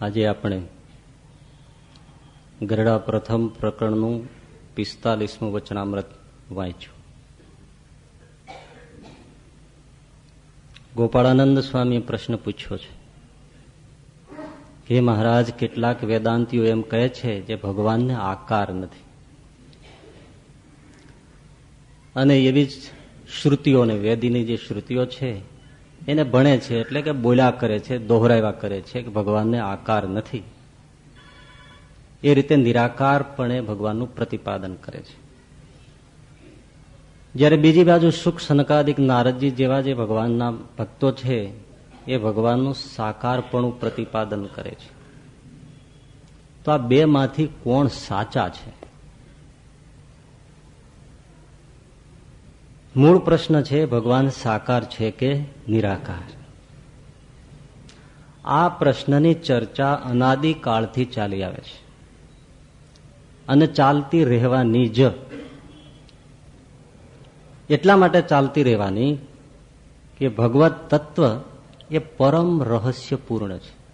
આજે આપણે ગરડા પ્રથમ પ્રકરણનું પિસ્તાલીસમું વચનામૃત વાંચ્યું. ગોપાળાનંદ સ્વામીએ પ્રશ્ન પૂછ્યો છે. હે મહારાજ, કેટલાક વેદાંતિઓ એમ કહે છે જે ભગવાનને આકાર નથી. અને એવી જ શ્રુતિઓને વેદીની જે શ્રુતિઓ છે એને ભણે છે, એટલે કે બોલ્યા કરે છે, દોહરાવ્યા કરે છે કે ભગવાનને આકાર નથી. એ રીતે નિરાકારપણે ભગવાનનું પ્રતિપાદન કરે છે. જ્યારે બીજી બાજુ સુખ સનકાદિક નારદજી જેવા જે ભગવાનના ભક્તો છે, એ ભગવાનનું સાકારપણું પ્રતિપાદન કરે છે. તો આ બે માંથી કોણ સાચા છે? મૂળ પ્રશ્ન છે, ભગવાન સાકાર છે કે નિરાકાર? આ પ્રશ્નની ચર્ચા અનાદિકાળથી ચાલી આવે છે અને ચાલતી રહેવાની જ. એટલા માટે ચાલતી રહેવાની કે ભગવત તત્વ એ પરમ રહસ્યપૂર્ણ છે.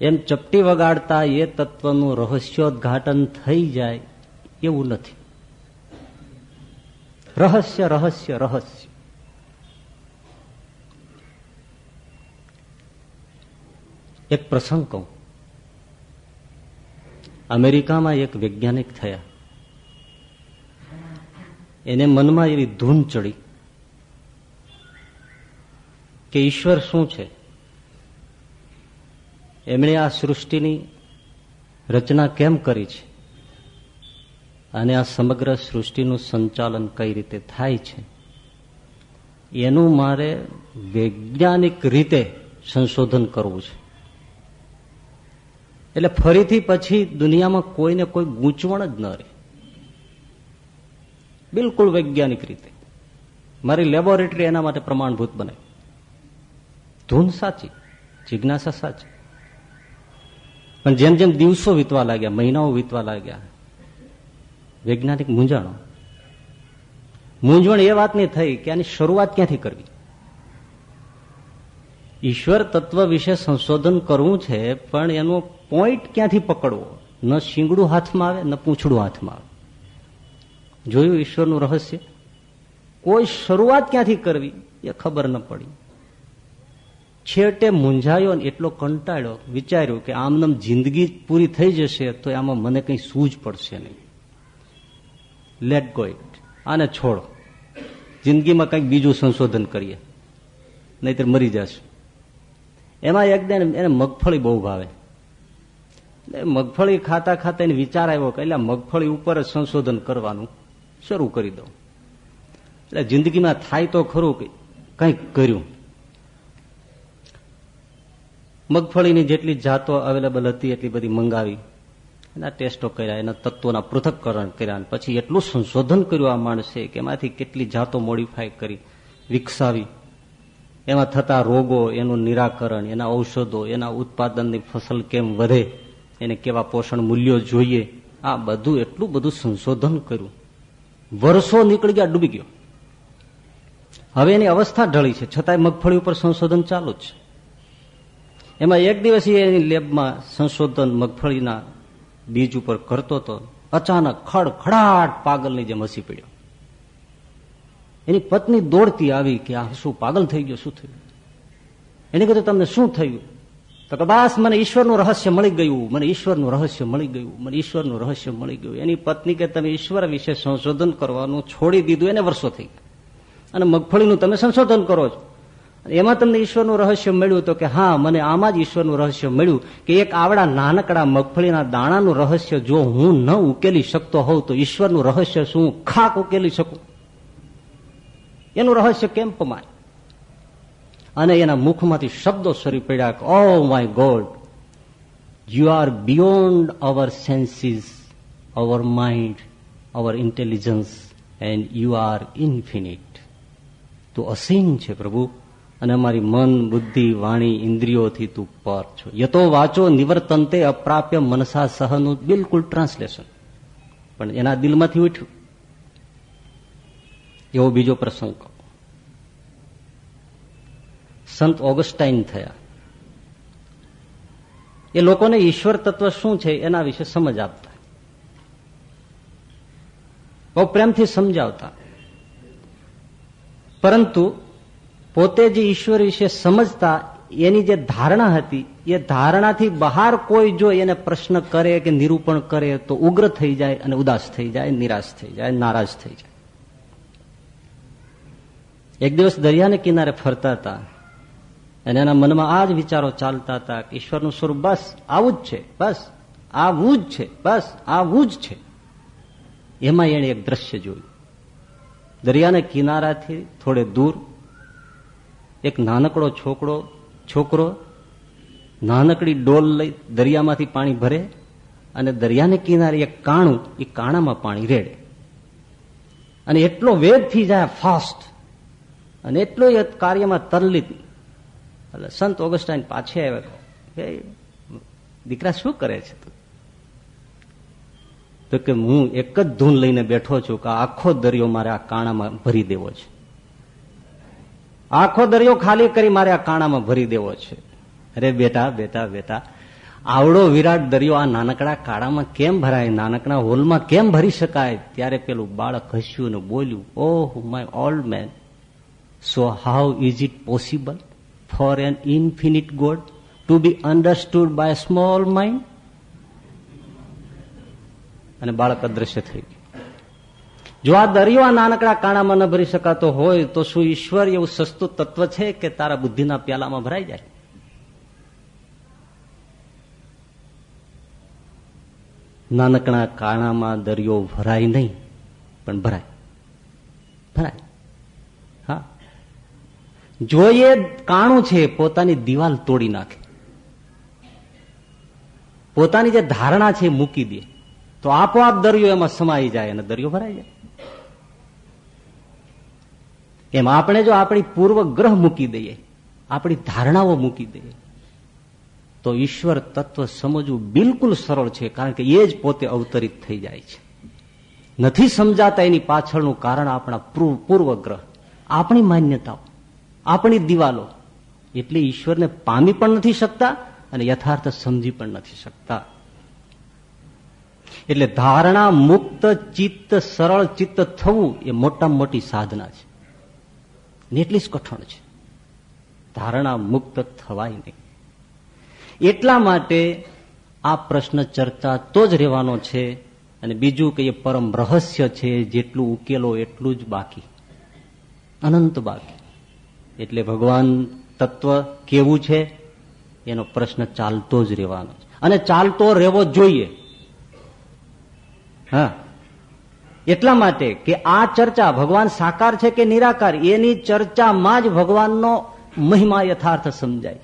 એમ ચપટી વગાડતા એ તત્વનું રહસ્યોદઘાટન થઈ જાય એવું નથી. રહસ્ય રહસ્ય રહસ્ય એક પ્રસંગ કહું અમેરિકામાં એક વૈજ્ઞાનિક થયા એને મનમાં એવી ધૂન ચડી કે ઈશ્વર શું છે એમણે આ સૃષ્ટિની રચના કેમ કરી છે અને આ સમગ્ર સૃષ્ટિનું સંચાલન કઈ રીતે થાય છે? એનું મારે વૈજ્ઞાનિક રીતે સંશોધન કરવું છે. એટલે ફરીથી પછી દુનિયામાં કોઈને કોઈ ગૂંચવણ જ ન રહે. બિલકુલ વૈજ્ઞાનિક રીતે. મારી લેબોરેટરી એના માટે પ્રમાણભૂત બને. ધૂન સાચી, જિજ્ઞાસા સાચી. પણ જેમ જેમ દિવસો વીતવા લાગ્યા, મહિનાઓ વીતવા લાગ્યા વૈજ્ઞાનિક મૂંઝાણો. મૂંઝવણ એ વાતની થઈ કે આની શરૂઆત ક્યાંથી કરવી? ઈશ્વર તત્વ વિશે સંશોધન કરવું છે, પણ એનો પોઈન્ટ ક્યાંથી પકડવો? ન શીંગડું હાથમાં આવે, ન પૂંછડું હાથમાં આવે. જોયું ઈશ્વરનું રહસ્ય? કોઈ શરૂઆત ક્યાંથી કરવી એ ખબર ન પડી. છેવટે મૂંઝાયો ને એટલો કંટાળ્યો, વિચાર્યું કે આમનામ જિંદગી પૂરી થઈ જશે તો આમાં મને કંઈ સૂઝ પડશે નહીં. લેટ ગો ઇટ આને છોડો. જિંદગીમાં કંઈક બીજું સંશોધન કરીએ. નહીતર મરી જશે. એમાં એક દે એને મગફળી બહુ ભાવે. મગફળી ખાતા ખાતા એને વિચાર આવ્યો કે એટલે મગફળી ઉપર જ સંશોધન કરવાનું શરૂ કરી દઉં. એટલે જિંદગીમાં થાય તો ખરું કંઈક કર્યું. મગફળીની જેટલી જાતો અવેલેબલ હતી, એટલી બધી મંગાવી. એના ટેસ્ટો કર્યા, એના તત્વોના પૃથક્કરણ કર્યા પછી એટલું સંશોધન કર્યું આ માણસે કે એમાંથી કેટલી જાતો મોડિફાય કરી, વિકસાવી. એમાં થતા રોગો, એનું નિરાકરણ, એના ઔષધો, એના ઉત્પાદનની ફસલ કેમ વધે, એને કેવા પોષણ મૂલ્યો જોઈએ, આ બધું એટલું બધું સંશોધન કર્યું. વર્ષો નીકળી ગયા, ડૂબી ગયો. હવે એની અવસ્થા ઢળી છે, છતાંય મગફળી ઉપર સંશોધન ચાલુ જ છે. એમાં એક દિવસ એની લેબમાં સંશોધન મગફળીના બીજ ઉપર કરતો હતો અચાનક ખડખડાટ પાગલની જેમ હસી પડ્યો. એની પત્ની દોડતી આવી કે આ શું પાગલ થઈ ગયો, શું થયું? એને કીધું, તમને શું થયું? તો બસ, મને ઈશ્વરનું રહસ્ય મળી ગયું, મને ઈશ્વરનું રહસ્ય મળી ગયું, મને ઈશ્વરનું રહસ્ય મળી ગયું. એની પત્ની કે, તમે ઈશ્વર વિશે સંશોધન કરવાનું છોડી દીધું, એને વર્ષો થઈ અને મગફળીનું તમે સંશોધન કરો છો. એમાં તમને ઈશ્વરનું રહસ્ય મળ્યું તો કે હા, મને આમાં જ ઈશ્વરનું રહસ્ય મળ્યું કે એક આવડા નાનકડા મગફળીના દાણાનું રહસ્ય જો હું ન ઉકેલી શકતો હોઉં તો ઈશ્વરનું રહસ્ય શું? ખાક ઉકેલી શકું. એનું રહસ્ય કેમ પમાય? અને એના મુખમાંથી શબ્દો સરી પડ્યા કે ઓ my God you are beyond our senses our mind our intelligence and you are infinite તું અસીમ છે પ્રભુ. અને અમારી મન, બુદ્ધિ, વાણી, ઇન્દ્રિયોથી તું પર છો. યતો વાંચો નિવર્તનતે અપ્રાપ્ય મનસા સહનું બિલકુલ ટ્રાન્સલેશન. પણ એના દિલમાંથી ઉઠ્યું. એવો બીજો પ્રસંગ સંત ઓગસ્ટાઇન થયા. એ લોકોને ઈશ્વર તત્વ શું છે એના વિશે સમજ આપતા. બહુ પ્રેમથી સમજાવતા. પરંતુ પોતે જે ઈશ્વર વિશે સમજતા, એની જે ધારણા હતી, એ ધારણાથી બહાર કોઈ જો એને પ્રશ્ન કરે કે નિરૂપણ કરે, તો ઉગ્ર થઈ જાય અને ઉદાસ થઈ જાય, નિરાશ થઈ જાય, નારાજ થઈ જાય. એક દિવસ દરિયાને કિનારે ફરતા હતા અને એના મનમાં આ જ વિચારો ચાલતા હતા કે ઈશ્વરનું સ્વરૂપ બસ આવું જ છે, બસ આવું જ છે, બસ આવું જ છે. એમાં એણે એક દ્રશ્ય જોયું. દરિયાના કિનારાથી થોડે દૂર એક નાનકડો છોકરો છોકરો નાનકડી ડોલ લઈ દરિયામાંથી પાણી ભરે અને દરિયાને કિનારે એક કાણું એ કાણામાં પાણી રેડે. અને એટલો વેગથી જાય ફાસ્ટ અને એટલો એ કાર્યમાં તરલિત. એટલે સંત ઓગસ્ટાઇન પાછે આવ્યો કે દીકરા શું કરે છે તું? તો કે હું એક જ ધૂન લઈને બેઠો છું કે આખો દરિયો મારે આ કાણામાં ભરી દેવો છે. આખો દરિયો ખાલી કરી મારે આ કાણામાં ભરી દેવો છે. અરે બેટા બેટા બેટા, આવડો વિરાટ દરિયો આ નાનકડા કાળામાં કેમ ભરાય? નાનકડા હોલમાં કેમ ભરી શકાય? ત્યારે પેલું બાળક હસ્યું ને બોલ્યું, ઓહ, my old man, so how is it possible for an infinite God to be understood by small mind? અને બાળક અદ્રશ્ય થઈ ગયું. જો આ દરિયો નાનકડા કાણામાં ન ભરી શકાતો હોય, તો શું ઈશ્વર એવું સસ્તું તત્વ છે કે તારા બુદ્ધિના પ્યાલામાં ભરાઈ જાય? નાનકડા કાણામાં દરિયો ભરાય નહીં, પણ ભરાય. ભરાય. હા. જો એ કાણું છે, પોતાની દિવાલ તોડી નાખે. પોતાની જે ધારણા છે, મૂકી દે. તો આપોઆપ દરિયો એમાં સમાઈ જાય અને દરિયો ભરાઈ જાય. એમ આપણે જો આપણી પૂર્વગ્રહ મૂકી દઈએ, આપણી ધારણાઓ મૂકી દઈએ, તો ઈશ્વર તત્વ સમજવું બિલકુલ સરળ છે, કારણ કે એ જ પોતે અવતરિત થઈ જાય છે. નથી સમજાતા એની પાછળનું કારણ આપણા પૂર્વગ્રહ. આપણી માન્યતાઓ, આપણી દિવાલો. એટલે ઈશ્વરને પામી પણ નથી શકતા અને યથાર્થ સમજી પણ નથી શકતા. એટલે ધારણા મુક્ત ચિત્ત સરળ ચિત્ત થવું એ મોટામાં મોટી સાધના છે. એટલી જ કઠણ છે. ધારણા મુક્ત થવાય નહીં. એટલા માટે આ પ્રશ્ન ચર્ચા તો જ રહેવાનો છે અને બીજું કે એ પરમ રહસ્ય છે જેટલું ઉકેલો એટલું જ બાકી. અનંત બાકી. એટલે ભગવાન તત્વ કેવું છે? એનો પ્રશ્ન ચાલતો જ રહેવાનો છે. અને ચાલતો રહેવો જોઈએ. હા. એટલા માટે કે આ ચર્ચા ભગવાન સાકાર છે કે નિરાકાર, એની ચર્ચામાં જ ભગવાનનો મહિમા યથાર્થ સમજાય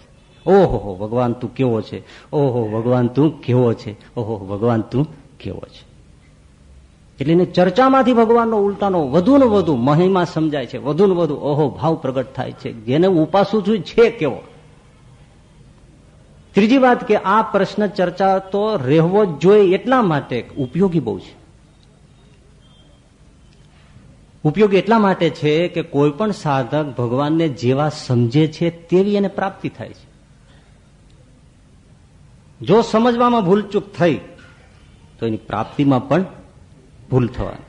ઓહો ભગવાન તું કેવો છે? ઓહો, ભગવાન તું કેવો છે? ઓહો ભગવાન તું કેવો છે? એટલે ચર્ચામાંથી ભગવાનનો ઉલટાનો વધુ ને વધુ મહિમા સમજાય છે, વધુ ને વધુ ઓહો, ભાવ પ્રગટ થાય છે. જેને ઉપાસું છું છે કેવો? ત્રીજી વાત કે આ પ્રશ્ન ચર્ચા તો રહેવો જ જોઈએ એટલા માટે ઉપયોગી બહુ છે. ઉપયોગી એટલા માટે છે કે કોઈ પણ સાધક ભગવાનને જેવા સમજે છે તેવી એને પ્રાપ્તિ થાય છે. જો સમજવામાં ભૂલચૂક થઈ, તો એની પ્રાપ્તિમાં પણ ભૂલ થવાની.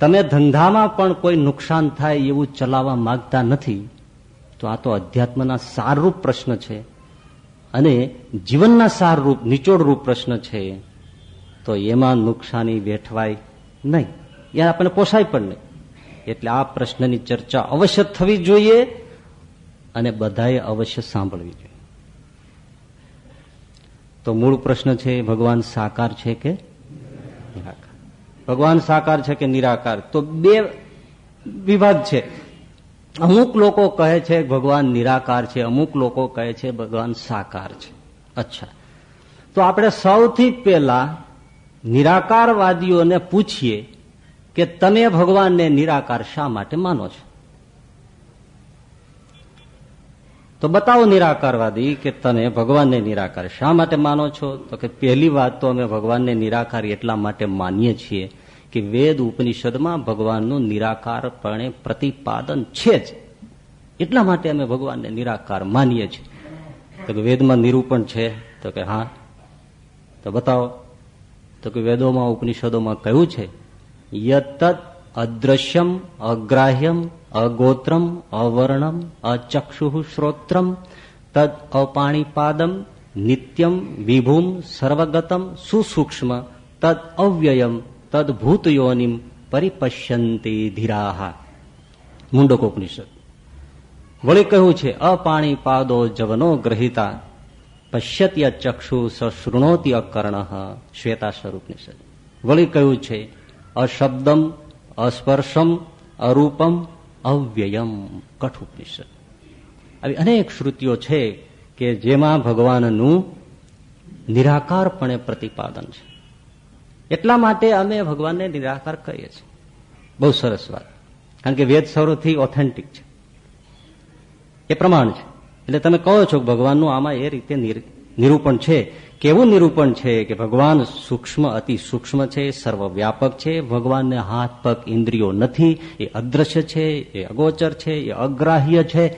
તમે ધંધામાં પણ કોઈ નુકસાન થાય એવું ચલાવવા માંગતા નથી, તો આ તો અધ્યાત્મના સારરૂપ પ્રશ્ન છે અને જીવનના સારરૂપ, નીચોડરૂપ પ્રશ્ન છે. તો એમાં નુકસાની વેઠવાય નહીં. એ આપણને પોસાય પણ નહીં. એટલે આ પ્રશ્નની ચર્ચા અવશ્ય થવી જોઈએ અને બધાએ અવશ્ય સાંભળવી જોઈએ. તો મૂળ પ્રશ્ન છે, ભગવાન સાકાર છે કે નિરાકાર? ભગવાન સાકાર છે કે નિરાકાર? તો બે વિભાગ છે. અમુક લોકો કહે છે, ભગવાન નિરાકાર છે. અમુક લોકો કહે છે, ભગવાન સાકાર છે. અચ્છા. તો આપણે સૌથી પહેલા નિરાકારવાદીઓને પૂછીએ કે તમે ભગવાનને નિરાકાર શા માટે માનો છો? તો બતાવો નિરાકારવાદી કે તમે ભગવાનને નિરાકાર શા માટે માનો છો? તો કે પહેલી વાત તો અમે ભગવાનને નિરાકાર એટલા માટે માનીએ છીએ કે વેદ ઉપનિષદમાં ભગવાનનું નિરાકારપણે પ્રતિપાદન છે જ. એટલા માટે અમે ભગવાનને નિરાકાર માનીએ છીએ. તો કે વેદમાં નિરૂપણ છે? તો કે હા. તો બતાવો. તો કે વેદોમાં ઉપનિષદોમાં કહ્યું છે યતત અદ્રશ્યમ, અગ્રાહ્યમ, અગોત્રમ, અવર્ણમ, અચક્ષુ શ્રોત્રમ, તદ અપાણીપાદમ, નિત્યમ, વિભૂમ, સર્વગતમ, સુસૂક્ષ્મ, તદ અવ્યયમ, તદ ભૂતયોનિમ, પરિપશ્યંતી ધીરાહા। મુંડકોપનિષદ। વળી કહ્યું છે અપાણી પાદો જવનો ગ્રહિતા પશ્યત્ય ચક્ષુ સશૃણોત્ય કર્ણ શ્વેતા સ્વરૂપનિષદ વળી કહ્યું છે અશબ્દમ અસ્પર્શમ અરૂપમ અવ્યયમ કઠ આવી અનેક શ્રુતિઓ છે કે જેમાં ભગવાનનું નિરાકારપણે પ્રતિપાદન છે. એટલા માટે અમે ભગવાનને નિરાકાર કહીએ છીએ. બહુ સરસ વાત. કારણ કે વેદ સૌથી ઓથેન્ટિક છે. એ પ્રમાણ છે. એટલે તમે કહો છો ભગવાનનું આમાં એ રીતે નિરૂપણ છે. કેવું નિરૂપણ છે કે ભગવાન સૂક્ષ્મ, અતિ સૂક્ષ્મ છે, સર્વવ્યાપક છે. ભગવાનને હાથ, પગ, ઇન્દ્રિયો નથી. એ અદ્રશ્ય છે, એ અગોચર છે, એ અગ્રાહ્ય છે.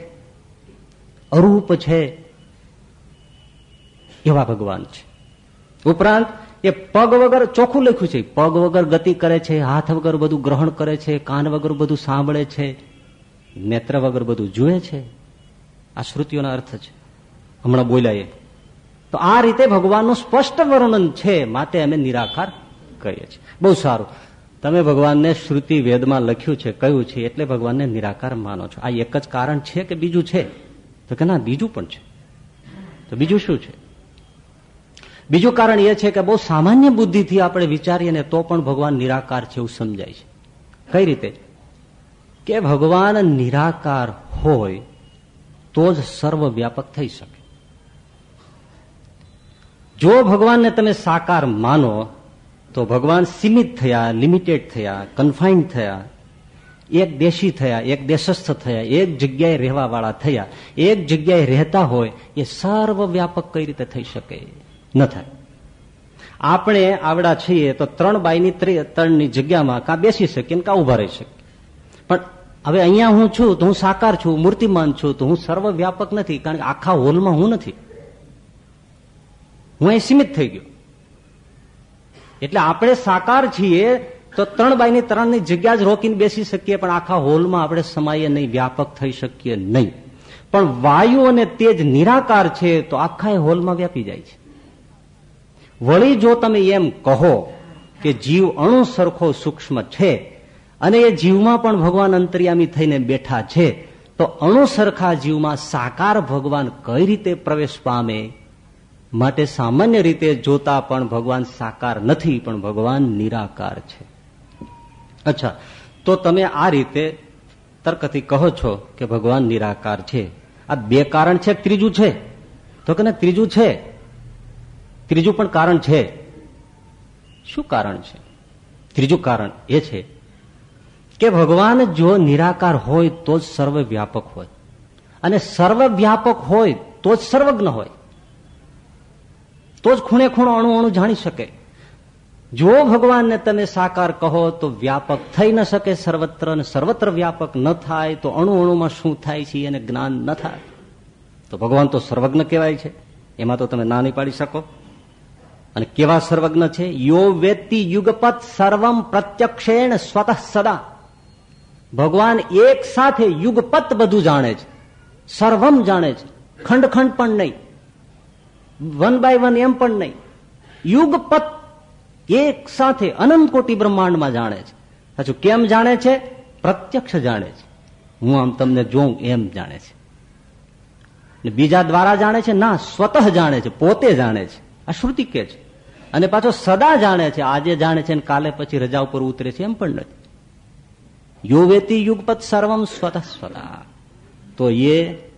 અરૂપ છે. એવા ભગવાન છે. ઉપરાંત એ પગ વગર ચોખ્ખું લખ્યું છે. પગ વગર ગતિ કરે છે, હાથ વગર બધું ગ્રહણ કરે છે, કાન વગર બધું સાંભળે છે, નેત્ર વગર બધું જુએ છે. આ શ્રુતિઓના અર્થ છે. હમણાં બોલાય તો આ રીતે ભગવાનનું સ્પષ્ટ વર્ણન છે, માટે અમે નિરાકાર કરીએ છીએ. બહુ સારું. તમે ભગવાનને શ્રુતિ વેદમાં લખ્યું છે, કહ્યું છે, એટલે ભગવાનને નિરાકાર માનો છો. આ એક જ કારણ છે કે બીજું છે? તો કે ના, બીજું પણ છે. તો બીજું શું છે? બીજું કારણ એ છે કે બહુ સામાન્ય બુદ્ધિથી આપણે વિચારીએ ને તો પણ ભગવાન નિરાકાર છે એવું સમજાય છે. કઈ રીતે? કે ભગવાન નિરાકાર હોય તો જ સર્વવ્યાપક થઈ શકે. જો ભગવાનને તમે સાકાર માનો, તો ભગવાન સીમિત થયા લિમિટેડ થયા કન્ફાઇન્ડ થયા, એક દેશી થયા, એક દેશસ્થ થયા, એક જગ્યાએ રહેવા વાળા થયા, એક જગ્યાએ રહેતા હોય, એ સર્વવ્યાપક કઈ રીતે થઈ શકે? ન થાય. આપણે આવડા છીએ તો ત્રણ બાયની ત્રણની જગ્યામાં કાં બેસી શકીએ કાં ઊભા રહી શકીએ. પણ હવે અહીંયા હું છું તો હું સાકાર છું, મૂર્તિમાન છું તો હું સર્વવ્યાપક નથી, કારણ કે આખા હોલમાં હું નથી. હું અહીં સીમિત થઈ ગયો. એટલે આપણે સાકાર છીએ તો ત્રણ બાયની ત્રણની જગ્યા જ રોકીને બેસી શકીએ, પણ આખા હોલમાં આપણે સમાયે નહીં, વ્યાપક થઈ શકીએ નહીં. પણ વાયુ અને તેજ નિરાકાર છે તો આખા હોલમાં વ્યાપી જાય છે. વળી જો તમે એમ કહો કે જીવ અણુ સરખો સૂક્ષ્મ છે અને એ જીવમાં પણ ભગવાન અંતર્યામી થઈને બેઠા છે, તો અણુ સરખા જીવમાં સાકાર ભગવાન કઈ રીતે પ્રવેશ પામે? માટે સામાન્ય રીતે જોતા પણ ભગવાન સાકાર નથી, પણ ભગવાન નિરાકાર છે. અચ્છા, તો તમે આ રીતે તર્કથી કહો છો કે ભગવાન નિરાકાર છે. આ બે કારણ છે, ત્રીજું છે? તો કે ત્રીજું છે? ત્રીજું પણ કારણ છે. શું કારણ છે? ત્રીજું કારણ એ છે કે ભગવાન જો નિરાકાર હોય તો જ સર્વવ્યાપક હોય. અને સર્વવ્યાપક હોય તો જ સર્વજ્ઞ હોય. તો જ ખૂણે ખૂણો અણુ અણુ જાણી શકે. જો ભગવાનને તમે સાકાર કહો તો વ્યાપક થઈ ન શકે સર્વત્ર ને સર્વત્ર વ્યાપક ન થાય તો અણુ અણુમાં શું થાય છે એને જ્ઞાન ન થાય. તો ભગવાન તો સર્વજ્ઞ કહેવાય છે. એમાં તો તમે ના નહીં પાડી શકો. અને કેવા સર્વજ્ઞ છે? યો વેત્તિ યુગપત સર્વમ પ્રત્યક્ષેણ સ્વતઃ સદા. ભગવાન એક સાથે યુગપત બધું જાણે છે. સર્વમ જાણે છે. ખંડ ખંડ પણ નહીં. વન બાય વન એમ પણ નહીં. યુગપત એક સાથે અનંત કોટી બ્રહ્માંડમાં જાણે છે. હજુ કેમ જાણે છે? પ્રત્યક્ષ જાણે છે. હું આમ તમને જોઉં એમ જાણે છે. બીજા દ્વારા જાણે છે, ના, સ્વતઃ જાણે છે, પોતે જાણે છે. આ શ્રુતિ કે છે. અને પાછો સદા જાણે છે, આજે જાણે છે કાલે પછી રજા ઉપર ઉતરે છે એમ પણ નથી. યુવેતી યુગપત સર્વમ સ્વતઃ સ્વતા. તો એ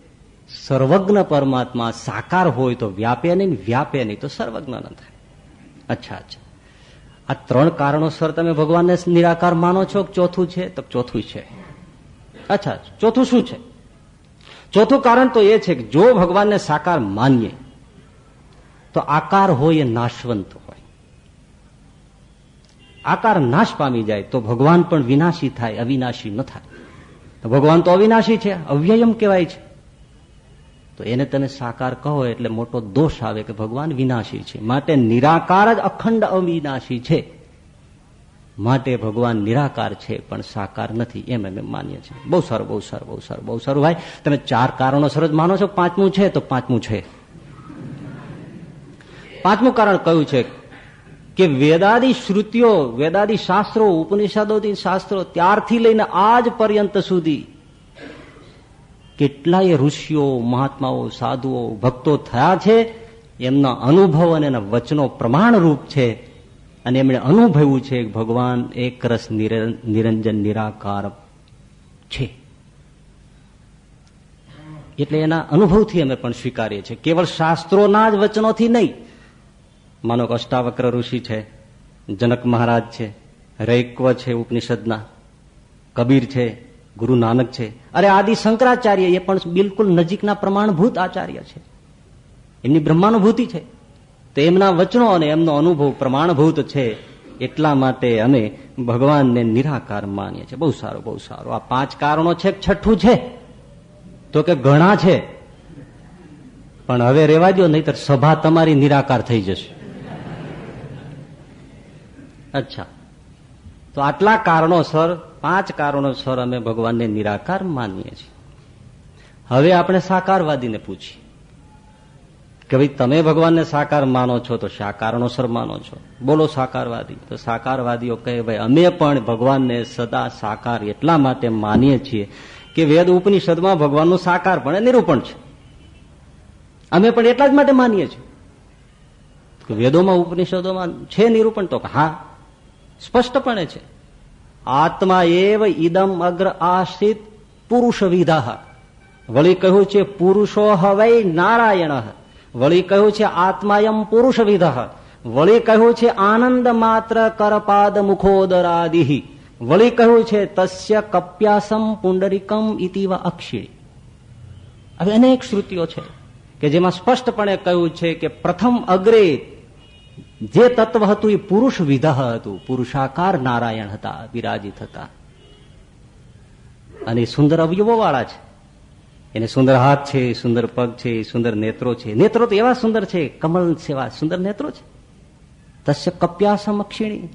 સર્વજ્ઞ પરમાત્મા સાકાર હોય તો વ્યાપે નહીં વ્યાપે નહીં, તો સર્વજ્ઞ ન થાય. અચ્છા અચ્છા. આ ત્રણ કારણોસર તમે ભગવાનને નિરાકાર માનો છો ચોથું છે? તો ચોથું છે. અચ્છા. ચોથું શું છે? ચોથું કારણ તો એ છે કે જો ભગવાનને સાકાર માનીએ, તો આકાર હોય એ નાશવંત હોય. આકાર નાશ પામી જાય તો ભગવાન પણ વિનાશી થાય, અવિનાશી ન થાય. તો ભગવાન તો અવિનાશી છે, અવ્યયમ કહેવાય છે. તો એને તમે સાકાર કહો એટલે મોટો દોષ આવે કે ભગવાન વિનાશી છે. માટે નિરાકાર જ અખંડ અવિનાશી છે. માટે ભગવાન નિરાકાર છે, પણ સાકાર નથી. એમ અમે માનીએ છીએ. બહુ સારું બહુ સારું બહુ સારું બહુ સારું. ભાઈ, તમે ચાર કારણો સરસ માનો છો. પાંચમું છે તો પાંચમું છે. પાંચમું કારણ કયું છે કે વેદાદી શ્રુતિઓ, વેદાદી શાસ્ત્રો, ઉપનિષદોથી શાસ્ત્રો ત્યારથી લઈને આજ પર્યંત સુધી કેટલાય ઋષિઓ, મહાત્માઓ, સાધુઓ, ભક્તો થયા છે, એમના અનુભવ અને એના વચનો પ્રમાણરૂપ છે અને એમણે અનુભવ્યું છે ભગવાન એક રસ નિરંજન નિરાકાર છે. એટલે એના અનુભવથી અમે પણ સ્વીકારીએ છીએ. કેવળ શાસ્ત્રોના જ વચનોથી નહીં. માનો કે અષ્ટાવક્ર ઋષિ છે, જનક મહારાજ છે, રૈક્વ છે ઉપનિષદના, કબીર છે ગુરુ નાનક છે. અરે આદિ શંકરાચાર્ય એ પણ બિલકુલ નજીકના પ્રમાણભૂત આચાર્ય છે. એમની બ્રહ્માનુભૂતિ છે. તો એમના વચનો અને એમનો અનુભવ પ્રમાણભૂત છે એટલા માટે અમે ભગવાનને નિરાકાર માનીએ છીએ. બહુ સારું બહુ સારું. આ પાંચ કારણો છે, છઠ્ઠું છે. તો કે ઘણા છે. પણ હવે રેવા દો નહીતર સભા તમારી નિરાકાર થઈ જશે. અચ્છા. તો આટલા કારણોસર, પાંચ કારણોસર અમે ભગવાનને નિરાકાર માનીએ છીએ. હવે આપણે સાકારવાદીને પૂછીએ કે ભાઈ, તમે ભગવાનને સાકાર માનો છો તો શા કારણોસર માનો છો? બોલો સાકારવાદી. તો સાકારવાદીઓ કહે, ભાઈ, અમે પણ ભગવાનને સદા સાકાર એટલા માટે માનીએ છીએ કે વેદ ઉપનિષદમાં ભગવાનનું સાકાર પણ નિરૂપણ છે. અમે પણ એટલા જ માટે માનીએ છીએ. વેદોમાં ઉપનિષદોમાં છે નિરૂપણ? તો હા સ્પષ્ટપણે છે. આત્મા એવ ઇદમ અગ્ર આશ્રિત પુરુષ વિધા વળી કહ્યું છે, પુરુષો હવે નારાયણ. વળી કહ્યું છે, આત્માયમ પુરુષ વિધ વળી કહ્યું છે, આનંદ માત્ર કરપાદ મુખોદરાદિ. વળી કહ્યું છે, તસ્ય કપ્યાસમ પુંડરીકમ ઇતિવ અક્ષિણી હવે અનેક શ્રુતિઓ છે કે જેમાં સ્પષ્ટપણે કહ્યું છે કે પ્રથમ અગ્રે જે તત્વ હતું એ પુરુષ વિધ હતું. પુરુષાકાર નારાયણ હતા, વિરાજિત હતા. અને સુંદર અવયવો વાળા છે. એને સુંદર હાથ છે, સુંદર પગ છે, સુંદર નેત્રો છે. નેત્રો તો એવા સુંદર છે, કમલ સેવા સુંદર નેત્રો છે. તસ્ય કપ્યાસમ અક્ષિણી,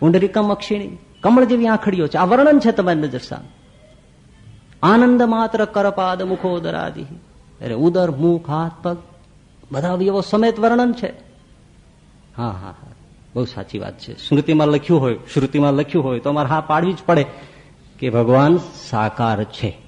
ઉંડરીકમ અક્ષિણી, કમળ જેવી આંખડીઓ છે. આ વર્ણન છે તમારી નજર સામે. આનંદ માત્ર કરપાદ મુખોદરાદિ. અરે ઉદર, મુખ, હાથ, પગ, બધા અવયવો સમેત વર્ણન છે. હા હા હા. બહુ સાચી વાત છે. સ્મૃતિમાં લખ્યું હોય, શ્રુતિમાં લખ્યું હોય, તો અમારે હા પાડવી જ પડે કે ભગવાન સાકાર છે.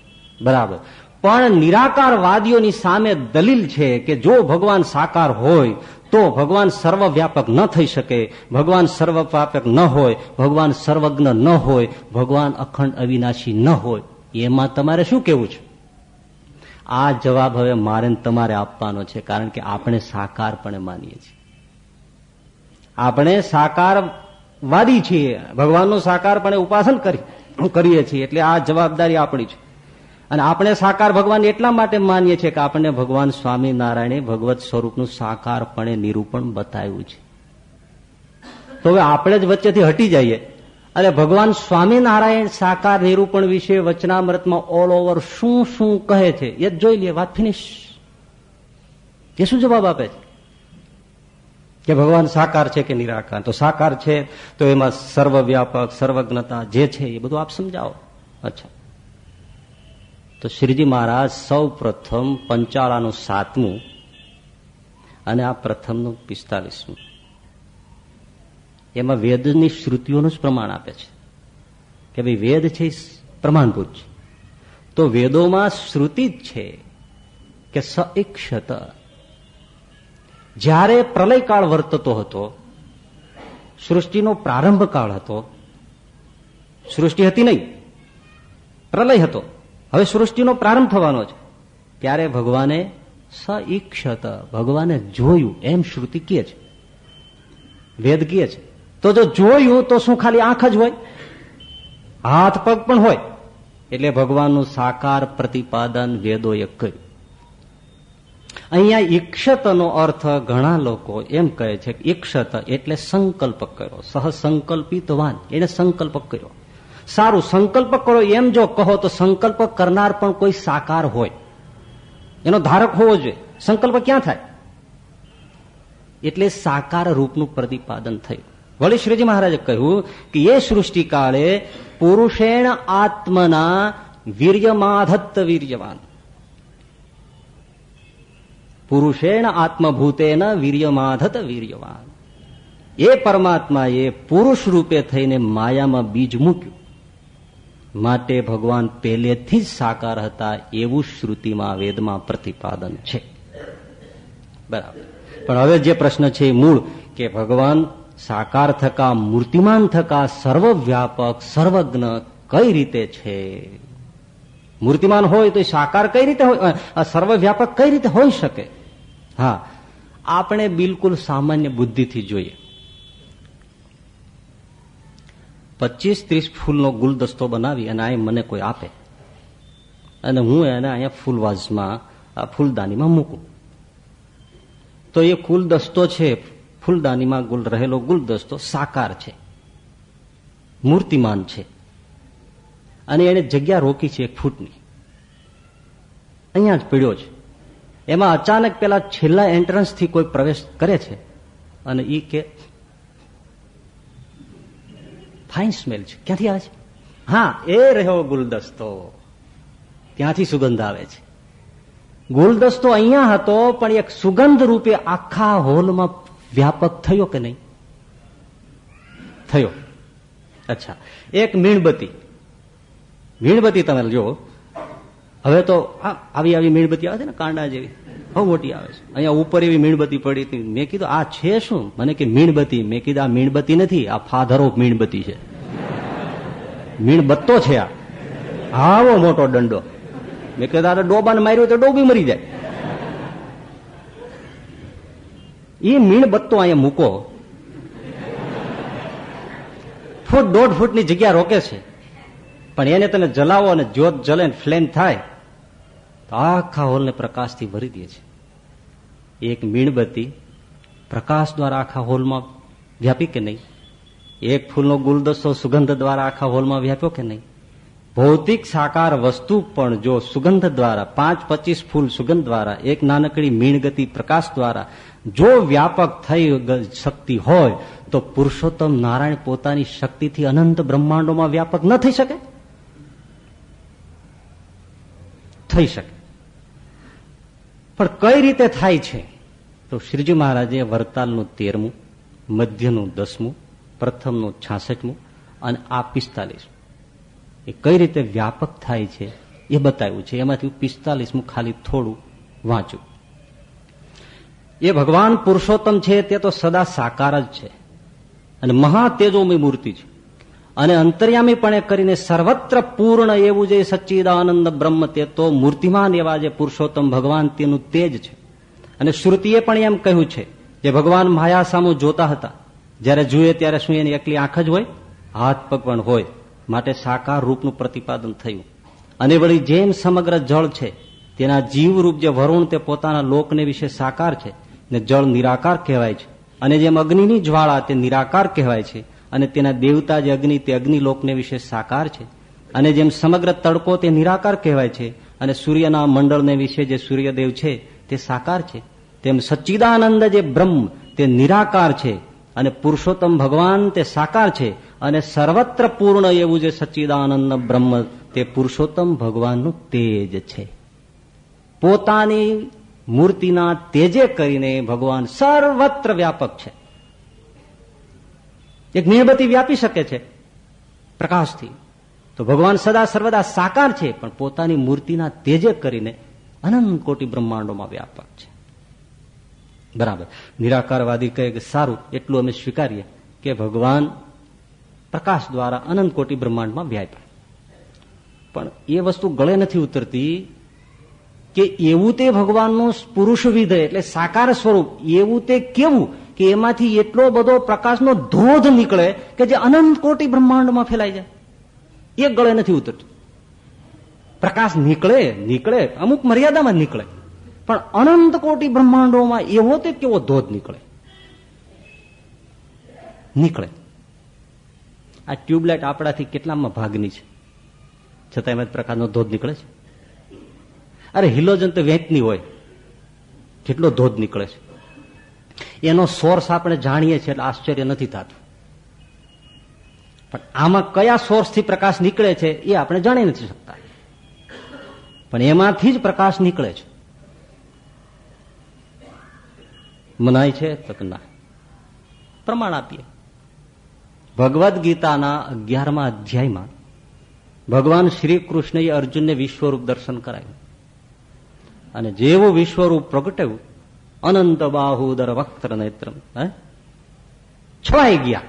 બરાબર. પણ નિરાકારવાદીઓની સામે દલીલ છે કે જો ભગવાન સાકાર હોય, તો ભગવાન સર્વવ્યાપક ન થઈ શકે, ભગવાન સર્વવ્યાપક ન હોય, ભગવાન સર્વજ્ઞ ન હોય, ભગવાન અખંડ અવિનાશી ન હોય. એમાં તમારે શું કેવું છે? આ જવાબ હવે મારે તમારે આપવાનો છે, કારણ કે આપણે સાકારપણે માનીએ છીએ. આપણે સાકારવાદી છીએ. ભગવાનનું સાકારપણે ઉપાસન કરીએ છીએ. એટલે આ જવાબદારી આપણી છે. અને આપણે સાકાર ભગવાન એટલા માટે માનીએ છીએ કે આપણને ભગવાન સ્વામિનારાયણે ભગવત સ્વરૂપનું સાકારપણે નિરૂપણ બતાવ્યું છે. તો હવે આપણે જ વચ્ચેથી હટી જઈએ. અને ભગવાન સ્વામિનારાયણ સાકાર નિરૂપણ વિશે વચનામૃતમાં ઓલ ઓવર શું શું કહે છે એ જોઈ લઈએ. વાત ફિનિશ એ શું જવાબ આપે છે? કે ભગવાન સાકાર છે કે નિરાકાર? તો સાકાર છે, તો એમાં સર્વવ્યાપક, સર્વજ્ઞતા જે છે એ બધું આપ સમજાવો. અચ્છા. તો શ્રીજી મહારાજ સૌ પ્રથમ પંચાળાનું સાતમું અને આ પ્રથમનું પિસ્તાલીસમું. એમાં વેદની શ્રુતિઓનું જ પ્રમાણ આપે છે. કે ભાઈ વેદ છે પ્રમાણભૂત છે. તો વેદોમાં શ્રુતિ જ છે કે સઈક્ષત. જ્યારે પ્રલયકાળ વર્તતો હતો, સૃષ્ટિનો પ્રારંભ કાળ હતો, સૃષ્ટિ હતી નહીં, પ્રલય હતો. હવે સૃષ્ટિનો પ્રારંભ થવાનો છે. ત્યારે ભગવાને સઈક્ષત, ભગવાને જોયું, એમ શ્રુતિ કહે છે. વેદ કહે છે. તો જો જોયું, તો શું ખાલી આંખ જ હોય? હાથ પગ પણ હોય. એટલે ભગવાનનું સાકાર, પ્રતિપાદન વેદોએ કર્યું. અહીંયા ઈક્ષતનો અર્થ ઘણા લોકો એમ કહે છે કે ઈક્ષત એટલે સંકલ્પ કર્યો. સહસંકલ્પિતવાન એને સંકલ્પ કર્યો. સારું સંકલ્પ કરો એમ જો કહો તો સંકલ્પ કરનાર પણ કોઈ સાકાર હોય. એનો ધારક હોવો જોઈએ. સંકલ્પ ક્યાં થાય? એટલે સાકાર રૂપનું પ્રતિપાદન થયું. વળી શ્રીજી મહારાજે કહ્યું કે એ સૃષ્ટિ કાળે પુરુષેણ આત્મના વીર્યમાધત્ત વીર્યવાન. પુરુષેણ આત્મભૂતેન વીર્યમાધત વીર્યવાન. એ પરમાત્માએ પુરુષ રૂપે થઈને માયામાં બીજ મૂક્યું. માટે ભગવાન પહેલેથી જ સાકાર હતા એવું શ્રુતિમાં વેદમાં પ્રતિપાદન છે. બરાબર. પણ હવે જે પ્રશ્ન છે એ મૂળ કે ભગવાન સાકાર થકા, મૂર્તિમાન થકા સર્વવ્યાપક, સર્વજ્ઞ કઈ રીતે છે? મૂર્તિમાન હોય તો સાકાર કઈ રીતે હોય? સર્વવ્યાપક કઈ રીતે હોઈ શકે? હા, આપણે બિલકુલ સામાન્ય બુદ્ધિથી જોઈએ. પચીસ ત્રીસ ફૂલનો ગુલદસ્તો બનાવી અને આ મને કોઈ આપે. અને હું એને અહીંયા ફૂલવાઝમાં ફૂલદાનીમાં મૂકું. તો એ ગુલદસ્તો છે, ફૂલદાનીમાં ગુલ, રહેલો ગુલદસ્તો સાકાર છે. મૂર્તિમાન છે. અને એને જગ્યા રોકી છે એક ફૂટની. અહીંયા જ પીડ્યો છે. એમાં અચાનક પેલા છેલ્લા એન્ટ્રન્સથી કોઈ પ્રવેશ કરે છે? અને ઈ કે ફાઇન સ્મેલ છે. ક્યાંથી આવે છે? હા એ રહ્યો ગુલદસ્તો. ત્યાંથી સુગંધ આવે છે. ગુલદસ્તો અહીંયા હતો પણ એક સુગંધ રૂપે આખા હોલમાં વ્યાપક થયો કે નહીં? થયો. અચ્છા. એક મીણબત્તી. મીણબત્તી તમે જો હવે તો આવી આવી મીણબત્તી આવે છે ને, કાંડા જેવી. બહુ મોટી આવે છે. અહીંયા ઉપર એવી મીણબત્તી પડી હતી. મેં કીધું, આ છે શું? મને કે, મીણબત્તી. મેં કીધું, આ મીણબત્તી નથી, આ ફાધર ઓફ મીણબત્તી છે. મીણબત્તો છે આ. આવો મોટો દંડો. મેં કીધું, આ ડોબાને માર્યો તો ડોબી મરી જાય. એ મીણબત્તો અહીંયા મૂકો. ફૂટ, દોઢ ફૂટની જગ્યા રોકે છે. પણ એને તમે જલાવો અને જ્યોત જલે ફ્લેમ થાય. તો આખા હોલને પ્રકાશથી ભરી દે છે. એક મીણબત્તી પ્રકાશ દ્વારા આખા હોલમાં વ્યાપી કે નહીં? એક ફૂલનો ગુલદસ્તો સુગંધ દ્વારા આખા હોલમાં વ્યાપ્યો કે નહીં? ભૌતિક સાકાર વસ્તુ પણ જો સુગંધ દ્વારા, પાંચ પચીસ ફૂલ સુગંધ દ્વારા, એક નાનકડી મીણગતિ પ્રકાશ દ્વારા જો વ્યાપક થઈ શક્તિ હોય, તો પુરુષોત્તમ નારાયણ પોતાની શક્તિથી અનંત બ્રહ્માંડોમાં વ્યાપક ન થઈ શકે? થઈ શકે. પણ કઈ રીતે થાય છે? તો શ્રીજી મહારાજે વરતાલનું તેરમું, મધ્યનું દસમું, પ્રથમનું છાસઠમું અને આ પિસ્તાલીસમું. એ કઈ રીતે વ્યાપક થાય છે એ બતાવ્યું છે. એમાંથી પિસ્તાલીસમું ખાલી થોડું વાંચું. એ ભગવાન પુરુષોત્તમ છે, તે તો સદા સાકાર જ છે. અને મહા તેજોમી મૂર્તિ છે. અને અંતર્યામીપણે કરીને સર્વત્ર પૂર્ણ એવું જે સચ્ચિદાનંદ બ્રહ્મ તે, તો મૂર્તિમાન એવા જે પુરુષોત્તમ ભગવાન તેનું તેજ છે. અને શ્રુતિએ પણ એમ કહ્યું છે જે ભગવાન માયા સામુ જોતા હતા. જ્યારે જુએ ત્યારે શું એની એકલી આંખ જ હોય? હાથ પગ પણ હોય. માટે સાકાર રૂપનું પ્રતિપાદન થયું. અને વળી જેમ સમગ્ર જળ છે, તેના જીવરૂપ જે વરુણ તે પોતાના લોકને વિશે સાકાર છે, ને જળ નિરાકાર કહેવાય છે. અને જેમ અગ્નિની જ્વાળા તે નિરાકાર કહેવાય છે અને તેના દેવતા જે અગ્નિ, તે અગ્નિલોકને વિશે સાકાર છે. અને જેમ સમગ્ર તડકો તે નિરાકાર કહેવાય છે અને સૂર્યના મંડળને વિશે જે સૂર્યદેવ છે તે સાકાર છે, તેમ સચ્ચિદાનંદ જે બ્રહ્મ તે નિરાકાર છે અને પુરુષોત્તમ ભગવાન તે સાકાર છે અને સર્વત્ર પૂર્ણ એવું જે સચ્ચિદાનંદ બ્રહ્મ તે પુરુષોત્તમ ભગવાનનું તેજ છે. પોતાની મૂર્તિના તેજે કરીને ભગવાન સર્વત્ર વ્યાપક છે. એક મીણબત્તી વ્યાપી શકે છે પ્રકાશથી. તો ભગવાન સદા સર્વદા સાકાર છે, પણ પોતાની મૂર્તિના તેજે કરીને અનંત કોટી બ્રહ્માંડોમાં વ્યાપક છે. બરાબર. નિરાકારવાદી કહે કે સારું, એટલું અમે સ્વીકારીએ કે ભગવાન પ્રકાશ દ્વારા અનંત કોટી બ્રહ્માંડમાં વ્યાપ્યા. પણ એ વસ્તુ ગળે નથી ઉતરતી કે એવું તે ભગવાનનું પુરુષ વિધય એટલે સાકાર સ્વરૂપ, એવું તે કેવું? કે એમાંથી એટલો બધો પ્રકાશનો ધોધ નીકળે કે જે અનંત કોટી બ્રહ્માંડમાં ફેલાઈ જાય. એ ગળે નથી ઉતરતું. પ્રકાશ નીકળે નીકળે, અમુક મર્યાદામાં નીકળે. પણ અનંત કોટી બ્રહ્માંડોમાં એવો તે કેવો ધોધ નીકળે? નીકળે. આ ટ્યુબલાઇટ આપણાથી કેટલામાં ભાગની છે? છતાં એમાં પ્રકારનો ધોધ નીકળે છે. અરે હિલોજન તો વેચની હોય. કેટલો ધોધ નીકળે છે? એનો સોર્સ આપણે જાણીએ છીએ એટલે આશ્ચર્ય નથી થતું. પણ આમાં કયા સોર્સથી પ્રકાશ નીકળે છે એ આપણે જાણી નથી શકતા. પણ એમાંથી જ પ્રકાશ નીકળે છે. મનાય છે તો ના? પ્રમાણ આપીએ. ભગવદ્ ગીતાના અગિયારમા અધ્યાયમાં ભગવાન શ્રી કૃષ્ણએ અર્જુનને વિશ્વરૂપ દર્શન કરાવ્યું. અને જેવું વિશ્વરૂપ પ્રગટ્યું અનંત બાહુદર વક્ત્ર નેત્ર છવાઈ ગયા.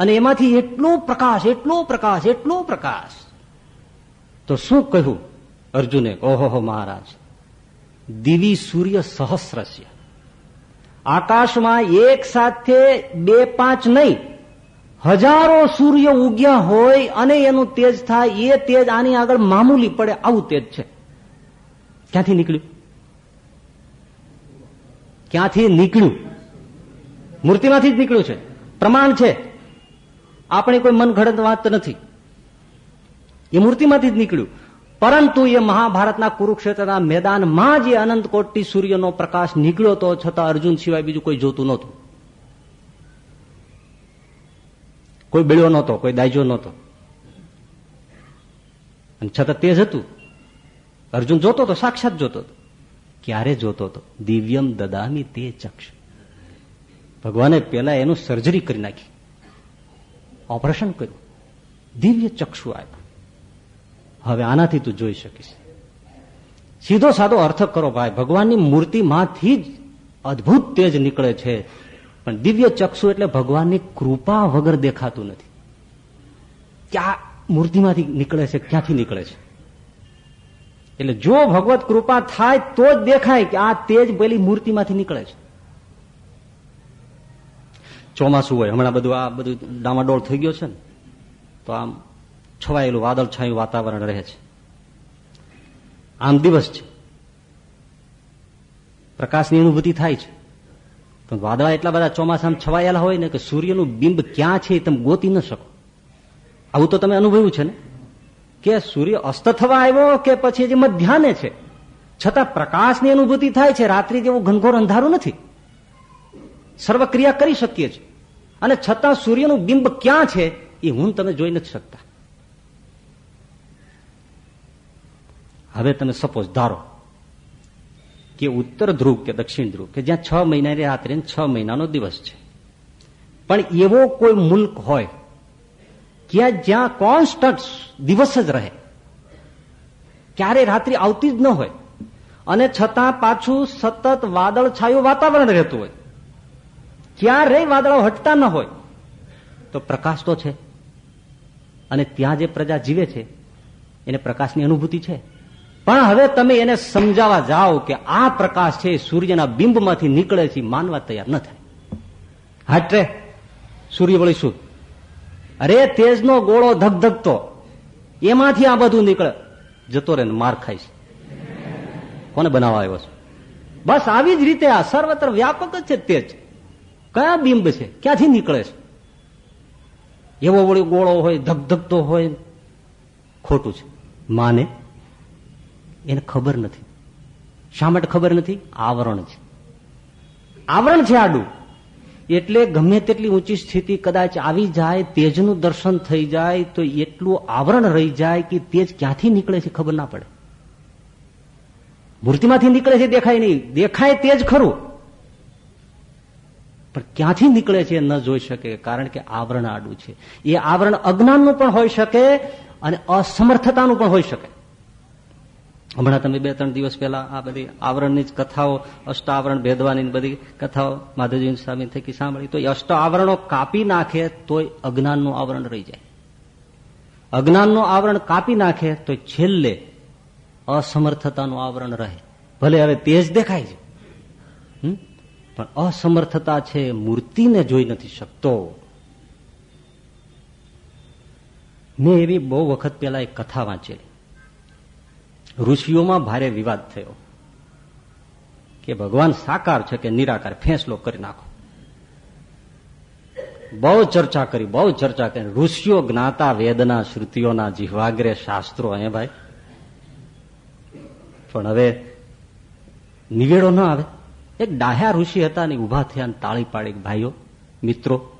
અને એમાંથી એટલો પ્રકાશ એટલો પ્રકાશ એટલો પ્રકાશ. તો શું કહ્યું અર્જુને? ઓહો મહારાજ. દિવી સૂર્ય સહસ્રસ્ય. આકાશમાં એક સાથે બે પાંચ નહીં. હજારો સૂર્ય ઉગ્યા હોય અને એનું તેજ થાય, એ તેજ આની આગળ મામૂલી પડે આવું તેજ છે. ક્યાંથી નીકળ્યું? ક્યાંથી નીકળ્યું? મૂર્તિમાંથી જ નીકળ્યું છે. પ્રમાણ છે. આપણી કોઈ મનઘડત વાત નથી. એ મૂર્તિમાંથી જ નીકળ્યું. પરંતુ એ મહાભારતના કુરુક્ષેત્રના મેદાનમાં જે અનંત કોટી સૂર્યનો પ્રકાશ નીકળ્યો તો છતાં અર્જુન સિવાય બીજું કોઈ જોતું નહોતું. કોઈ બેળ્યો નહોતો, કોઈ દાયજો નહોતો. અને છતાં તેજ હતું. અર્જુન જોતો હતો સાક્ષાત જોતો હતો. ક્યારે જોતો હતો? દિવ્યમ દદામી તે ચક્ષ. ભગવાને પેલા એનું સર્જરી કરી નાખી. ઓપરેશન કર્યું. દિવ્ય ચક્ષુ આપ્યા. હવે આનાથી તું જોઈ શકીશ. સીધો સાદો અર્થ કરો ભાઈ, ભગવાનની મૂર્તિમાંથી જ અદભુત તેજ નીકળે છે. પણ દિવ્ય ચક્ષુ એટલે ભગવાનની કૃપા વગર દેખાતું નથી. ક્યાં મૂર્તિમાંથી નીકળે છે, ક્યાંથી નીકળે છે? એટલે જો ભગવત કૃપા થાય તો જ દેખાય કે આ તેજ પેલી મૂર્તિમાંથી નીકળે છે. ચોમાસું હોય, હમણાં બધું આ બધું ડામાડોળ થઈ ગયો છે ને, તો આમ છવાયેલું વાદળ છાયું વાતાવરણ રહે છે. આમ દિવસ છે. પ્રકાશની અનુભૂતિ થાય છે. પણ વાદળા એટલા બધા ચોમાસામાં છવાયેલા હોય ને કે સૂર્યનું બિંબ ક્યાં છે એ તમે ગોતી ન શકો. આવું તો તમે અનુભવ્યું છે ને? કે સૂર્ય અસ્ત થવા આવ્યો કે પછી જે મધ્યાને છે? છતાં પ્રકાશની અનુભૂતિ થાય છે, રાત્રિ જેવું ઘનઘોર અંધારું નથી. સર્વક્રિયા કરી શકીએ છીએ. અને છતાં સૂર્યનું બિંબ ક્યાં છે, એ હું તમે જોઈ નથી શકતા. હવે તમે સપોઝ ધારો કે ઉત્તર ધ્રુવ કે દક્ષિણ ધ્રુવ, કે જ્યાં છ મહિનાની રાત્રે છ મહિનાનો દિવસ છે. પણ એવો કોઈ મુલ્ક હોય કે જ્યાં કોન્સ્ટન્ટ દિવસ જ રહે. ક્યારે રાત્રિ આવતી જ ન હોય. અને છતાં પાછું સતત વાદળ છાયું વાતાવરણ રહેતું હોય. ક્યારે વાદળો હટતા ન હોય. તો પ્રકાશ તો છે. અને ત્યાં જે પ્રજા જીવે છે, એને પ્રકાશની અનુભૂતિ છે. પણ હવે તમે એને સમજાવવા જાઓ કે આ પ્રકાશ છે સૂર્યના બિંબમાંથી નીકળે છે માનવા તૈયાર ન થાય. હાટરે સૂર્ય વળી શું? અરે તેજનો ગોળો ધગધગતો. એમાંથી આ બધું નીકળે. જતો રહે માર ખાઈશ કોને બનાવવા આવ્યો છે? બસ આવી જ રીતે આ સર્વત્ર વ્યાપક જ છે તેજ. કયા બિંબ છે? ક્યાંથી નીકળે છે? એવો વળી ગોળો હોય, ધગધગતો હોય, ખોટું છે. માને? એને ખબર નથી. શા માટે ખબર નથી? આવરણ છે. આવરણ છે આડું. એટલે ગમે તેટલી ઊંચી સ્થિતિ કદાચ આવી જાય, તેજનું દર્શન થઈ જાય, તો એટલું આવરણ રહી જાય કે તેજ ક્યાંથી નીકળે છે ખબર ના પડે. મૂર્તિમાંથી નીકળે છે દેખાય નહીં. દેખાય તેજ ખરું. પણ ક્યાંથી નીકળે છે ન જોઈ શકે, કારણ કે આવરણ આડું છે. એ આવરણ અજ્ઞાનનું પણ હોઈ શકે અને અસમર્થતાનું પણ હોઈ શકે. હમણાં તમે બે, ત્રણ દિવસ પહેલા આ બધી આવરણની જ કથાઓ અષ્ટ આવરણ ભેદવાની બધી કથાઓ માધવજી સ્વામી થકી સાંભળી. તો એ અષ્ટ આવરણો કાપી નાખે તોય અજ્ઞાનનું આવરણ રહી જાય. અજ્ઞાનનું આવરણ કાપી નાખે તો છેલ્લે અસમર્થતાનું આવરણ રહે. ભલે હવે તેજ દેખાય છે. પણ અસમર્થતા છે મૂર્તિને જોઈ નથી શકતો. મેં એવી બહુ વખત પહેલા એક કથા વાંચેલી. ઋષિઓમાં ભારે વિવાદ થયો કે ભગવાન સાકાર છે કે નિરાકાર? ફેંસલો કરી નાખો. બહુ ચર્ચા કરી, બહુ ચર્ચા કરી. ઋષિઓ જ્ઞાતા વેદના શ્રુતિઓના જીહવાગ્રે શાસ્ત્રો, હે ભાઈ? પણ હવે નિવેડો ન આવે. એક ડાહ્યા ઋષિ હતા ને ઊભા થયા તાળી પાડી ભાઈઓ, મિત્રો,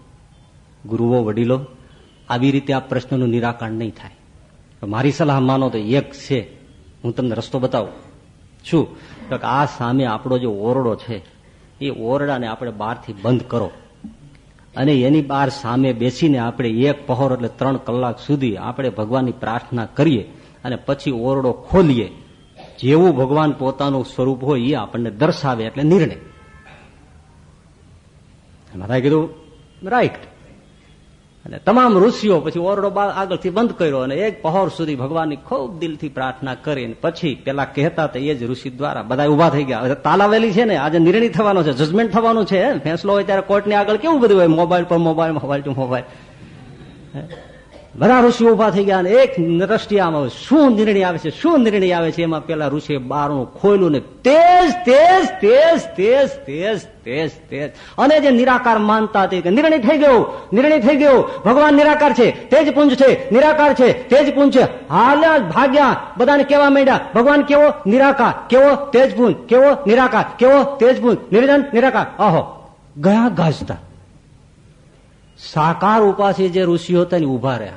ગુરુઓ, વડીલો, આવી રીતે આ પ્રશ્નનું નિરાકરણ નહીં થાય. મારી સલાહ માનો તો એક છે હું તમને રસ્તો બતાવું. શું? તો આ સામે આપણો જે ઓરડો છે, એ ઓરડાને આપણે બહારથી બંધ કરો. અને એની બહાર સામે બેસીને આપણે એક પહોર એટલે ત્રણ કલાક સુધી આપણે ભગવાનની પ્રાર્થના કરીએ અને પછી ઓરડો ખોલીએ. જેવું ભગવાન પોતાનું સ્વરૂપ હોય એ આપણને દર્શાવે એટલે નિર્ણય. મારા કીધું રાઈટ અને તમામ ઋષિઓ પછી ઓરડો આગળથી બંધ કર્યો અને એક પહોર સુધી ભગવાનની ખૂબ દિલથી પ્રાર્થના કરી પછી પેલા કહેતા હતા, એ જ ઋષિ દ્વારા બધા ઊભા થઈ ગયા. તાલાવેલી છે ને, આજે નિર્ણય થવાનો છે જજમેન્ટ થવાનું છે. ફેસલો હોય ત્યારે કોર્ટની આગળ કેવું બધું હોય? મોબાઈલ પર મોબાઈલ મોબાઈલ ટુ મોબાઈલ બધા ઋષિ ઊભા થઈ ગયા એક દ્રષ્ટિ આમ શું નિર્ણય આવે છે? શું નિર્ણય આવે છે? એમાં પેલા ઋષિએ બારણું ખોયલું ને તેજ તેજ તેજ તેજ તેજ તેજ તેજ. અને જે નિરાકાર માનતા હતી કે નિર્ણય થઈ ગયો, નિર્ણય થઈ ગયો. ભગવાન નિરાકાર છે, તેજ પુંજ છે, નિરાકાર છે, તેજ પુંજ છે. હાલ્યા ભાગ્યા. બધાને કેવા માંડ્યા, ભગવાન, કેવો નિરાકાર? કેવો તેજ પુંજ? કેવો નિરાકાર? કેવો તેજ પુંજ? નિર્જન, નિરાકાર? અહો ગયા ગાજતા. સાકાર ઉપાસી જે ઋષિઓ હતા ને ઊભા રહ્યા.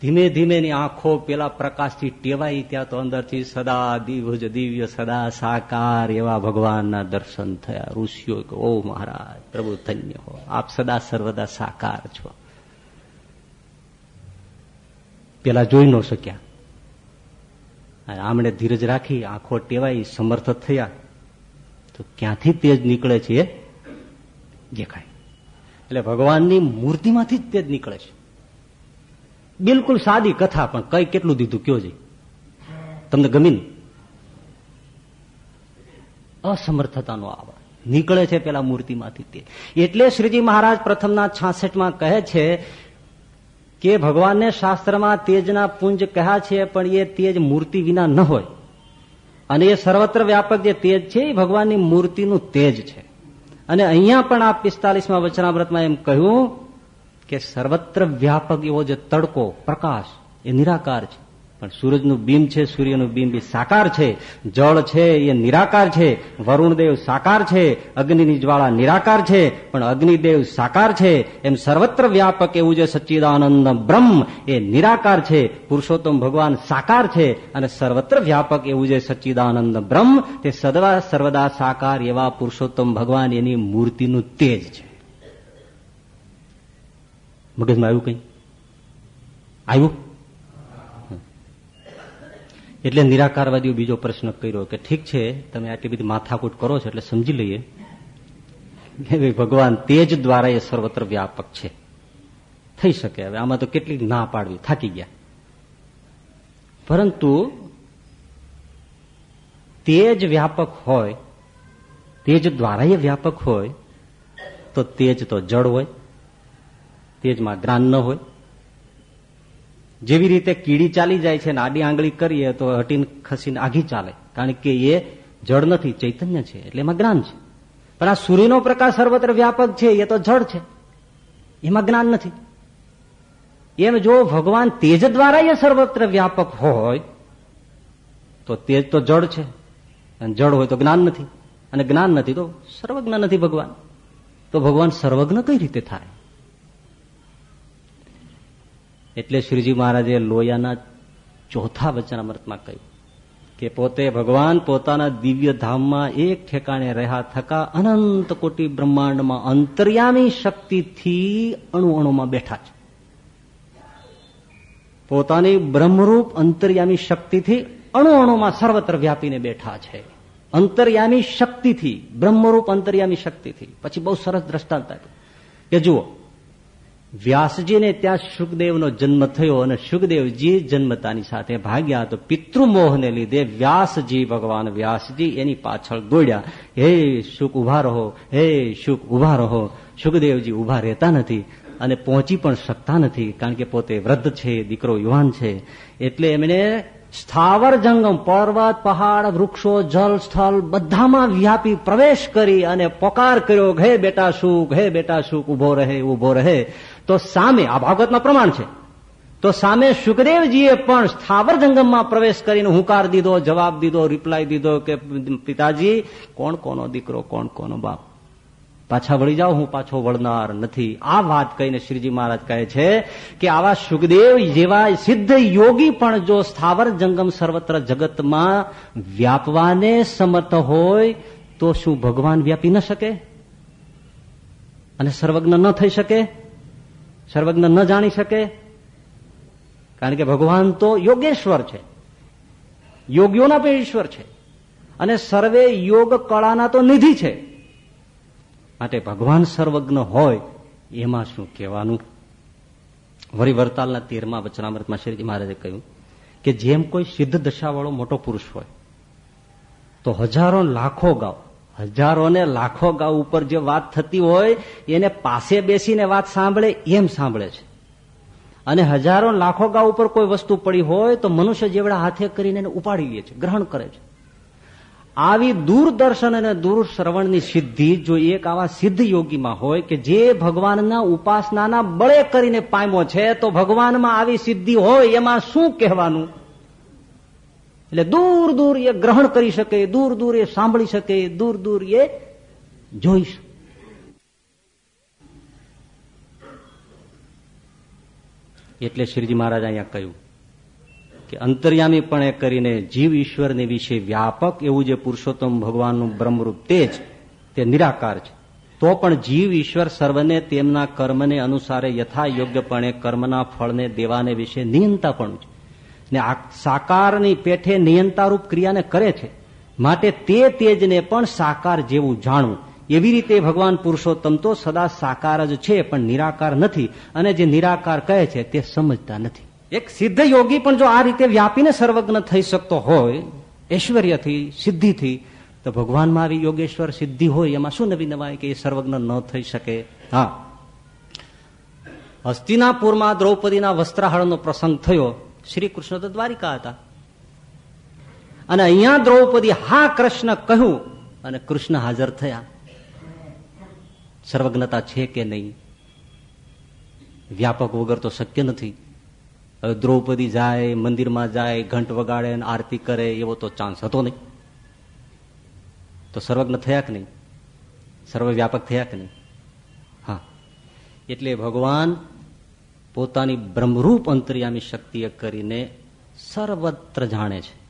ધીમે ધીમે ની આંખો પેલા પ્રકાશથી ટેવાઈ ત્યાં તો અંદરથી સદા દિવ્ય દિવ્ય, સદા સાકાર એવા ભગવાનના દર્શન થયા. ઋષિઓ ઓ મહારાજ, પ્રભુ ધન્ય હો. આપ સદા સર્વદા સાકાર છો. પેલા જોઈ ન શક્યા. આમણે ધીરજ રાખી, આંખો ટેવાઈ, સમર્થ થયા. તો ક્યાંથી તેજ નીકળે છે દેખાય. એટલે ભગવાનની મૂર્તિમાંથી જ તેજ નીકળે છે. બિલકુલ સાદી કથા, પણ કઈ કેટલું દીધું? કયો જઈ તમને ગમી અસમર્થતાનો આવા નીકળે છે પેલા મૂર્તિમાંથી તે. એટલે શ્રીજી મહારાજ પ્રથમના છાસઠમાં કહે છે કે ભગવાનને શાસ્ત્રમાં તેજના પુંજ કહ્યા છે, પણ એ તેજ મૂર્તિ વિના ન હોય. અને એ સર્વત્ર વ્યાપક જે તેજ છે, એ ભગવાનની મૂર્તિનું તેજ છે. અને અહીંયા પણ આ પિસ્તાલીસમાં વચનાવ્રતમાં એમ કહ્યું કે સર્વત્ર વ્યાપક એવો જે તડકો, પ્રકાશ, એ નિરાકાર છે. પણ સૂરજનું બિંબ છે, સૂર્યનું બિંબ એ સાકાર છે. જળ છે, એ નિરાકાર છે. વરુણદેવ સાકાર છે, અગ્નિની જ્વાળા નિરાકાર છે, પણ અગ્નિદેવ સાકાર છે. એમ સર્વત્ર વ્યાપક એવું જે સચ્ચિદાનંદ બ્રહ્મ, એ નિરાકાર છે. પુરુષોત્તમ ભગવાન સાકાર છે અને સર્વત્ર વ્યાપક એવું જે સચ્ચિદાનંદ બ્રહ્મ, તે સદવા સર્વદા સાકાર એવા પુરુષોત્તમ ભગવાન એની મૂર્તિનું તેજ છે. મગજમાં આવ્યું કઈ? આવ્યું? એટલે નિરાકારવાદીઓ બીજો પ્રશ્ન કર્યો કે ઠીક છે, તમે આટલી બધી માથાકૂટ કરો છો એટલે સમજી લઈએ કે ભગવાન તેજ દ્વારા એ સર્વત્ર વ્યાપક છે. થઈ શકે. હવે આમાં તો કેટલીક ના પાડવી. થાકી ગયા. પરંતુ તેજ વ્યાપક હોય તેજ દ્વારા એ વ્યાપક હોય, તો તેજ તો જડ હોય તેજમાં જ્ઞાન ન હોય જેવી રીતે કીડી ચાલી જાય છે ને આડી આંગળી કરીએ તો હટીને ખસીને આઘી ચાલે. કારણ કે એ જળ નથી, ચૈતન્ય છે, એટલે એમાં જ્ઞાન છે. પણ આ સૂર્યનો પ્રકાશ સર્વત્ર વ્યાપક છે, એ તો જળ છે. એમાં જ્ઞાન નથી. એમ જો ભગવાન તેજ દ્વારા એ સર્વત્ર વ્યાપક હોય, તો તેજ તો જળ છે. અને જળ હોય તો જ્ઞાન નથી. અને જ્ઞાન નથી તો સર્વજ્ઞ નથી ભગવાન. તો ભગવાન સર્વજ્ઞ કઈ રીતે થાય? એટલે શ્રીજી મહારાજે લોયાના ચોથા વચનામૃતમાં કહ્યું કે પોતે ભગવાન પોતાના દિવ્ય ધામમાં એક ઠેકાણે રહ્યા થકા અનંત કોટી બ્રહ્માંડમાં અંતર્યામી શક્તિથી અણુ અણુમાં બેઠા છે. પોતાની બ્રહ્મરૂપ અંતર્યામી શક્તિથી અણુ અણુમાં સર્વત્ર વ્યાપીને બેઠા છે. અંતર્યામી શક્તિથી, બ્રહ્મરૂપ અંતર્યામી શક્તિથી. પછી બહુ સરસ દ્રષ્ટાંત આપ્યું કે જુઓ વ્યાસજીને ત્યાં સુખદેવનો જન્મ થયો અને સુખદેવજી જન્મતાની સાથે ભાગ્યા તો પિતૃમોહને લીધે વ્યાસજી ભગવાન વ્યાસજી એની પાછળ દોડ્યા. હે સુખ ઊભા રહો, હે સુખ ઊભા રહો. સુખદેવજી ઊભા રહેતા નથી અને પહોંચી પણ શકતા નથી કારણ કે પોતે વૃદ્ધ છે, દીકરો યુવાન છે. એટલે એમને સ્થાવર જંગમ, પર્વત, પહાડ, વૃક્ષો જલ સ્થળ બધામાં વ્યાપી પ્રવેશ કરી અને પોકાર કર્યો હે બેટા સુખ, હે બેટા સુખ ઊભો રહે ઊભો રહે. તો સામે, આ ભાગવતમાં પ્રમાણ છે, તો સામે સુખદેવજીએ પણ સ્થાવર જંગમમાં પ્રવેશ કરીને હુંકાર દીધો, જવાબ દીધો રિપ્લાય દીધો કે, પિતાજી, કોણ કોનો દીકરો, કોણ કોનો બાપ? પાછા વળી જાઓ, હું પાછો વળનાર નથી. આ વાત કહીને શ્રીજી મહારાજ કહે છે કે આવા સુખદેવ જેવા સિદ્ધ યોગી પણ જો સ્થાવર જંગમ સર્વત્ર જગતમાં વ્યાપવાને સમર્થ હોય, તો શું ભગવાન વ્યાપી ન શકે? અને સર્વજ્ઞ ન થઈ શકે? સર્વજ્ઞ ન જાણી શકે? કારણ કે ભગવાન તો યોગેશ્વર છે. યોગીઓના પણ ઈશ્વર છે. અને સર્વે યોગ કળાના તો નિધિ છે. માટે ભગવાન સર્વજ્ઞ હોય, એમાં શું કહેવાનું? વરી વરતાલના તેરમા વચનામૃતમાં શ્રીજી મહારાજે કહ્યું કે જેમ કોઈ સિદ્ધ દશાવાળો મોટો પુરુષ હોય, તો હજારો લાખો ગાવ હજારો ને લાખો ગાવ ઉપર જે વાત થતી હોય, એને પાસે બેસીને વાત સાંભળે, એમ સાંભળે છે. અને હજારો લાખો ગાવ ઉપર કોઈ વસ્તુ પડી હોય, તો મનુષ્ય જેવડા હાથે કરીને એને ઉપાડી લે છે, ગ્રહણ કરે છે. આવી દૂરદર્શન અને દૂર શ્રવણની સિદ્ધિ જો એક આવા સિદ્ધ યોગીમાં હોય કે જે ભગવાનના ઉપાસનાના બળે કરીને પામ્યો છે, તો ભગવાનમાં આવી સિદ્ધિ હોય, એમાં શું કહેવાનું? એટલે દૂર દૂર એ ગ્રહણ કરી શકે, દૂર દૂર એ સાંભળી શકે, દૂર દૂર એ જોઈ શકે. એટલે શ્રીજી મહારાજ અહીંયા કહ્યું કે અંતર્યામીપણે કરીને જીવ ઈશ્વરને વિશે વ્યાપક એવું જે પુરુષોત્તમ ભગવાનનું બ્રહ્મરૂપ તેજ તે નિરાકાર છે. તો પણ જીવ ઈશ્વર સર્વને તેમના કર્મને અનુસારે યથા યોગ્યપણે કર્મના ફળને દેવાને વિશે નિયંતાપણું છે. ને સાકારની પેઠે નિયંતારૂપ ક્રિયાને કરે છે. માટે તે તેજને પણ સાકાર જેવું જાણવું. એવી રીતે ભગવાન પુરુષોત્તમ તો સદા સાકાર જ છે, પણ નિરાકાર નથી. અને જે નિરાકાર કહે છે તે સમજતા નથી. એક સિદ્ધ યોગી પણ જો આ રીતે વ્યાપીને સર્વજ્ઞ થઈ શકતો હોય, ઐશ્વર્યથી, સિદ્ધિથી, તો ભગવાનમાં આવી યોગેશ્વર સિદ્ધિ હોય, એમાં શું નવી નવાય કે એ સર્વજ્ઞ ન થઈ શકે? હા. હસ્તિનાપુરમાં દ્રૌપદીના વસ્ત્રાહળનો પ્રસંગ થયો. શ્રી કૃષ્ણ તો દ્વારિકા હતા. અને અહીંયા દ્રૌપદી હા કૃષ્ણ કહ્યું અને કૃષ્ણ હાજર થયા. સર્વજ્ઞતા છે કે નહીં? વ્યાપક વગર તો શક્ય નથી. હવે દ્રૌપદી જાય, મંદિરમાં જાય, ઘંટ વગાડે આરતી કરે એવો તો ચાન્સ હતો નહીં. તો સર્વજ્ઞ થયા કે નહીં? સર્વવ્યાપક થયા કે નહીં? હા. એટલે ભગવાન પોતાની બ્રહ્મરૂપ અંતર્યામી શક્તિએ કરીને સર્વત્ર જાણે છે.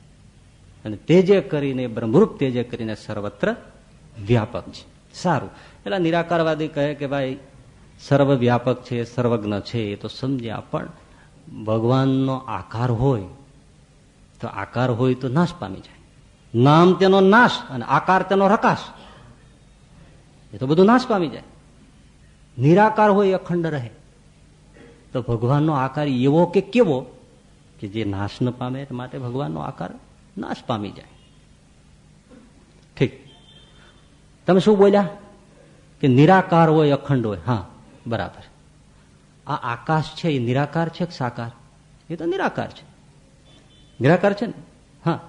અને તેજે કરીને, બ્રહ્મરૂપ તેજે કરીને સર્વત્ર વ્યાપક છે. સારું. એટલે નિરાકારવાદી કહે કે ભાઈ સર્વ વ્યાપક છે, સર્વજ્ઞ છે, એ તો સમજ્યા, પણ ભગવાનનો આકાર હોય, તો આકાર હોય તો નાશ પામી જાય. નામ તેનો નાશ અને આકાર તેનો રકાશ. એ તો બધું નાશ પામી જાય. નિરાકાર હોય અખંડ રહે. તો ભગવાનનો આકાર એવો કે કેવો કે જે નાશ ન પામે માટે ભગવાનનો આકાર નાશ પામી જાય. ઠીક. તમે શું બોલ્યા? કે નિરાકાર હોય, અખંડ હોય. હા, બરાબર. આ આકાશ છે, એ નિરાકાર છે કે સાકાર? એ તો નિરાકાર છે. નિરાકાર છે ને? હા.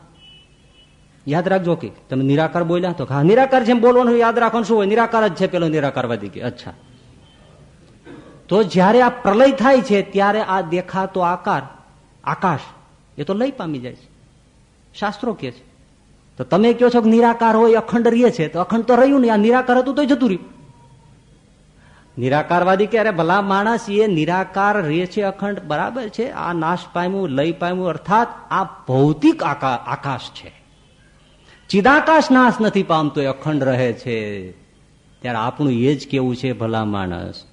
યાદ રાખજો કે તમે નિરાકાર બોલ્યા તો હા, નિરાકાર છે બોલવાનું યાદ રાખવાનું શું હોય? નિરાકાર જ છે, પેલો નિરાકારવાદી કે અચ્છા. તો જયારે આ પ્રલય થાય છે, ત્યારે આ દેખાતો આકાર, આકાશ, એ તો લઈ પામી જાય છે. શાસ્ત્રો કે છે. તો તમે કહો છો કે નિરાકાર હોય, અખંડ રહે છે, તો અખંડ તો રહ્યું નહીં. આ નિરાકાર હતું તો જતું રહ્યું. નિરાકારવાદી કે અરે ભલા માણસ, એ નિરાકાર રહે છે, અખંડ. બરાબર છે. આ નાશ પામ્યું લઈ પામ્યું, અર્થાત આ ભૌતિક આકાશ છે. ચિદાકાશ નાશ નથી પામતો, એ અખંડ રહે છે. ત્યારે આપણું એ જ કેવું છે, ભલા માણસ.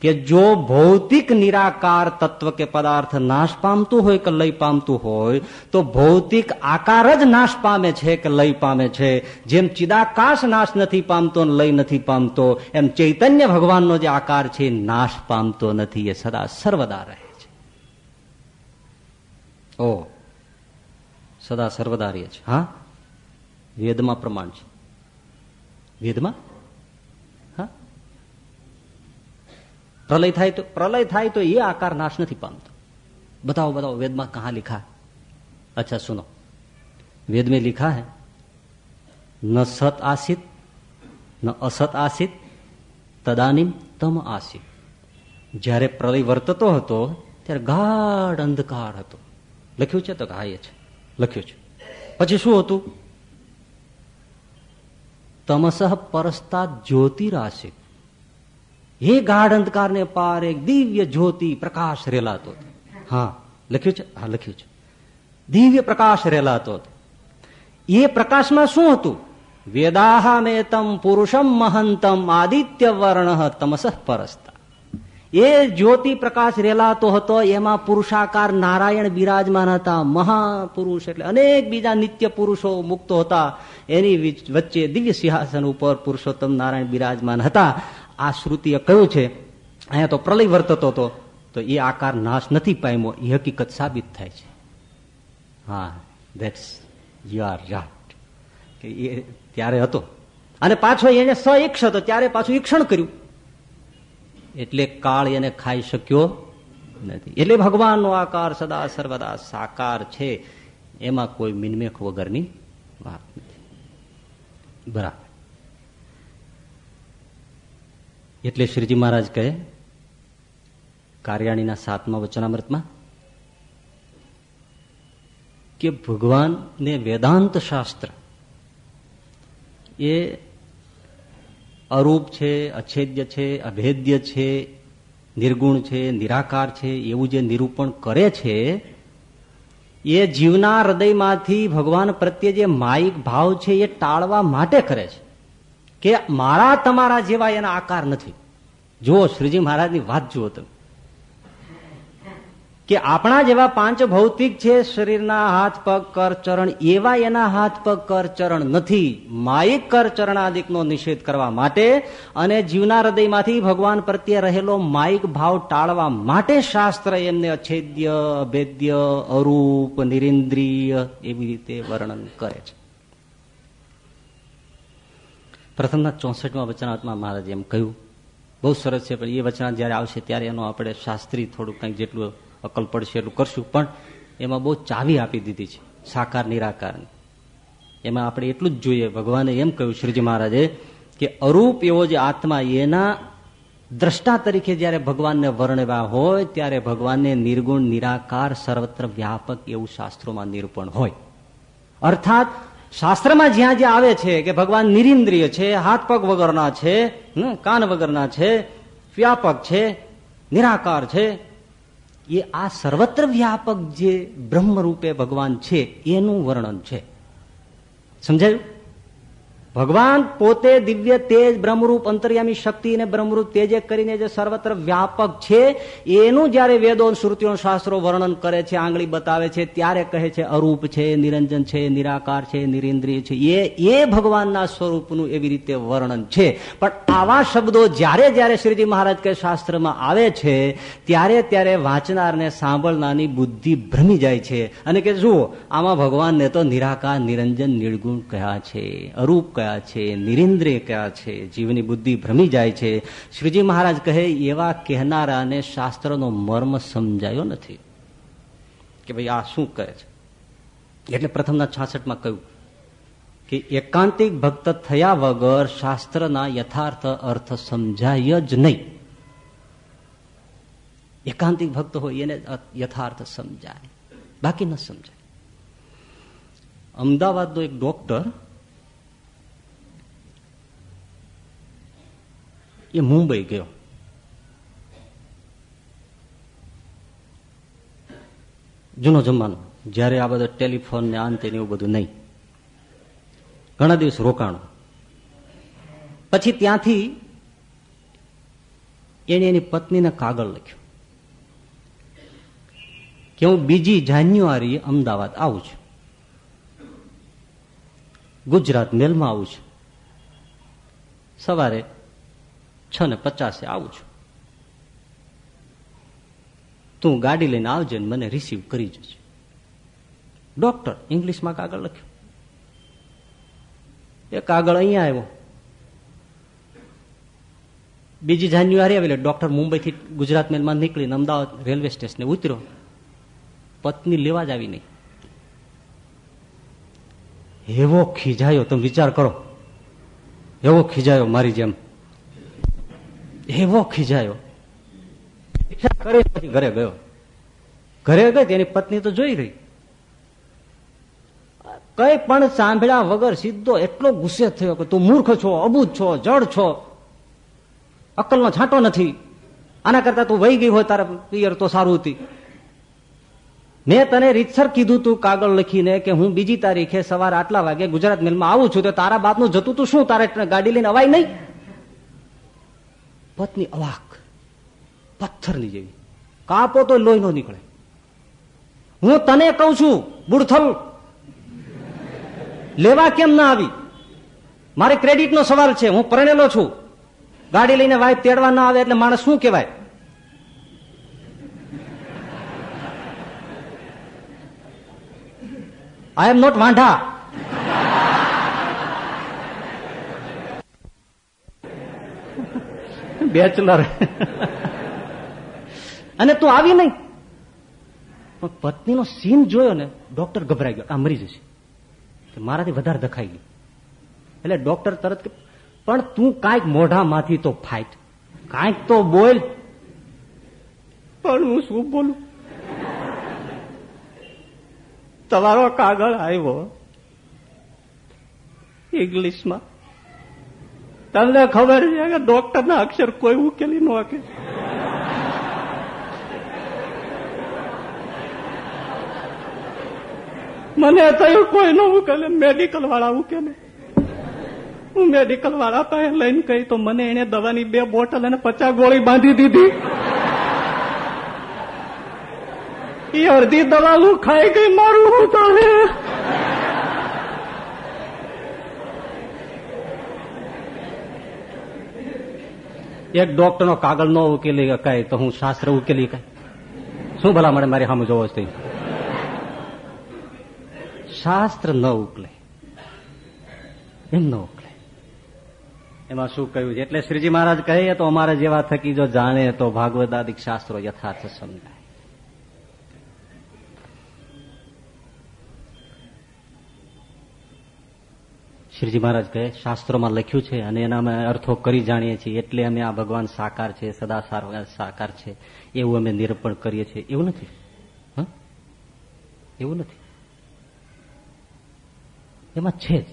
કે જો ભૌતિક નિરાકાર તત્વ કે પદાર્થ નાશ પામતું હોય કે લય પામતું હોય, તો ભૌતિક આકાર જ નાશ પામે છે કે લય પામે છે. જેમ ચિદાકાશ નાશ નથી પામતો લય નથી પામતો, એમ ચૈતન્ય ભગવાનનો જે આકાર છે નાશ પામતો નથી, એ સદા સર્વદા રહે છે. ઓ, સદા સર્વદા રહે છે. હા? વેદમાં પ્રમાણ છે. વેદમાં? પ્રલય થાય તો પ્રલય થાય તો એ આકાર નાશ નથી પામતો. બતાવો બતાવો, વેદમાં કહા લિખા અચ્છા, સુનો. વેદ મેં લિખા હે, ન સત આસિત, ન અસત આસિત, તદાનીમ તમ આસિત. જ્યારે પ્રલય વર્તતો હતો, ત્યારે ગાઢ અંધકાર હતો. લખ્યું છે તો કે હા, એ છે. લખ્યું છે. પછી શું હતું? તમસઃ પરસ્તા જ્યોતિરાશિત એ ગાઢ અંધકારને પાર એક દિવ્ય જ્યોતિ પ્રકાશ રેલાતો હા, લખ્યું છે? હા, લખ્યું છે. દિવ્ય પ્રકાશ રેલાતો એ પ્રકાશમાં શું હતું? વેદાહામેતમ પુરુષમ મહંતમ આદિત્ય વર્ણ તમસઃ પરસ્તા. એ જ્યોતિ પ્રકાશ રેલાતો હતો, એમાં પુરુષાકાર નારાયણ બિરાજમાન હતા, મહાપુરુષ એટલે અનેક બીજા નિત્ય પુરુષો મુક્તો હતા. એની વચ્ચે દિવ્ય સિંહાસન ઉપર પુરુષોત્તમ નારાયણ બિરાજમાન હતા. આ શ્રુતિએ કહ્યું છે, અહીંયા તો પ્રલય વર્તતો હતો, તો એ આકાર નાશ નથી પામ્યો, એ હકીકત સાબિત થાય છે. હા ધેટ્સ યુ આર રાઈટ કે એ ત્યારે હતો. અને પાછો એને સ ઈક્ષ હતો, ત્યારે પાછું ઈક્ષણ કર્યું. એટલે કાળ એને ખાઈ શક્યો નથી. એટલે ભગવાનનો આકાર સદા સર્વદા સાકાર છે. એમાં કોઈ મિનમેખ વગરની વાત નથી. બરાબર. એટલે શ્રીજી મહારાજ કહે, કાર્યાણીના સાતમા વચનામૃતમાં કે ભગવાન ને વેદાંત શાસ્ત્ર એ અરૂપ છે, અછેદ્ય છે, અભેદ્ય છે, નિર્ગુણ છે, નિરાકાર છે, એવું જે નિરૂપણ કરે છે, એ જીવના હૃદયમાંથી ભગવાન પ્રત્યે જે માયિક ભાવ છે એ ટાળવા માટે કરે છે. કે મારા તમારા જેવા એના આકાર નથી. જુઓ શ્રીજી મહારાજની વાત જુઓ તમે. કે આપણા જેવા પાંચ ભૌતિક છે, શરીરના હાથ, પગ, કર, ચરણ, એવા એના હાથ, પગ, કર, ચરણ નથી. માયિક કર, ચરણાદિકનો નિષેધ કરવા માટે અને જીવના હૃદયમાંથી ભગવાન પ્રત્યે રહેલો માયિક ભાવ ટાળવા માટે શાસ્ત્ર એમને અછેદ્ય, અભેદ્ય, અરૂપ, નિરિન્દ્રિય એવી રીતે વર્ણન કરે છે. પ્રથમના ચોસઠમાં વચનાત્મા મહારાજ એમ કહ્યું, બહુ સરસ છે, પણ એ વચના જયારે આવશે ત્યારે એનો આપણે શાસ્ત્રી થોડુંક કંઈક જેટલું અકલ પડશે એટલું કરશું. પણ એમાં બહુ ચાવી આપી દીધી છે, સાકાર નિરાકારની એમાં આપણે એટલું જ જોઈએ. ભગવાને એમ કહ્યું, શ્રીજી મહારાજે, કે અરૂપ એવો જે આત્મા એના દ્રષ્ટા તરીકે જયારે ભગવાનને વર્ણવ્યા હોય, ત્યારે ભગવાનને નિર્ગુણ, નિરાકાર, સર્વત્ર વ્યાપક એવું શાસ્ત્રોમાં નિરૂપણ હોય. અર્થાત શાસ્ત્રમાં જ્યાં જ્યાં આવે છે કે ભગવાન નિરિન્દ્રિય છે, હાથ પગ વગરના છે કાન વગરના છે, વ્યાપક છે, નિરાકાર છે, એ આ સર્વત્ર વ્યાપક જે બ્રહ્મરૂપે ભગવાન છે, એનું વર્ણન છે. સમજાયું? ભગવાન પોતે દિવ્ય તેજ બ્રહ્મરૂપ અંતર્યામી શક્તિ અને બ્રહ્મરૂપ તેજે કરીને જે સર્વત્ર વ્યાપક છે, એનું જયારે વેદો શ્રુતિઓ શાસ્ત્રો વર્ણન કરે છે, આંગળી બતાવે છે, ત્યારે કહે છે, અરૂપ છે, નિરંજન છે, નિરાકાર છે, નિરેન્દ્રિય છે. એ એ ભગવાનના સ્વરૂપનું એવી રીતે વર્ણન છે. પણ આવા શબ્દો જ્યારે જ્યારે શ્રીજી મહારાજ કે શાસ્ત્રમાં આવે છે, ત્યારે ત્યારે વાંચનારને સાંભળનારની બુદ્ધિ ભ્રમી જાય છે. અને કે જુઓ, આમાં ભગવાનને તો નિરાકાર, નિરંજન, નિર્ગુણ કહ્યા છે. અરૂપ કયા છે નિરેન્દ્રિય કયા છે, જીવની બુદ્ધિ ભ્રમી જાય છે. શ્રીજી મહારાજ કહે, એવા કહેનારાને શાસ્ત્રનો મર્મ સમજાયો નથી. કે ભાઈ આ શું કહે છે? એટલે પ્રથમના છાસઠમાં કહ્યું કે એકાંતિક ભક્ત થયા વગર શાસ્ત્રના યથાર્થ અર્થ સમજાય જ નહીં. એકાંતિક ભક્ત હોય એને યથાર્થ સમજાય. બાકી ન સમજાય. અમદાવાદનો એક ડોક્ટર એ મુંબઈ ગયો. જૂનો જમાનો. જ્યારે આ બધા ટેલિફોન ને આંતે એવું બધું નહીં. ઘણા દિવસ રોકાણો. પછી ત્યાંથી એને એની પત્નીને કાગળ લખ્યું. કે હું બીજી જાન્યુઆરી અમદાવાદ આવું છું. ગુજરાત મેલમાં આવું છું. સવારે છ ને પચાસે આવું છું. તું ગાડી લઈને આવજે ને મને રિસીવ કરી જશે ડોક્ટર ઇંગ્લિશમાં કાગળ લખ્યું. એ કાગળ અહીંયા આવ્યો. બીજી જાન્યુઆરી આવી એટલે ડોક્ટર મુંબઈથી ગુજરાત મેલમાં નીકળીને અમદાવાદ રેલવે સ્ટેશને ઉતર્યો. પત્ની લેવા જ આવી નહીં. એવો ખીજાયો, તમે વિચાર કરો. એવો ખીજાયો મારી જેમ. એવો ખીજાયો. કરી ઘરે ગયો. ઘરે ગઈ તેની પત્ની તો જોઈ રહી. કઈ પણ સાંભળ્યા વગર સીધો એટલો ગુસ્સે થયો કે તું મૂર્ખ છો, અબૂજ છો, જડ છો. અક્કલનો છાંટો નથી. આના કરતા તું વહી ગઈ હોય તારા પિયર તો સારું હતી. મેં તને રીતસર કીધું તું કાગળ લખીને કે હું બીજી તારીખે સવારે આટલા વાગે ગુજરાત મેલમાં આવું છું તો તારા બાપનું જતું તું શું? તારે ગાડી લઈને અવાય નહીં? પત્ની અવાક પથ્થરની જેવી કાપો તો લોહી નો નીકળે. હું તને કઉ છું, બુડથલ, લેવા કેમ ના આવી? મારે ક્રેડિટ નો સવાલ છે, હું પરણેલો છું. ગાડી લઈને વાઈફ તેડવા ના આવે એટલે માણસ શું કહેવાય? આઈ એમ નોટ વાંઢા. બેચલર. અને તું આવી નહીં. પણ પત્નીનો સીન જોયો ને ડોક્ટર ગભરાઈ ગયો. આ મરી જશે. મારાથી વધારે દખાઈ ગયું એટલે ડોક્ટર તરત પણ તું કાંઈક મોઢામાંથી તો ફાઈટ. કાંઈક તો બોલ. પણ હું શું બોલું? તમારો કાગળ આવ્યો. ઇંગ્લિશમાં તમને ખબર છે કે ડોક્ટરના અક્ષર કોઈ ઉકેલી ન શકે. મને થયું કોઈ ન ઉકેલે મેડિકલ વાળા ઉકેલે. હું મેડિકલ વાળા પાસે લઈને કહી તો મને એને દવાની બે બોટલ અને પચાસ ગોળી બાંધી દીધી. એ અડધી દવા હું ખાઈ ગઈ, મારું હું તારે એક ડોક્ટર નો કાગળ નો ઉકેલી શકાય તો હું શાસ્ત્ર ઉકેલી કઈ શું ભલા મળે મારી સામે જોવો છે? શાસ્ત્ર ન ઉકલે. એમ ન ઉકલે. એમાં શું કહ્યું? છે એટલે શ્રીજી મહારાજ કહે તો અમારા જેવા થકી જો જાણે તો ભાગવદાદિક શાસ્ત્રો યથાર્થ સમજાય. શ્રીજી મહારાજ કહે, શાસ્ત્રોમાં લખ્યું છે અને એના અમે અર્થો કરી જાણીએ છીએ, એટલે અમે આ ભગવાન સાકાર છે સદા સાકાર છે. એવું અમે નિરૂપણ કરીએ છીએ. એવું નથી? એવું નથી? એમાં છે જ.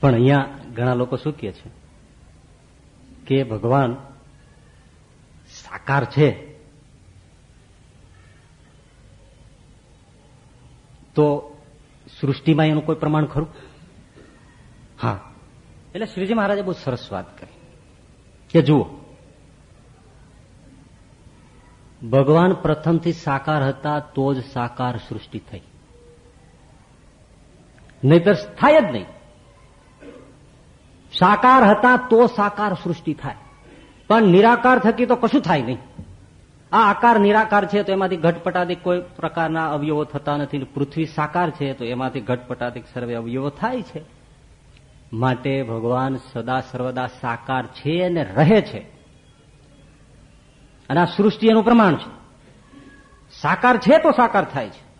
પણ અહીંયા ઘણા લોકો શું કહે છે? કે ભગવાન સાકાર છે. તો સૃષ્ટિમાં એનું કોઈ પ્રમાણ ખરું? હા. એટલે શ્રીજી મહારાજે બહુ સરસ વાત કરી. કે જુઓ, ભગવાન પ્રથમથી સાકાર હતા તો જ સાકાર સૃષ્ટિ થઈ. નહીતર થાય જ નહીં. સાકાર હતા તો સાકાર સૃષ્ટિ થાય. પણ નિરાકાર થકી તો કશું થાય નહીં. આ આકાર નિરાકાર છે તો એમાંથી ઘટપટાદિક કોઈ પ્રકારના અવયવો થતા નથી પૃથ્વી સાકાર છે તો એમાંથી ઘટપટાદિક સર્વે અવયવો થાય છે. માટે ભગવાન સદા સર્વદા સાકાર છે અને રહે છે. અને આ સૃષ્ટિ એનું પ્રમાણ છે. સાકાર છે તો સાકાર થાય છે.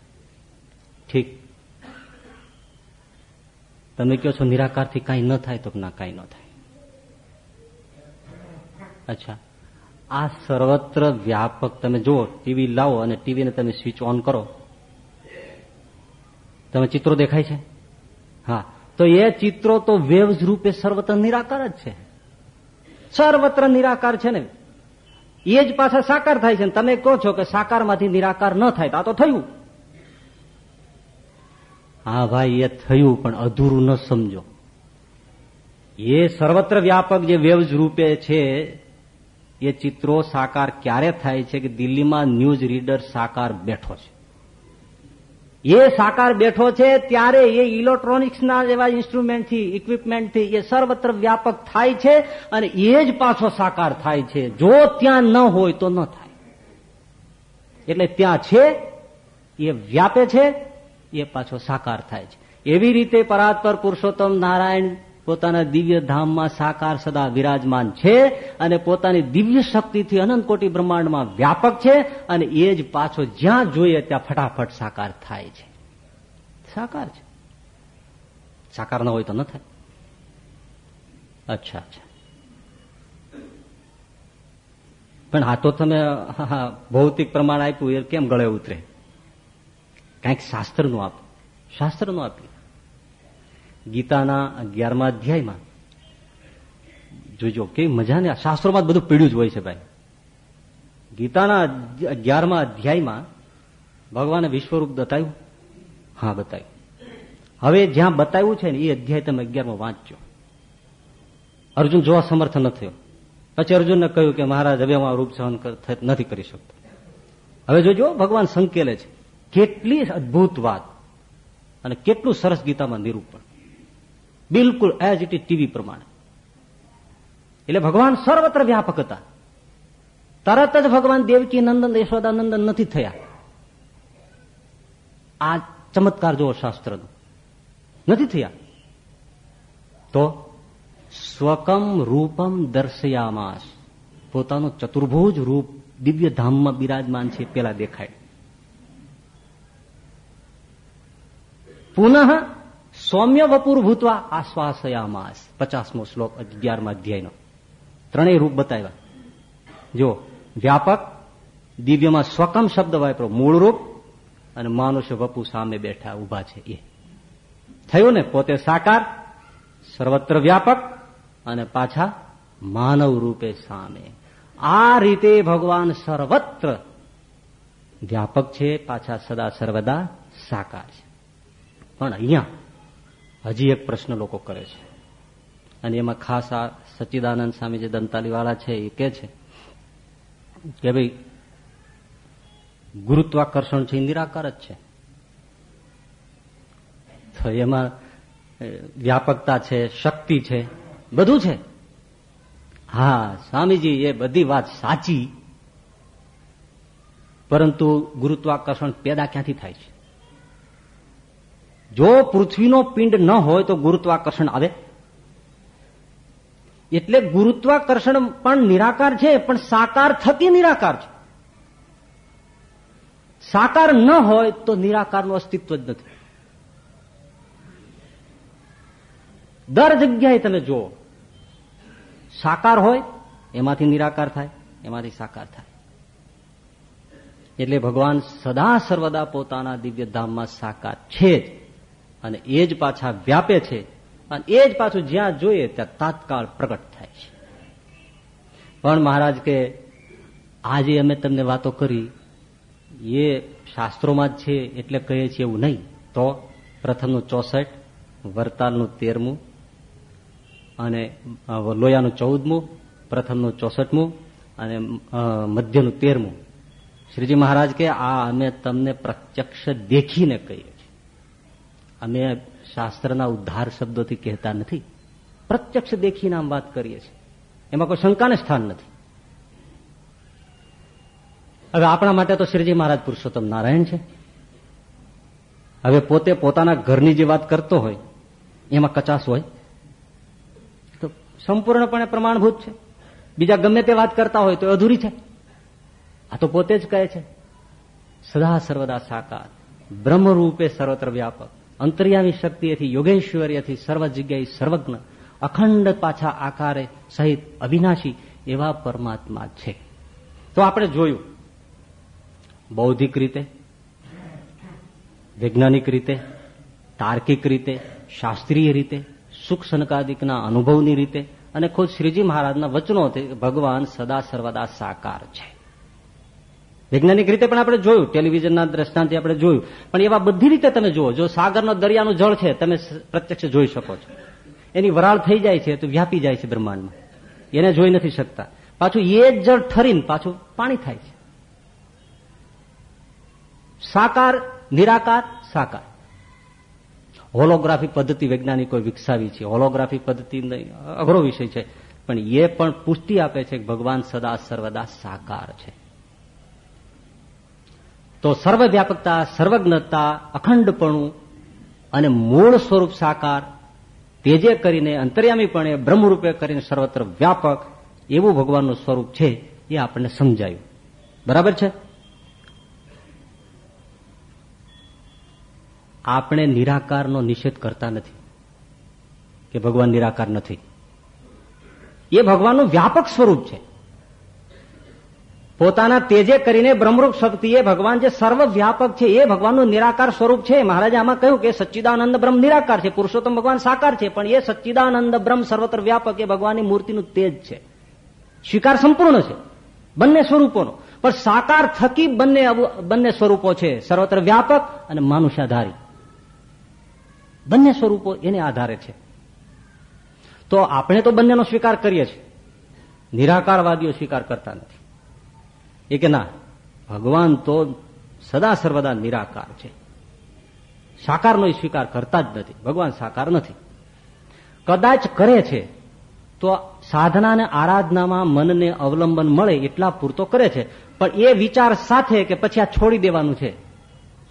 ઠીક. તમે કહો છો નિરાકારથી કાંઈ ન થાય તો ના કાંઈ ન થાય. અચ્છા. આ સર્વત્ર વ્યાપક તમે જુઓ ટીવી લાવો અને ટીવીને તમે સ્વિચ ઓન કરો. તમે ચિત્રો દેખાય છે? હા. તો એ ચિત્રો તો વેવ્સ રૂપે સર્વત્ર નિરાકાર જ છે. સર્વત્ર નિરાકાર છે ને. એ જ પાછા સાકાર થાય છે તમે કહો છો કે સાકારમાંથી નિરાકાર ન થાય આ તો થયું. હા ભાઈ, એ થયું, પણ અધૂરું ન સમજો. એ સર્વત્ર વ્યાપક જે વેવ્સ રૂપે છે એ ચિત્રો સાકાર ક્યારે થાય છે કે દિલ્હીમાં ન્યૂઝ રીડર સાકાર બેઠો છે? એ સાકાર બેઠો છે ત્યારે એ ઇલેક્ટ્રોનિક્સના એવા ઇન્સ્ટ્રુમેન્ટથી, ઇક્વિપમેન્ટથી એ સર્વત્ર વ્યાપક થાય છે અને એ જ પાછો સાકાર થાય છે. જો ત્યાં ન હોય તો ન થાય. એટલે ત્યાં છે, એ વ્યાપે છે, એ પાછો સાકાર થાય છે. એવી રીતે પરાત્પર પુરુષોત્તમ નારાયણ પોતાના દિવ્ય ધામમાં સાકાર સદા વિરાજમાન છે અને પોતાની દિવ્ય શક્તિથી અનંત કોટી બ્રહ્માંડમાં વ્યાપક છે અને એ જ પાછો જ્યાં જોઈએ ત્યાં ફટાફટ સાકાર થાય છે. સાકાર છે. સાકાર ન હોય તો ન થાય. અચ્છા અચ્છા. પણ આ તો તમે ભૌતિક પ્રમાણ આપ્યું, એ કેમ ગળે ઉતરે? કંઈક શાસ્ત્રનું આપ, શાસ્ત્રનું આપ્યું. ગીતાના અગિયારમા અધ્યાયમાં. જોજો, કેવી મજાને શાસ્ત્રોમાં બધું પીડ્યું જ હોય છે ભાઈ. ગીતાના અગિયારમા અધ્યાયમાં ભગવાને વિશ્વરૂપ બતાવ્યું? હા, બતાવ્યું. હવે જ્યાં બતાવ્યું છે ને, એ અધ્યાય તમે અગિયારમાં વાંચજો. અર્જુન જોવા સમર્થ ન થયો. પછી અર્જુનને કહ્યું કે મહારાજ, હવે હું રૂપ સહન નથી કરી શકતો. હવે જોજો, ભગવાન સંકેલે છે. કેટલી અદભુત વાત. અને કેટલું સરસ ગીતામાં નિરૂપણ. બિલકુલ એઝ ઇટ ઇઝ ટીવી પ્રમાણે. એટલે ભગવાન સર્વત્ર વ્યાપક હતા. તરત જ ભગવાન દેવકી નંદન, યશોદાનંદન નથી થયા. આ ચમત્કાર જોવો શાસ્ત્રનો. નથી થયા. તો સ્વકમ રૂપમ દર્શયામાસ. પોતાનું ચતુર્ભુજ રૂપ દિવ્ય ધામમાં બિરાજમાન છે પેલા દેખાય. પુનઃ સૌમ્ય વપુર ભૂતવા આશ્વાસયામાસ. પચાસમો શ્લોક, અગિયારમાં અધ્યાયનો. ત્રણેય રૂપ બતાવ્યા. જો, વ્યાપક, દિવ્યમાં સ્વકમ શબ્દ વાપરો, મૂળ રૂપ, અને માનુષ્ય વપુ સામે બેઠા ઊભા છે એ. થયું ને, પોતે સાકાર, સર્વત્ર વ્યાપક, અને પાછા માનવ રૂપે સામે. આ રીતે ભગવાન સર્વત્ર વ્યાપક છે, પાછા સદા સર્વદા સાકાર છે. પણ અહીંયા હજી એક પ્રશ્ન લોકો કરે છે. અને એમાં ખાસ આ સચ્ચિદાનંદ સ્વામી જે દંતાલીવાળા છે એ કે છે કે ભાઈ, ગુરુત્વાકર્ષણ છે નિરાકાર જ છે. તો એમાં વ્યાપકતા છે, શક્તિ છે, બધું છે. હા, સ્વામીજી, એ બધી વાત સાચી. પરંતુ ગુરુત્વાકર્ષણ પેદા ક્યાંથી થાય છે? જો પૃથ્વીનો પિંડ ન હોય તો ગુરુત્વાકર્ષણ આવે. એટલે ગુરુત્વાકર્ષણ પણ નિરાકાર છે, પણ સાકાર થતી નિરાકાર છે. સાકાર ન હોય તો નિરાકારનું અસ્તિત્વ જ નથી. દર જગ્યાએ તમે જુઓ, સાકાર હોય, એમાંથી નિરાકાર થાય, એમાંથી સાકાર થાય. એટલે ભગવાન સદા સર્વદા પોતાના દિવ્ય ધામમાં સાકાર છે જ. અને એ જ પાછા વ્યાપે છે. અને એ જ પાછું જ્યાં જોઈએ ત્યાં તાત્કાળ પ્રગટ થાય છે. પણ મહારાજ કે, આજે અમે તમને વાતો કરી. એ શાસ્ત્રોમાં જ છે, એટલે કહીએ છીએ એવું નહીં. તો પ્રથમનું ચોસઠ, વરતાલનું તેરમું, અને લોયાનું ચૌદમું, પ્રથમનું ચોસઠમું, અને મધ્યનું તેરમું. શ્રીજી મહારાજ કે, આ અમે તમને પ્રત્યક્ષ દેખીને કહીએ. અમે શાસ્ત્રના ઉદ્ધાર શબ્દોથી કહેતા નથી. પ્રત્યક્ષ દેખીને આમ વાત કરીએ છીએ. એમાં કોઈ શંકાને સ્થાન નથી. હવે આપણા માટે તો શ્રીજી મહારાજ પુરુષોત્તમ નારાયણ છે. હવે પોતે પોતાના ઘરની જે વાત કરતો હોય, એમાં કચાશ હોય, તો સંપૂર્ણપણે પ્રમાણભૂત છે. બીજા ગમે તે વાત કરતા હોય તો અધૂરી છે. આ તો પોતે જ કહે છે. સદા સર્વદા સાકાર. બ્રહ્મરૂપે સર્વત્ર વ્યાપક. અંતર્યામી શક્તિએથી, યોગેશ્વર્યથી સર્વ જગ્યાએ સર્વજ્ઞ, અખંડ પાછા આકારે સહિત અવિનાશી એવા પરમાત્મા છે. તો આપણે જોયું, બૌદ્ધિક રીતે, વૈજ્ઞાનિક રીતે, તાર્કિક રીતે, શાસ્ત્રીય રીતે, સુખ સનકાદિકના અનુભવની રીતે, અને ખુદ શ્રીજી મહારાજના વચનોથી ભગવાન સદા સર્વદા સાકાર છે. વૈજ્ઞાનિક રીતે પણ આપણે જોયું, ટેલિવિઝનના દ્રષ્ટાંતથી આપણે જોયું. પણ એવા બધી રીતે તમે જુઓ, જો સાગરનો દરિયાનું જળ છે, તમે પ્રત્યક્ષ જોઈ શકો છો. એની વરાળ થઈ જાય છે તો વ્યાપી જાય છે બ્રહ્માંડમાં. એને જોઈ નથી શકતા. પાછું એ જ જળ ઠરીને પાછું પાણી થાય છે. સાકાર, નિરાકાર, સાકાર. હોલોગ્રાફી પદ્ધતિ વૈજ્ઞાનિકોએ વિકસાવી છે. હોલોગ્રાફી પદ્ધતિ અઘરો વિષય છે. પણ એ પણ પુષ્ટિ આપે છે કે ભગવાન સદા સર્વદા સાકાર છે. તો સર્વવ્યાપકતા, સર્વજ્ઞતા, અખંડપણું અને મૂળ સ્વરૂપ સાકાર તેજે કરીને અંતર્યામીપણે બ્રહ્મરૂપે કરીને સર્વત્ર વ્યાપક એવું ભગવાનનું સ્વરૂપ છે એ આપણને સમજાયું. બરાબર છે? આપણે નિરાકારનો નિષેધ કરતા નથી કે ભગવાન નિરાકાર નથી. એ ભગવાનનું વ્યાપક સ્વરૂપ છે. પોતાના તેજે કરીને બ્રહ્મરૂપ શક્તિએ ભગવાન જે સર્વવ્યાપક છે, એ ભગવાનનું નિરાકાર સ્વરૂપ છે. મહારાજે આમાં કહ્યું કે સચ્ચિદાનંદ બ્રહ્મ નિરાકાર છે, પુરુષોત્તમ ભગવાન સાકાર છે, પણ એ સચ્ચિદાનંદ બ્રહ્મ સર્વત્ર વ્યાપક એ ભગવાનની મૂર્તિનું તેજ છે. સ્વીકાર સંપૂર્ણ છે, બંને સ્વરૂપોનો. પણ સાકાર થકી બંને બંને સ્વરૂપો છે, સર્વત્ર વ્યાપક અને માનુષાધારી બંને સ્વરૂપો એને આધારે છે. તો આપણે તો બંનેનો સ્વીકાર કરીએ છીએ. નિરાકારવાદીઓ સ્વીકાર કરતા નથી. એ કે ના, ભગવાન તો સદા સર્વદા નિરાકાર છે. સાકારનો સ્વીકાર કરતા જ નથી. ભગવાન સાકાર નથી. કદાચ કરે છે, તો સાધના અને આરાધનામાં મનને અવલંબન મળે એટલા પૂરતો કરે છે. પણ એ વિચાર સાથે કે પછી આ છોડી દેવાનું છે.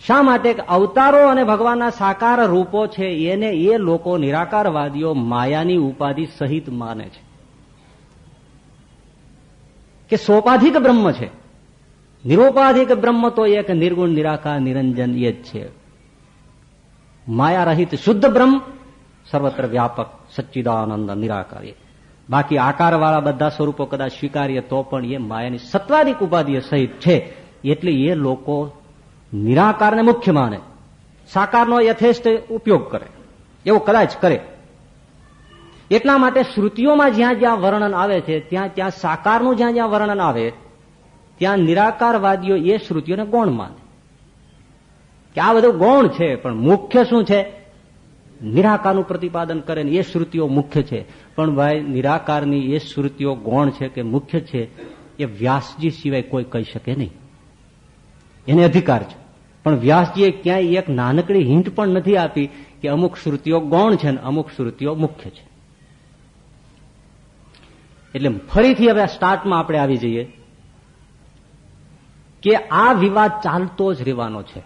શા માટે? અવતારો અને ભગવાનના સાકાર રૂપો છે, એને એ લોકો નિરાકારવાદીઓ માયાની ઉપાધિ સહિત માને છે. કે સોપાધિક બ્રહ્મ છે. નિરોપાધિક બ્રહ્મ તો એક નિર્ગુણ નિરાકાર નિરંજન એ જ છે માયા રહિત શુદ્ધ બ્રહ્મ સર્વત્ર વ્યાપક સચ્ચિદાનંદ નિરાકાર બાકી આકારવાળા બધા સ્વરૂપો કદાચ સ્વીકારીએ તો પણ એ માયાની સત્વાધિક ઉપાધિ સહિત છે એટલે એ લોકો નિરાકારને મુખ્ય માને। સાકારનો યથેષ્ટ ઉપયોગ કરે। એવો કદાચ કરે। એટલા માટે શ્રુતિઓમાં જ્યાં જ્યાં વર્ણન આવે છે, ત્યાં ત્યાં સાકારનું જ્યાં જ્યાં વર્ણન આવે ત્યાં નિરાકારવાદીઓ એ શ્રુતિઓને ગૌણ માને. કે આ બધું ગૌણ છે, પણ મુખ્ય શું છે? નિરાકારનું પ્રતિપાદન કરે ને એ શ્રુતિઓ મુખ્ય છે. પણ ભાઈ, નિરાકારની એ શ્રુતિઓ ગૌણ છે કે મુખ્ય છે, એ વ્યાસજી સિવાય કોઈ કહી શકે નહીં. એને અધિકાર છે. પણ વ્યાસજીએ ક્યાંય એક નાનકડી હિંટ પણ નથી આપી કે અમુક શ્રુતિઓ ગૌણ છે ને અમુક શ્રુતિઓ મુખ્ય છે. એટલે ફરીથી હવે સ્ટાર્ટમાં આપણે આવી જઈએ. કે આ વિવાદ ચાલતો જ રહેવાનો છે.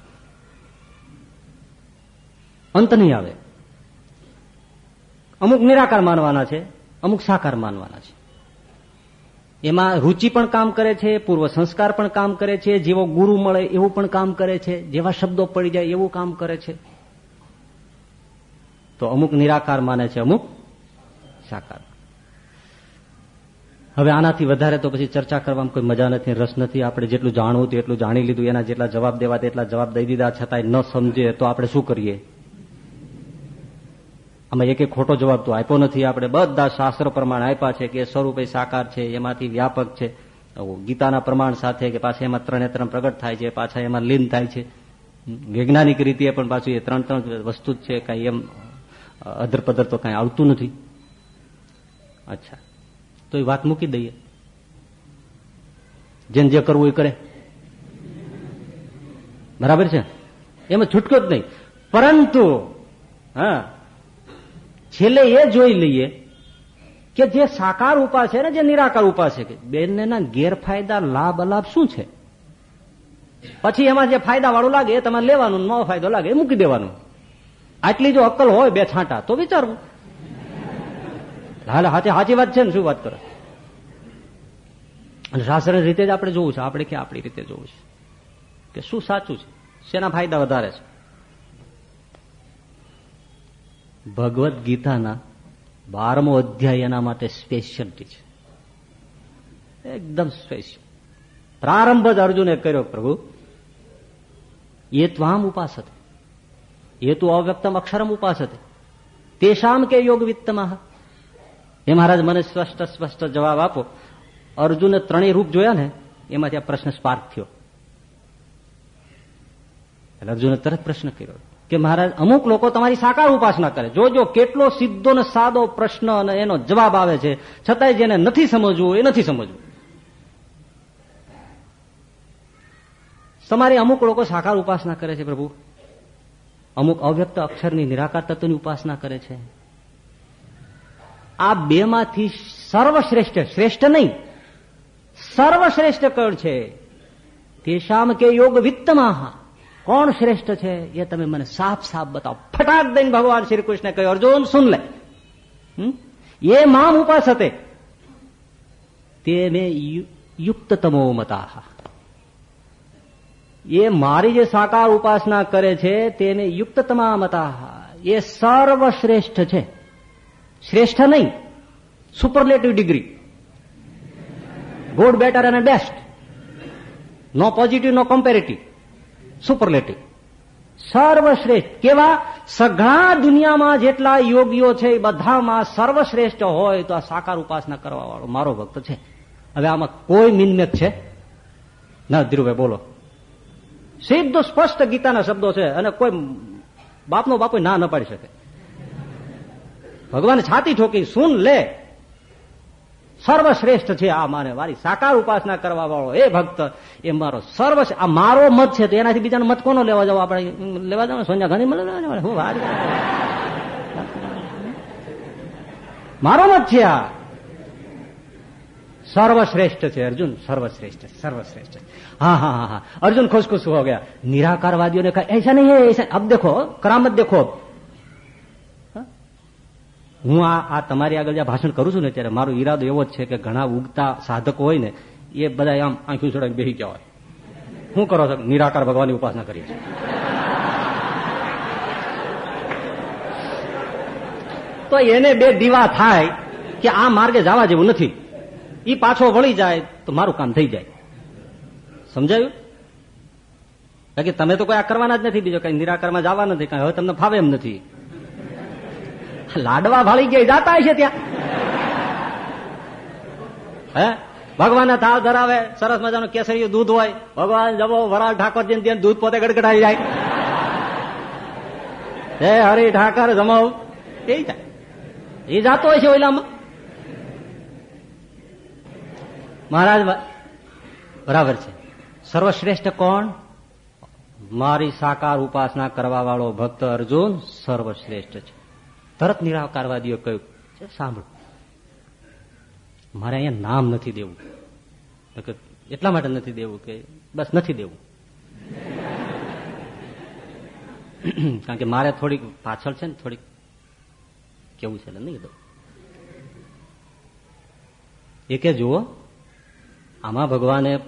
અંત નહીં આવે. અમુક નિરાકાર માનવાના છે, અમુક સાકાર માનવાના છે. એમાં રુચિ પણ કામ કરે છે, પૂર્વ સંસ્કાર પણ કામ કરે છે, જેવો ગુરુ મળે એવું પણ કામ કરે છે, જેવા શબ્દો પડી જાય એવું કામ કરે છે. તો અમુક નિરાકાર માને છે, અમુક સાકાર. હવે આનાથી વધારે તો પછી ચર્ચા કરવામાં કોઈ મજા નથી, રસ નથી. આપણે જેટલું જાણવું હતું એટલું જાણી લીધું, એના જેટલા જવાબ દેવા તેટલા જવાબ દઈ દીધા. છતાંય ન સમજે તો આપણે શું કરીએ? આમાં એક ખોટો જવાબ તો આપ્યો નથી. આપણે બધા શાસ્ત્ર પ્રમાણ આપ્યા છે કે સ્વરૂપે સાકાર છે, એમાંથી વ્યાપક છે. ગીતાના પ્રમાણ સાથે કે પાછા એમાં ત્રણે ત્રણ પ્રગટ થાય છે, પાછા એમાં લીન થાય છે. વૈજ્ઞાનિક રીતે પણ પાછું એ ત્રણ ત્રણ વસ્તુ જ છે, કઈ એમ અધરપધર તો કઈ આવતું નથી. અચ્છા. તો એ વાત મૂકી દઈએ. જેને જે કરવું એ કરે. બરાબર છે? એમાં છૂટકો જ નહીં. પરંતુ, હા, છેલ્લે એ જોઈ લઈએ કે જે સાકાર ઉપા છે ને, જે નિરાકાર ઉપા છે કે બેનના ગેરફાયદા, લાભ, અલાભ શું છે? પછી એમાં જે ફાયદા વાળું લાગે એ તમારે લેવાનું નવો ફાયદો લાગે એ મૂકી દેવાનું. આટલી જો અક્કલ હોય બે છાંટા, તો વિચારવું. હાલ હાથે સાચી વાત છે ને, શું વાત કરો? અને શાસ્ત્ર રીતે જ આપણે જોવું છે, આપણે કે આપણી રીતે જોવું છે? કે શું સાચું છે? શેના ફાયદા વધારે છે? ભગવદ્ ગીતાના બારમો અધ્યાય એના માટે સ્પેશિયલિટી છે. એકદમ સ્પેશિયલ પ્રારંભ જ અર્જુને કર્યો, પ્રભુ. એ ત્વામ ઉપાસતે. એ તું અવ્યક્તમ અક્ષરમ ઉપાસતે. તેશામ કે યોગ વિત્તમાં એ મહારાજ મને સ્પષ્ટ સ્પષ્ટ જવાબ આપો. અર્જુને ત્રણેય રૂપ જોયા ને, એમાંથી આ પ્રશ્ન સ્પાર્ક થયો. એટલે અર્જુને તરત પ્રશ્ન કર્યો કે મહારાજ, અમુક લોકો તમારી સાકાર ઉપાસના કરે. જોજો કેટલો સીધો ને સાદો પ્રશ્ન અને એનો જવાબ આવે છે. છતાંય જેને નથી સમજવું, એ નથી સમજવું. તમારી અમુક લોકો સાકાર ઉપાસના કરે છે પ્રભુ. અમુક અવ્યક્ત અક્ષરની નિરાકાર તત્વની ઉપાસના કરે છે. આ બેમાંથી સર્વશ્રેષ્ઠ, શ્રેષ્ઠ નહીં, સર્વશ્રેષ્ઠ કોણ છે. તેશામ કે યોગ વિત્તમાં કોણ શ્રેષ્ઠ છે એ તમે મને સાફ સાફ બતાવો. ફટાક દઈને ભગવાન શ્રી કૃષ્ણ કહ્યું, અર્જુન, સુન લે. એ મામ ઉપાસતે. તે મેં યુક્તતમો મતા એ મારી જે સાકાર ઉપાસના કરે છે, તેને યુક્તતમા મતા એ સર્વશ્રેષ્ઠ છે. શ્રેષ્ઠ નહીં સુપરલેટિવ ડિગ્રી ગુડ બેટર અને બેસ્ટ નો પોઝિટિવ નો કમ્પેરેટિવ સુપરલેટિવ સર્વશ્રેષ્ઠ કેવા? સઘળા દુનિયામાં જેટલા યોગીઓ છે, એ બધામાં સર્વશ્રેષ્ઠ હોય તો આ સાકાર ઉપાસના કરવા વાળો મારો ભક્ત છે. હવે આમાં કોઈ મિનમેત છે? ના, ધીરુભાઈ, બોલો. સીધો સ્પષ્ટ ગીતાના શબ્દો છે અને કોઈ બાપનો બાપો ના ન પાડી શકે. ભગવાન છાતી ઠોકી સુન લે. સર્વશ્રેષ્ઠ છે આ મારે મારી સાકાર ઉપાસના કરવા વાળો એ ભક્ત, એ મારો સર્વ આ મારો મત છે તો એનાથી બીજાનો મત કોનો લેવા જાવ? આપણે લેવા જાવ સોનિયા ઘણી મળે લેવા હું વાર મારો મત છે આ. સર્વશ્રેષ્ઠ છે અર્જુન, સર્વશ્રેષ્ઠ છે, સર્વશ્રેષ્ઠ હા હા હા હા. અર્જુન ખુશખુશ ખુશ હો ગયા. નિરાકારવાદીઓને કહે એસા નહીં એસા અબ દેખો, કરામત દેખો. હું આ આ તમારી આગળ જ્યાં ભાષણ કરું છું ને ત્યારે મારો ઈરાદો એવો જ છે કે ઘણા ઉગતા સાધકો હોય ને, એ બધા આમ આંખી ચડાવીને બેસી ગયા હોય. શું કરો છો? નિરાકાર ભગવાનની ઉપાસના કરીએ છીએ. તો એને બે દીવા થાય કે આ માર્ગે જવા જેવું નથી. એ પાછો વળી જાય તો મારું કામ થઈ જાય. સમજાયું? કારણ કે તમે તો કોઈ આ કરવાના જ નથી બીજો કઈ નિરાકારમાં જવા નથી, કઈ હવે તમને ફાવે એમ નથી. લાડવા ભાળી ગયા જાતા છે ત્યાં. હે? ભગવાનના થાળ ધરાવે, સરસ મજાનું કેસરીયું દૂધ હોય, ભગવાન જવો, વરાળ ઠાકોરજી ત્યાં દૂધ પોતે ગડગડાઈ જાય. હે, હરી ઠાકર જમાવ. એ જાય એ જાતો હોય છે ઓલામાં. મહારાજ, બરાબર છે. સર્વશ્રેષ્ઠ કોણ? મારી સાકાર ઉપાસના કરવા વાળો ભક્ત અર્જુન સર્વશ્રેષ્ઠ છે. તરત નિરાકારવાદીઓ કહ્યું સાંભળ. મારે અહીંયા નામ નથી દેવું. એટલા માટે નથી દેવું કે બસ નથી દેવું. કારણ કે મારે થોડીક પાછળ છે ને, થોડીક કેવું છે નહીં દઉં. એ કે જુઓ, આમાં ભગવાને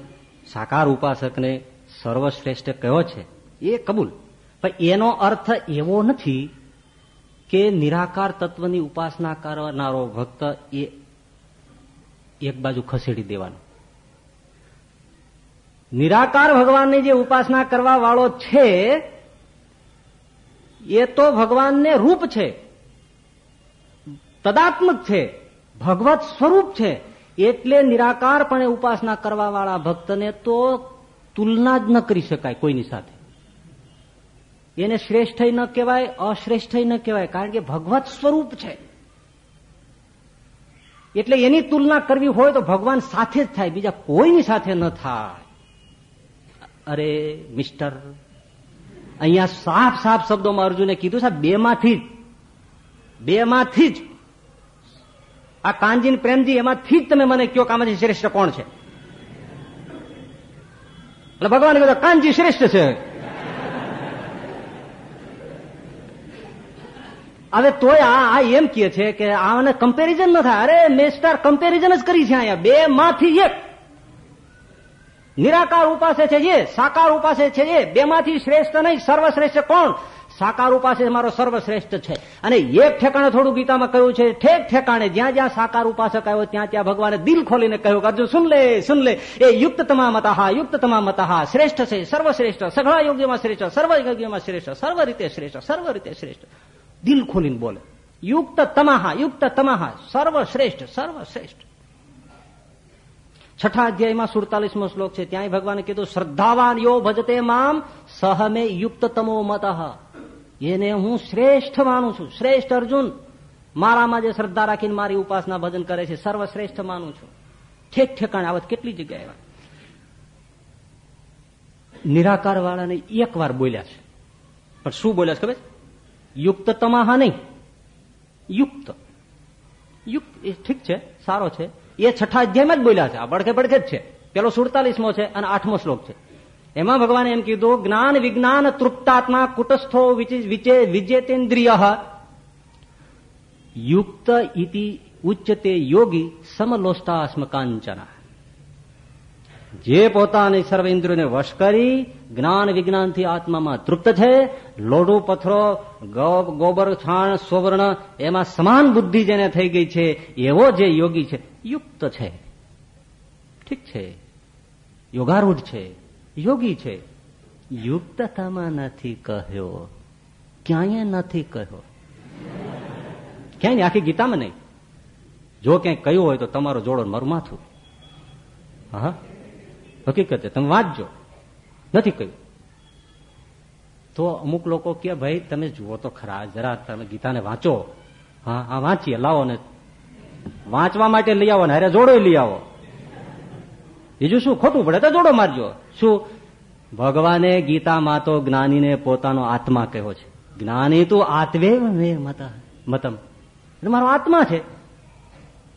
સાકાર ઉપાસકને સર્વશ્રેષ્ઠ કયો છે? એ કબૂલ. પણ એનો અર્થ એવો નથી કે નિરાકાર તત્વની ઉપાસના કરનારો ભક્ત એ એક બાજુ ખસેડી દેવાનો. નિરાકાર ભગવાનની જે ઉપાસના કરવા વાળો છે, એ તો ભગવાનને રૂપ છે, તદાત્મક છે, ભગવત સ્વરૂપ છે, એટલે નિરાકારપણે ઉપાસના કરવા વાળા ભક્તને તો તુલના જ ન કરી શકાય કોઈની સાથે. એને શ્રેષ્ઠ ન કહેવાય, અશ્રેષ્ઠ ન કહેવાય, કારણ કે ભગવત સ્વરૂપ છે. એટલે એની તુલના કરવી હોય તો ભગવાન સાથે જ થાય, બીજા કોઈની સાથે ન થાય. અરે, મિસ્ટર, અહીંયા સાફ સાફ શબ્દોમાં અર્જુને કીધું સાહેબ બે માંથી જ બે માંથી જ, આ કાનજી પ્રેમજી એમાંથી જ તમે મને કયો કામાંથી શ્રેષ્ઠ કોણ છે? એટલે ભગવાન કીધું કાનજી શ્રેષ્ઠ છે. હવે તોય આ એમ કે છે કે આને કમ્પેરિઝન ન થાય. અરે મેસ્ટર કમ્પેરિઝન જ કરી છે અહીંયા. બે માંથી એક. નિરાકાર ઉપાસે છે જે, સાકાર ઉપાસે છે જે. બે માંથી શ્રેષ્ઠ નહીં, સર્વશ્રેષ્ઠ કોણ? સાકાર ઉપાસે મારો સર્વશ્રેષ્ઠ છે. અને એક ઠેકાણે થોડું ગીતામાં કહ્યું છે, ઠેક ઠેકાણે, જ્યાં જ્યાં સાકાર ઉપાસક આવ્યો, ત્યાં ત્યાં ભગવાને દિલ ખોલીને કહ્યું કે, અર્જુન, સુન લે સુન લે. એ યુક્ત તમામ મતાહા યુક્ત તમામ મતાહા શ્રેષ્ઠ છે, સર્વશ્રેષ્ઠ, સઘળા યોગ્યમાં શ્રેષ્ઠ સર્વ યોગ્યમાં શ્રેષ્ઠ, સર્વ રીતે શ્રેષ્ઠ, સર્વ રીતે શ્રેષ્ઠ. દિલ ખોલીને બોલે. યુક્ત તમાહા યુક્ત તમાહા, સર્વશ્રેષ્ઠ સર્વશ્રેષ્ઠ. છઠ્ઠા અધ્યાયમાં સુડતાલીસમો શ્લોક છે. ત્યાં ભગવાને કીધું શ્રદ્ધાવાન યો ભજતે મામ સહમે યુક્ત તમો મત. એને હું શ્રેષ્ઠ માનું છું. શ્રેષ્ઠ અર્જુન, મારામાં જે શ્રદ્ધા રાખીને મારી ઉપાસના ભજન કરે છે, સર્વશ્રેષ્ઠ માનું છું. ઠેક ઠેકાણે આવત કેટલી જગ્યાએ નિરાકાર વાળાને એક વાર બોલ્યા છે. પણ શું બોલ્યા છે ખબર? યુક્ત તમાહા નહીં. યુક્ત. યુક્ત ઠીક છે, સારો છે. એ છઠ્ઠા અધ્યાયમાં જ બોલ્યા છે. આ બડકે બડકે જ છે. પેલો સુડતાલીસમો છે અને આઠમો શ્લોક છે. એમાં ભગવાને એમ કીધું, જ્ઞાન વિજ્ઞાન તૃપ્તાત્મા કુટસ્થો વિજેતેન્દ્રિય. યુક્ત ઇતિ ઉચ્ચતે યોગી સમલોષ્ટાસ્મ કાંચના જે પોતાની સર્વ ઇન્દ્રિયોને વશ કરી જ્ઞાન વિજ્ઞાનથી આત્મામાં તૃપ્ત છે, લોઢું પથરો ગોબર, છાણ સુવર્ણ એમાં સમાન બુદ્ધિ જેને થઈ ગઈ છે, એવો જે યોગી છે, યુક્ત છે. ઠીક છે. યોગારૂઢ છે. યોગી છે. યુક્તતામાં નથી કહ્યો. ક્યાંય નથી કહ્યો. ક્યાંય આખી ગીતામાં નહીં. જો ક્યાંય કહ્યું હોય તો તમારો જોડો મારું હા? હકીકતે તમે વાંચજો. નથી કહ્યું. તો અમુક લોકો કે, ભાઈ, તમે જુઓ તો ખરા, જરા તમે ગીતાને વાંચો. હા હા, વાંચીએ, લાવો ને. વાંચવા માટે લઈ આવો ને અરે જોડો લઈ આવો. બીજું શું? ખોટું પડે તો જોડો મારજો. શું? ભગવાને ગીતામાં તો જ્ઞાનીને પોતાનો આત્મા કહ્યો છે. જ્ઞાની તું આત્વે મતમ. એટલે મારો આત્મા છે.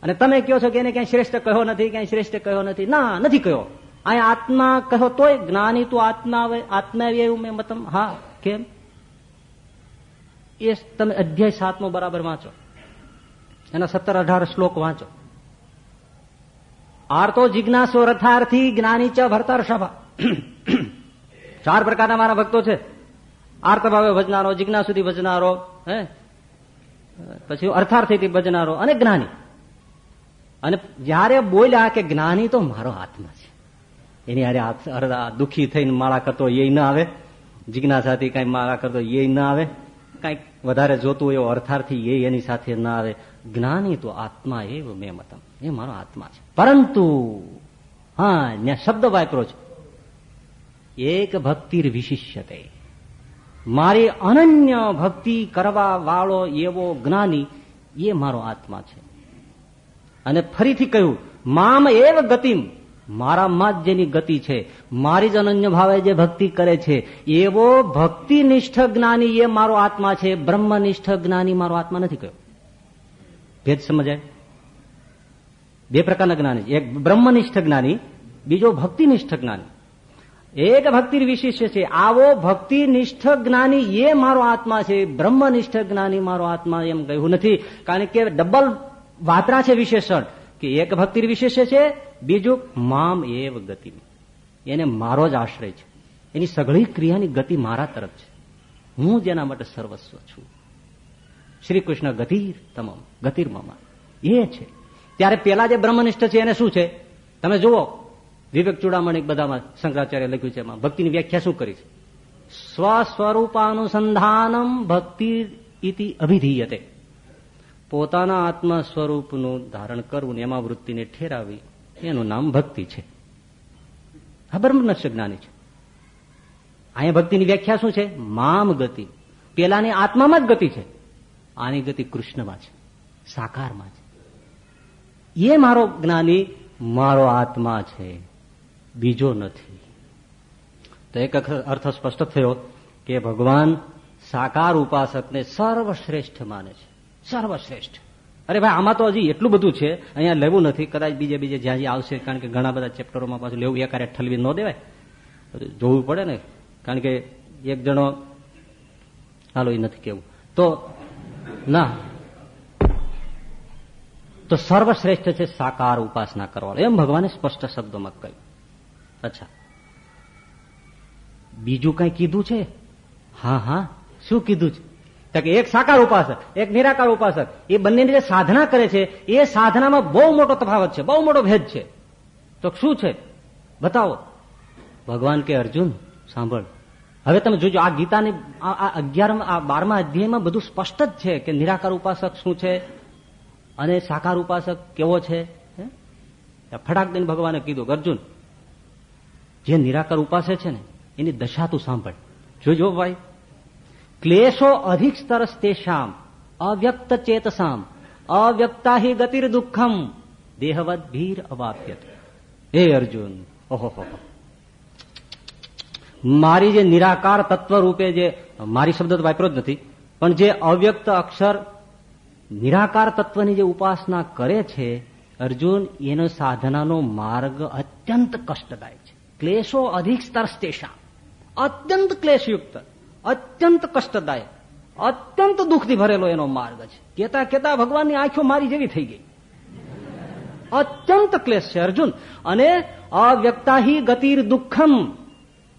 અને તમે કહો છો કે એને ક્યાંય શ્રેષ્ઠ કહ્યો નથી, ક્યાંય શ્રેષ્ઠ કહ્યો નથી. ના, નથી કહ્યો. આત્મા કહો તોય જ્ઞાની તું આત્મા આત્મા એવું મેં મતમ, હા, કેમ? એ તમે અધ્યાય સાતમો બરાબર વાંચો. એના સત્તર અઢાર શ્લોક વાંચો. આર્તો જિજ્ઞાસો રથાર્થી જ્ઞાની ચ ભરતર સભા. ચાર પ્રકારના મારા ભક્તો છે. આર્ત ભાવે ભજનારો, જિજ્ઞાસુથી ભજનારો, હે? પછી અર્થાર્થીથી ભજનારો અને જ્ઞાની. અને જયારે બોલ્યા કે જ્ઞાની તો મારો આત્મા એની હારે દુઃખી થઈને માળા કરતો એ ના આવે. જિજ્ઞાસાથી કઈ માળા કરતો એ ના આવે. કંઈક વધારે જોતું એવો અર્થાર્થી એ એની સાથે ના આવે. જ્ઞાની તો આત્મા એ મેં મતમ. એ મારો આત્મા છે. પરંતુ, હા ત્યાં શબ્દ વાપરો છે. એક ભક્તિર વિશિષ્યતે. મારી અનન્ય ભક્તિ કરવા વાળો એવો જ્ઞાની એ મારો આત્મા છે. અને ફરીથી કહ્યું, મામ એવ ગતિમ. મારામાં જ જેની ગતિ છે, મારી જ અનન્ય ભાવે જે ભક્તિ કરે છે, એવો ભક્તિનિષ્ઠ જ્ઞાની એ મારો આત્મા છે, બ્રહ્મનિષ્ઠ જ્ઞાની મારો આત્મા નથી કહ્યો ભેદ સમજાય? બે પ્રકારના જ્ઞાની એક બ્રહ્મનિષ્ઠ જ્ઞાની, બીજો ભક્તિનિષ્ઠ જ્ઞાની. એક ભક્તિ વિશિષ્ય છે, આવો ભક્તિનિષ્ઠ જ્ઞાની એ મારો આત્મા છે, બ્રહ્મનિષ્ઠ જ્ઞાની મારો આત્મા એમ કહ્યું નથી. કારણ કે ડબલ વાતરા છે વિશેષણ. કે એક ભક્તિ વિશેષ છે, બીજું મામ એવ ગતિ. એને મારો જ આશ્રય છે. એની સઘળી ક્રિયાની ગતિ મારા તરફ છે. હું જેના માટે સર્વસ્વ છું. શ્રી કૃષ્ણ ગતિર તમામ, ગતિર મામા. એ છે. ત્યારે પેલા જે બ્રહ્મનિષ્ઠ છે એને શું છે? તમે જુઓ, વિવેક ચૂડામણી બધામાં શંકરાચાર્ય લખ્યું છે એમાં. ભક્તિની વ્યાખ્યા શું કરી છે? સ્વસ્વરૂપાનુસંધાનમ ભક્તિ ઇતિ અભિધીયતે. પોતાના આત્મા સ્વરૂપનું ધારણ કરવું ને એમાં વૃત્તિને ઠેરાવી, એનું નામ ભક્તિ છે. જ્ઞાની છે? અહીંયા ભક્તિની વ્યાખ્યા શું છે? મામ ગતિ. પેલાની આત્મામાં જ ગતિ છે. આની ગતિ કૃષ્ણમાં છે. સાકારમાં છે. એ મારો જ્ઞાની, મારો આત્મા છે. બીજો નથી. તો એક અર્થ સ્પષ્ટ થયો કે ભગવાન સાકાર ઉપાસકને સર્વશ્રેષ્ઠ માને છે. સર્વશ્રેષ્ઠ. અરે ભાઈ, આમાં તો હજી એટલું બધું છે, અહીંયા લેવું નથી. કદાચ બીજે બીજે જ્યાં જ્યાં આવશે, કારણ કે ઘણા બધા ચેપ્ટરોમાં પાછું લેવું એકારે ઠલવી ન દેવાય. જોવું પડે ને, કારણ કે એક જણો, હાલો, એ નથી કેવું. તો, ના. તો સર્વશ્રેષ્ઠ છે સાકાર ઉપાસના કરવાનો. એમ ભગવાને સ્પષ્ટ શબ્દોમાં કહ્યું. અચ્છા. બીજું કઈ કીધું છે? હા હા. શું કીધું છે? કે એક સાકાર ઉપાસક, એક નિરાકાર ઉપાસક, એ બંનેની જે સાધના કરે છે, એ સાધનામાં બહુ મોટો તફાવત છે, બહુ મોટો ભેદ છે. તો શું છે? બતાવો. ભગવાન કે, અર્જુન, સાંભળ. હવે તમે જોજો, આ ગીતાની, આ અગિયારમાં, આ બારમા અધ્યાયમાં બધું સ્પષ્ટ જ છે કે નિરાકાર ઉપાસક શું છે અને સાકાર ઉપાસક કેવો છે ફટાક દઈને ભગવાને કીધું, અર્જુન, જે નિરાકાર ઉપાસે છે ને, એની દશા તું સાંભળ. જોજો ભાઈ. ક્લેશો અધિક સ્તરસ તેષામ અવ્યક્ત ચેતસામ અવ્યક્તા હિ ગતિર દુઃખમ દેહવદ ભીર અવાપ્યત હે અર્જુન ઓહો મારી જે નિરાકાર તત્વ રૂપે જે મારી શબ્દ તો વાપરો જ નથી પણ જે અવ્યક્ત અક્ષર નિરાકાર તત્વની જે ઉપાસના કરે છે અર્જુન એનો સાધનાનો માર્ગ અત્યંત કષ્ટદાયક છે ક્લેશો અધિક સ્તર તેષામ અત્યંત ક્લેશયુક્ત અત્યંત કષ્ટદાયક, અત્યંત દુઃખથી ભરેલો એનો માર્ગ છે. કેતા કેતા ભગવાનની આંખો મારી જેવી થઈ ગઈ. અત્યંત ક્લેશ છે અર્જુન. અને અવ્યક્તાહી ગતિર દુઃખમ,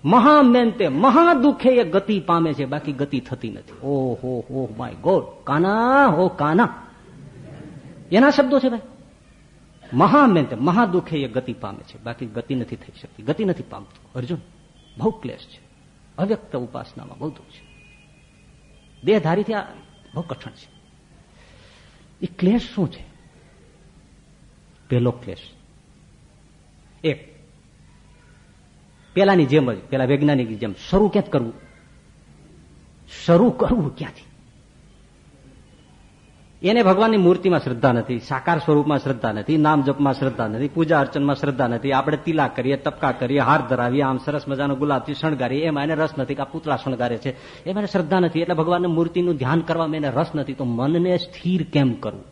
મહામેન્તે, મહાદુઃખે એ ગતિ પામે છે, બાકી ગતિ થતી નથી. ઓહો હો, માય ગોડ, કાના હો કાના. એના શબ્દો છે ભાઈ? મહામેન્તે, મહાદુઃખે એ ગતિ પામે છે, બાકી ગતિ નથી થઈ શકતી, ગતિ નથી પામતું. અર્જુન, બહુ ક્લેશ છે. અવ્યક્ત ઉપાસનામાં બહુ દુઃખ છે. દેહધારીથી આ બહુ કઠણ છે. એ ક્લેશ શું છે? પહેલો ક્લેશ. એક પેલાની જેમ જ પેલા વૈજ્ઞાનિક જેમ શરૂ ક્યાંથી કરવું? શરૂ કરવું ક્યાંથી? એને ભગવાનની મૂર્તિમાં શ્રદ્ધા નથી, સાકાર સ્વરૂપમાં શ્રદ્ધા નથી, નામ જપમાં શ્રદ્ધા નથી, પૂજા અર્ચનમાં શ્રદ્ધા નથી, આપણે તિલા કરીએ, તપકા કરીએ, હાર ધરાવીએ, આમ સરસ મજાનો ગુલાબથી શણગારીએ, એમાં એને રસ નથી કે આ પૂતળા શણગારે છે. એમાં શ્રદ્ધા નથી, એટલે ભગવાનની મૂર્તિનું ધ્યાન કરવામાં એને રસ નથી, તો મનને સ્થિર કેમ કરવું?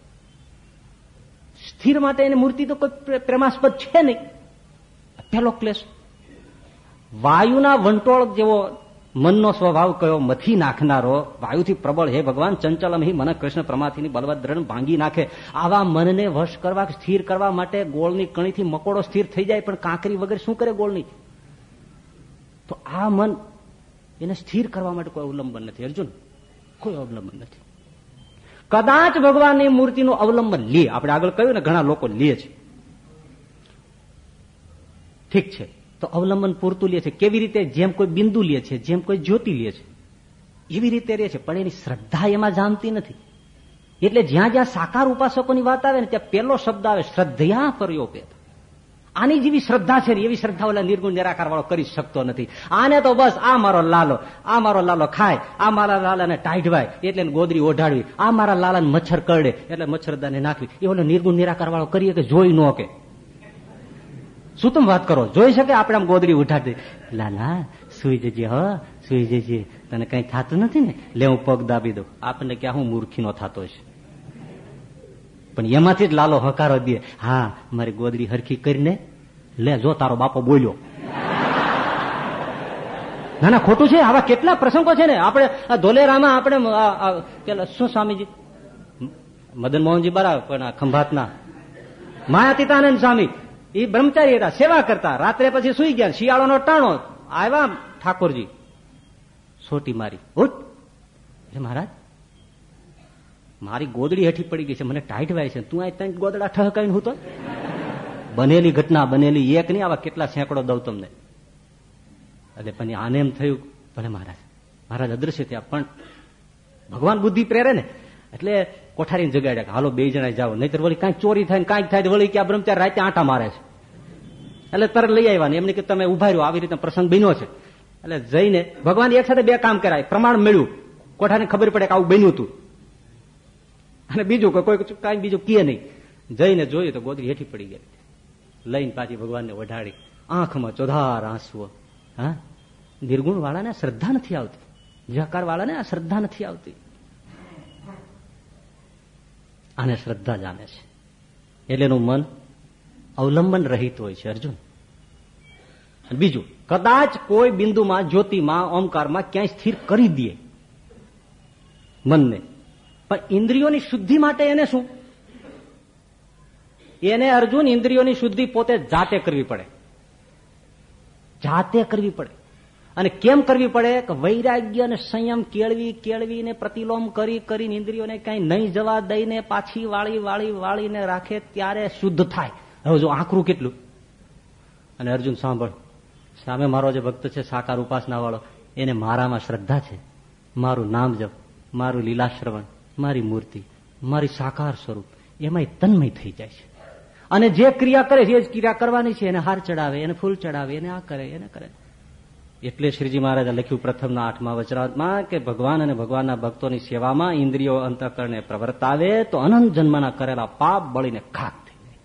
સ્થિર માટે એની મૂર્તિ તો કોઈ પ્રેમાસ્પદ છે નહીં. પહેલો ક્લેશ. વાયુના વંટોળ જેવો મનનો સ્વભાવ કયો? મથી નાખનારો. વાયુથી પ્રબળ હે ભગવાન ચંચલમ હિ મન કૃષ્ણ પ્રમાથીની બલવદ્રણ ભાંગી નાખે. આવા મનને વશ કરવા, સ્થિર કરવા માટે ગોળની કણીથી મકોડો સ્થિર થઈ જાય, પણ કાંકરી વગર શું કરે ગોળની? તો આ મન એને સ્થિર કરવા માટે કોઈ અવલંબન નથી. અર્જુન, કોઈ અવલંબન નથી. કદાચ ભગવાનની મૂર્તિનું અવલંબન લે. આપણે આગળ કહ્યું ને, ઘણા લોકો લે છે. ઠીક છે. તો અવલંબન પૂરતું લે છે. કેવી રીતે? જેમ કોઈ બિંદુ લે છે, જેમ કોઈ જ્યોતિ લે છે. એવી રીતે રહે છે, પણ એની શ્રદ્ધા એમાં જામતી નથી. એટલે જ્યાં જ્યાં સાકાર ઉપાસકોની વાત આવે ને, ત્યાં પેલો શબ્દ આવે, શ્રદ્ધયા પર્યોપેત આની જેવી શ્રદ્ધા છે એવી શ્રદ્ધા ઓલા નિર્ગુણ નિરાકાર વાળો કરી શકતો નથી. આને તો બસ આ મારો લાલો, આ મારો લાલો ખાય, આ મારા લાલાને ટાઢવાય, એટલે ગોદરી ઓઢાડવી, આ મારા લાલાને મચ્છર કરડે, એટલે મચ્છરદાને નાખવી. એ ઓલો નિર્ગુણ નિરાકાર વાળો કરીએ કે જોઈ ન કે શું તમે વાત કરો? જોઈ શકે આપણે આમ ગોદરી ઉઠાડી લાલા સુઈ જજે હ, સુઈ જજે. તને કઈ થતું નથી ને? લે, હું પગ દાબી દઉં. આપણને ક્યાં હું મૂર્ખીનો થતો છે પણ એમાંથી જ લાલો હકારો દે. હા, મારી ગોદરી હરખી કરીને લે, જો તારો બાપો બોલ્યો. ના ના, ખોટું છે. આવા કેટલા પ્રસંગો છે ને? આપણે ધોલેરામાં આપણે શું સ્વામીજી? મદન મોહનજી બરાબર, પણ ખંભાતના. માયાતીતાનંદ સ્વામી. એ બ્રહ્મચારી હતા, સેવા કરતા. રાત્રે પછી સુઈ ગયા, શિયાળોનો ટાણો. આવ્યા ઠાકોરજી. સોટી મારી. ઉઠ. મહારાજ, મારી ગોદડી હેઠી પડી ગઈ છે, મને ટાઈટ વાય છે. તું આ ત્રણ ગોદડા ઠહકાઈને હું તો? બનેલી ઘટના બનેલી એક નહીં, આવા કેટલા સેંકડો દઉં તમને. એટલે પણ આને એમ થયું, ભલે મહારાજ મહારાજ અદ્રશ્ય થયા, પણ ભગવાન બુદ્ધિ પ્રેરે ને. એટલે કોઠારીને જગાડ્યા હાલો બે જણા જાઓ. નહીતર વળી કાંઈક ચોરી થાય ને કાંઈક થાય વળી કે આ બ્રહ્મચાર રાતે આંટા મારે છે. એટલે તરત લઈ આવ્યા એમને કે તમે ઊભા રહ્યો, આવી રીતે પ્રસંગ બન્યો છે. એટલે જઈને ભગવાન એક સાથે બે કામ કરાય. પ્રમાણ મળ્યું. કોઠાને ખબર પડે કે આવું બન્યું હતું. અને બીજું કોઈ કાંઈ બીજું કીએ નહીં. જઈને જોયું તો ગોદરી હેઠી પડી ગઈ. લઈને પાછી ભગવાનને વઢાડી. આંખમાં ચોધાર આંસુઓ. હા? નિર્ગુણ વાળાને શ્રદ્ધા નથી આવતી. નિરાકાર વાળાને આ શ્રદ્ધા નથી આવતી. આને શ્રદ્ધા જાણે છે. એટલે એનું મન અવલંબન રહિત હોય છે, અર્જુન. બીજું, કદાચ કોઈ બિંદુમાં જ્યોતિમાં, ઓમકારમાં ક્યાંય સ્થિર કરી દે મનને. પણ ઇન્દ્રિયોની શુદ્ધિ માટે એને શું? એને અર્જુન ઇન્દ્રિયોની શુદ્ધિ પોતે જાતે કરવી પડે. જાતે કરવી પડે. અને કેમ કરવી પડે? કે વૈરાગ્ય અને સંયમ કેળવી, કેળવીને પ્રતિલોમ કરી, કરીને ઇન્દ્રિયોને કઈ નહીં જવા દઈને પાછી વાળી વાળી, વાળીને રાખે ત્યારે શુદ્ધ થાય. હવે જો આંકરું કેટલું? અને અર્જુન, સાંભળ. સામે મારો જે ભક્ત છે, સાકાર ઉપાસના વાળો એને મારામાં શ્રદ્ધા છે. મારું નામ જપ, મારું લીલા શ્રવણ મારી મૂર્તિ, મારી સાકાર સ્વરૂપ એમાં તન્મય થઈ જાય છે. અને જે ક્રિયા કરે છે, એ જ ક્રિયા કરવાની છે. એને હાર ચડાવે, એને ફૂલ ચડાવે, એને આ કરે, એને કરે. એટલે શ્રીજી મહારાજે લખ્યું પ્રથમના આઠમા વચરાતમાં કે ભગવાન અને ભગવાનના ભક્તોની સેવામાં ઇન્દ્રિયો અંતકરણે પ્રવર્તાવે તો અનંત જન્મના કરેલા પાપ બળીને ખાક થઈ જાય.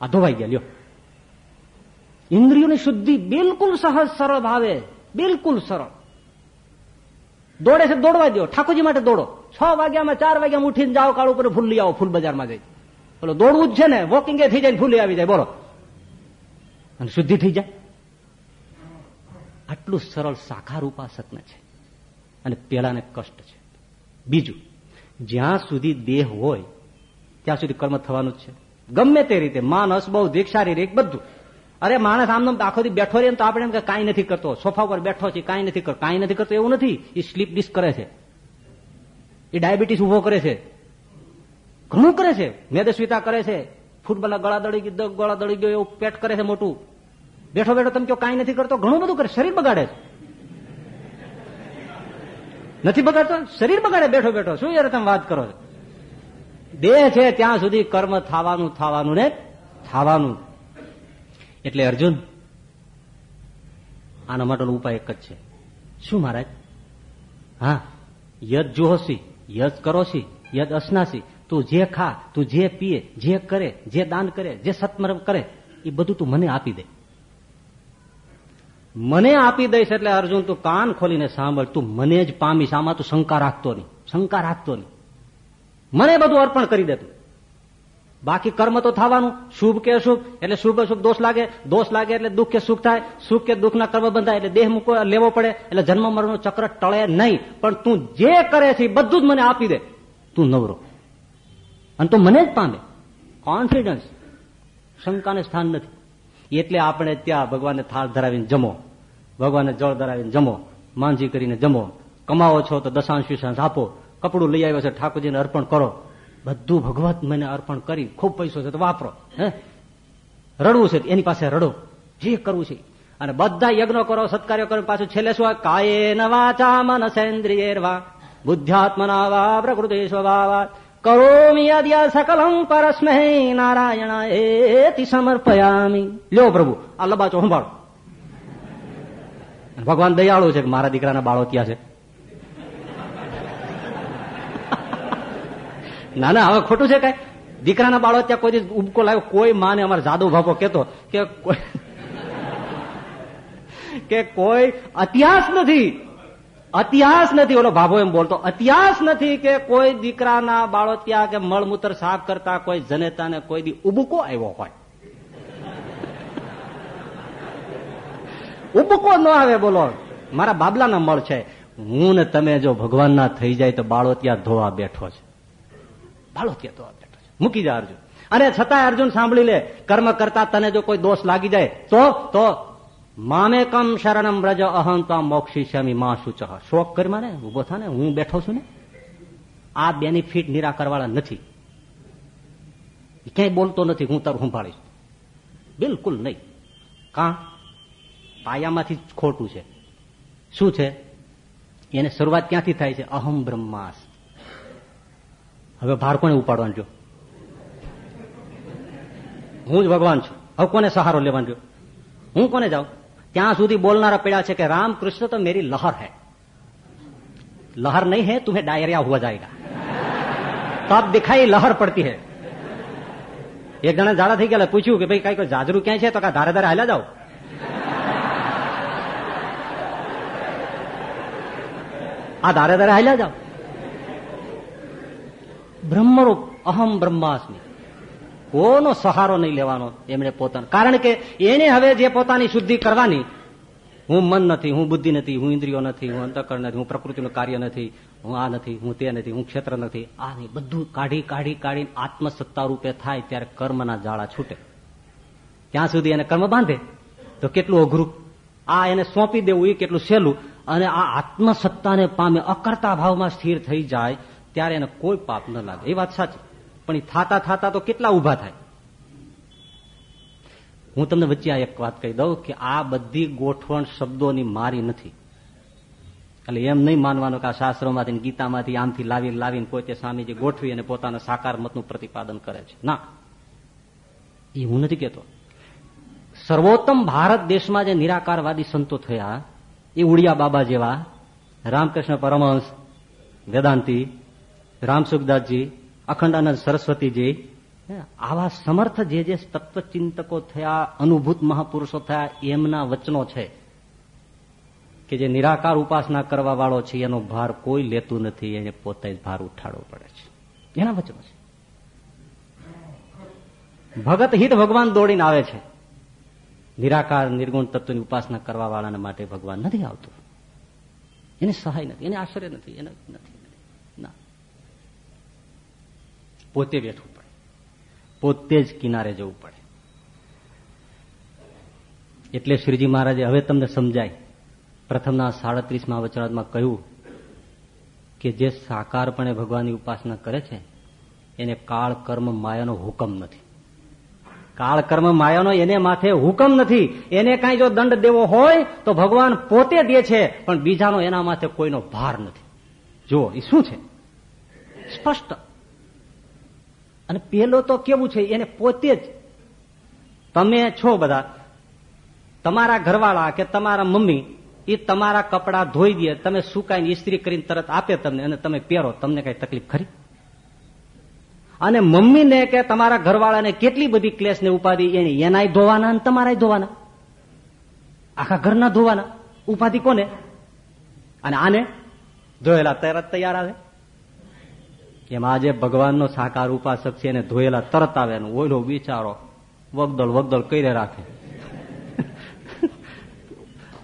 આ ધોવાઈ ગયા, લ્યો. ઇન્દ્રિયોની શુદ્ધિ બિલકુલ સહજ સરળ ભાવે, બિલકુલ સરળ. દોડે છે દોડવા દો ઠાકોરજી માટે દોડો. છ વાગ્યામાં, ચાર વાગ્યામાં ઉઠીને જાઓ, કાળ ઉપર ફૂલ લઈ આવો, ફૂલ બજારમાં જઈ. બોલો, દોડવું જ છે ને? વોકિંગ થઈ જાય ફૂલ આવી જાય. બોલો. અને શુદ્ધિ થઈ જાય. આટલું સરળ સાકાર ઉપાસકને છે. અને પેલાને કષ્ટ છે. બીજું, જ્યાં સુધી દેહ હોય, ત્યાં સુધી કર્મ થવાનું જ છે. ગમે તે રીતે, માનસ દીક્ષ, શારીરિક, બધું. અરે, માણસ આમ આખો દી બેઠો રહે તો આપણે એમ કે કાંઈ નથી કરતો. સોફા પર બેઠો છે, કાંઈ નથી કરતો. કાંઈ નથી કરતો, એવું નથી. એ સ્લીપ ડિસ્ક કરે છે. એ ડાયાબિટીસ ઊભો કરે છે. ઘણું કરે છે. મેદસ્વીતા કરે છે. ફૂટબોલના ગળા દળી ગળા દળી ગયો, એવું પેટ કરે છે મોટું. બેઠો બેઠો તમે કહો કાંઈ નથી કરતો, ઘણું બધું કરે, શરીર બગાડે છે. નથી બગાડતો? શરીર બગાડે બેઠો બેઠો. શું યાર તમે વાત કરો દેહ છે ત્યાં સુધી કર્મ થવાનું થવાનું ને થવાનું. એટલે અર્જુન, આના માટેનો ઉપાય એક જ છે. શું મહારાજ? હા, યદ જુહોસી, યદ કરોસી યદ અસનાસી, તું જે ખા, તું જે પીએ, જે કરે, જે દાન કરે, જે સત્મર્મ કરે, એ બધું તું મને આપી દે. મને આપી દઈશ એટલે અર્જુન, તું કાન ખોલીને સાંભળ. તું મને જ પામીશ આમાં તું શંકા રાખતો નહીં. શંકા રાખતો નહીં. મને બધું અર્પણ કરી દે તું. બાકી કર્મ તો થવાનું. શુભ કે અશુભ, એટલે શુભ અશુભ દોષ લાગે. દોષ લાગે એટલે દુઃખ કે સુખ થાય. સુખ કે દુઃખના કર્મ બંધાય એટલે દેહ મૂકો, લેવો પડે એટલે જન્મ મરણનું ચક્ર ટળે નહીં. પણ તું જે કરે છે બધું જ મને આપી દે. તું નવરો. અને તું મને જ પામે. કોન્ફિડન્સ શંકાને સ્થાન નથી. એટલે આપણે ત્યાં ભગવાનને થાળ ધરાવીને જમો. ભગવાનને જળ ધરાવીને જમો, માંજી કરીને જમો. કમાવો છો તો દશાંશ વિશાંશ આપો. કપડું લઈ આવ્યો છે, ઠાકોરજીને અર્પણ કરો. બધું ભગવત મને અર્પણ કરી, ખૂબ પૈસો છે તો વાપરો, હે? રડવું છે એની પાસે રડો, જે કરવું છે. અને બધા યજ્ઞો કરો, સત્કાર્યો કરો, પાછું છેલ્લે શું કાયે નવાચા મનસેન્દ્રિયેર્વા બુદ્ધ્યાત્મના વા પ્રકૃતિ સ્વભાવા કરોમી અદ્ય સકલમ પરસ્મહે નારાયણ, એતિ સમર્પયામી. લ્યો પ્રભુ, આ લબાચો સંભાળો. ભગવાન દયાળુ છે કે મારા દીકરાના બાળો ત્યાં છે. ના ના, હવે ખોટું છે કઈ? દીકરાના બાળો ત્યાં કોઈ ઉબકો લાવ્યો કોઈ માને અમારે જાદુ ભાપો કેતો કે કે કોઈ અત્યાસ નથી. અત્યાસ નથી, ઓલો ભાભો એમ બોલતો. અત્યાસ નથી કે કોઈ દીકરાના બાળો ત્યાં કે મળમૂત્ર સાફ કરતા કોઈ જનેતાને કોઈ દી ઉબકો આવ્યો હોય. ઉબકો ન આવે બોલો. મારા બાબલાના મળ છે. હું ને તમે જો ભગવાનના થઈ જાય તો બાળો ત્યાં ધોવા બેઠો છે. બાળો ત્યાં ધોવા બેઠો છે. મૂકી જા અર્જુન. અને છતાં અર્જુન સાંભળી લે, કર્મ કરતા તને જો કોઈ દોષ લાગી જાય, તો તો મામેકમ શરણમ રજ અહંતા મોક્ષિષ્યામી માં સૂચ શોક કરી માને ઊભો થા હું બેઠો છું ને? આ બેનિફિટ નિરાકરવાળા નથી. ક્યાંય બોલતો નથી, હું તારું સંભાળીશ. બિલકુલ નહીં. કા? પાયામાંથી ખોટું છે. શું છે? એને શરૂઆત ક્યાંથી થાય છે? અહમ બ્રહ્માસ. હવે ભાર કોને ઉપાડવાનું જો હું જ ભગવાન છું. હવે કોને સહારો લેવાનું જો હું કોને જાઉં? ત્યાં સુધી બોલનારા પડ્યા છે કે, રામકૃષ્ણ, તો મેરી લહર હૈ. લહર નહીં હૈ તુમ્હે ડાયરિયા હુઆ જાયગા. તબ દિખાઈ લહર પડતી હૈ. એક જણા ઝાડા થઈ ગયા પૂછ્યું કે, ભાઈ, કઈ જાજરું ક્યાં છે? તો કા ધારે ધારે હાલ્યા જાઓ? આ ધારે ધારે હાલ્યા જાઓ. બ્રહ્મરૂપ, અહમ બ્રહ્માસ્મી. કોનો સહારો નહીં લેવાનો એમણે પોતાનો. કારણ કે એને હવે જે પોતાની શુદ્ધિ કરવાની, હું મન નથી, હું બુદ્ધિ નથી, હું ઇન્દ્રિયો નથી, હું અંતકરણ નથી, હું પ્રકૃતિનું કાર્ય નથી, હું આ નથી, હું તે નથી, હું ક્ષેત્ર નથી. આ નહીં બધું કાઢી કાઢી, કાઢીને આત્મસત્તા રૂપે થાય ત્યારે કર્મના જાળા છૂટે. ત્યાં સુધી એને કર્મ બાંધે? તો કેટલું અઘરું? આ એને સોંપી દેવું એ કેટલું સહેલું અને આ આત્મસત્તાને પામે અકર્તા ભાવમાં સ્થિર થઈ જાય ત્યારે એને કોઈ પાપ ન લાગે. એ વાત સાચી. પણ એ થાતા થાતા તો કેટલા ઊભા થાય? હું તમને વચ્ચે આ એક વાત કહી દઉં કે આ બધી ગોઠવણ શબ્દોની મારી નથી. એટલે એમ નહીં માનવાનું કે આ શાસ્ત્રોમાંથી ગીતામાંથી આમથી લાવી લાવીને પોતે સ્વામીજી ગોઠવી અને પોતાના સાકાર મતનું પ્રતિપાદન કરે છે. ના. એ હું નથી કેતો સર્વોત્તમ ભારત દેશમાં જે નિરાકારવાદી સંતો થયા, એ ઉડિયા બાબા જેવા, રામકૃષ્ણ પરમહંસ, વેદાંતિ રામસુખદાસજી અખંડાનંદ સરસ્વતીજી આવા સમર્થ જે જે તત્વચિંતકો થયા, અનુભૂત મહાપુરુષો થયા, એમના વચનો છે કે જે નિરાકાર ઉપાસના કરવા વાળો છે, એનો ભાર કોઈ લેતું નથી, એને પોતે જ ભાર ઉઠાડવો પડે છે. એના વચનો છે. ભગત હિત ભગવાન દોડીને આવે છે. નિરાકાર, નિર્ગુણ તત્વની ઉપાસના કરવા વાળાને માટે ભગવાન નથી આવતું. એને સહાય નથી, એને આશ્ચર્ય નથી, એને નથી ના. પોતે બેઠવું પડે. પોતે જ કિનારે જવું પડે. એટલે શ્રીજી મહારાજે હવે તમને સમજાય. પ્રથમના સાડત્રીસમાં વચનામાં કહ્યું કે જે સાકારપણે ભગવાનની ઉપાસના કરે છે, એને કાળ કર્મ માયાનો હુકમ નથી. કાળ કર્મ માયાનો એને માથે હુકમ નથી. એને કાંઈ જો દંડ દેવો હોય, તો ભગવાન પોતે દે છે, પણ બીજાનો એના માથે કોઈનો ભાર નથી. જુઓ એ શું છે? સ્પષ્ટ. અને પેલો તો કેવું છે, એને પોતે જ. તમે છો બધા, તમારા ઘરવાળા કે તમારા મમ્મી એ તમારા કપડા ધોઈ દે, તમે સુકાઈને ઇસ્ત્રી કરીને તરત આપે તમને અને તમે પહેરો, તમને કઈ તકલીફ ખરી? અને મમ્મીને કે તમારા ઘરવાળાને કેટલી બધી ક્લેશ ને ઉપાધિ, એની એનાય ધોવાના અને તમારાય ધોવાના. આખા ઘરના ધોવાના. ઉપાધિ કોને? અને આને? ધોયેલા તરત તૈયાર આવે. એમાં આજે ભગવાનનો સાકાર ઉપાસક છે એને ધોયેલા તરત આવે ઓઈલો બિચારો વગદળ વગદળ કરે રાખે.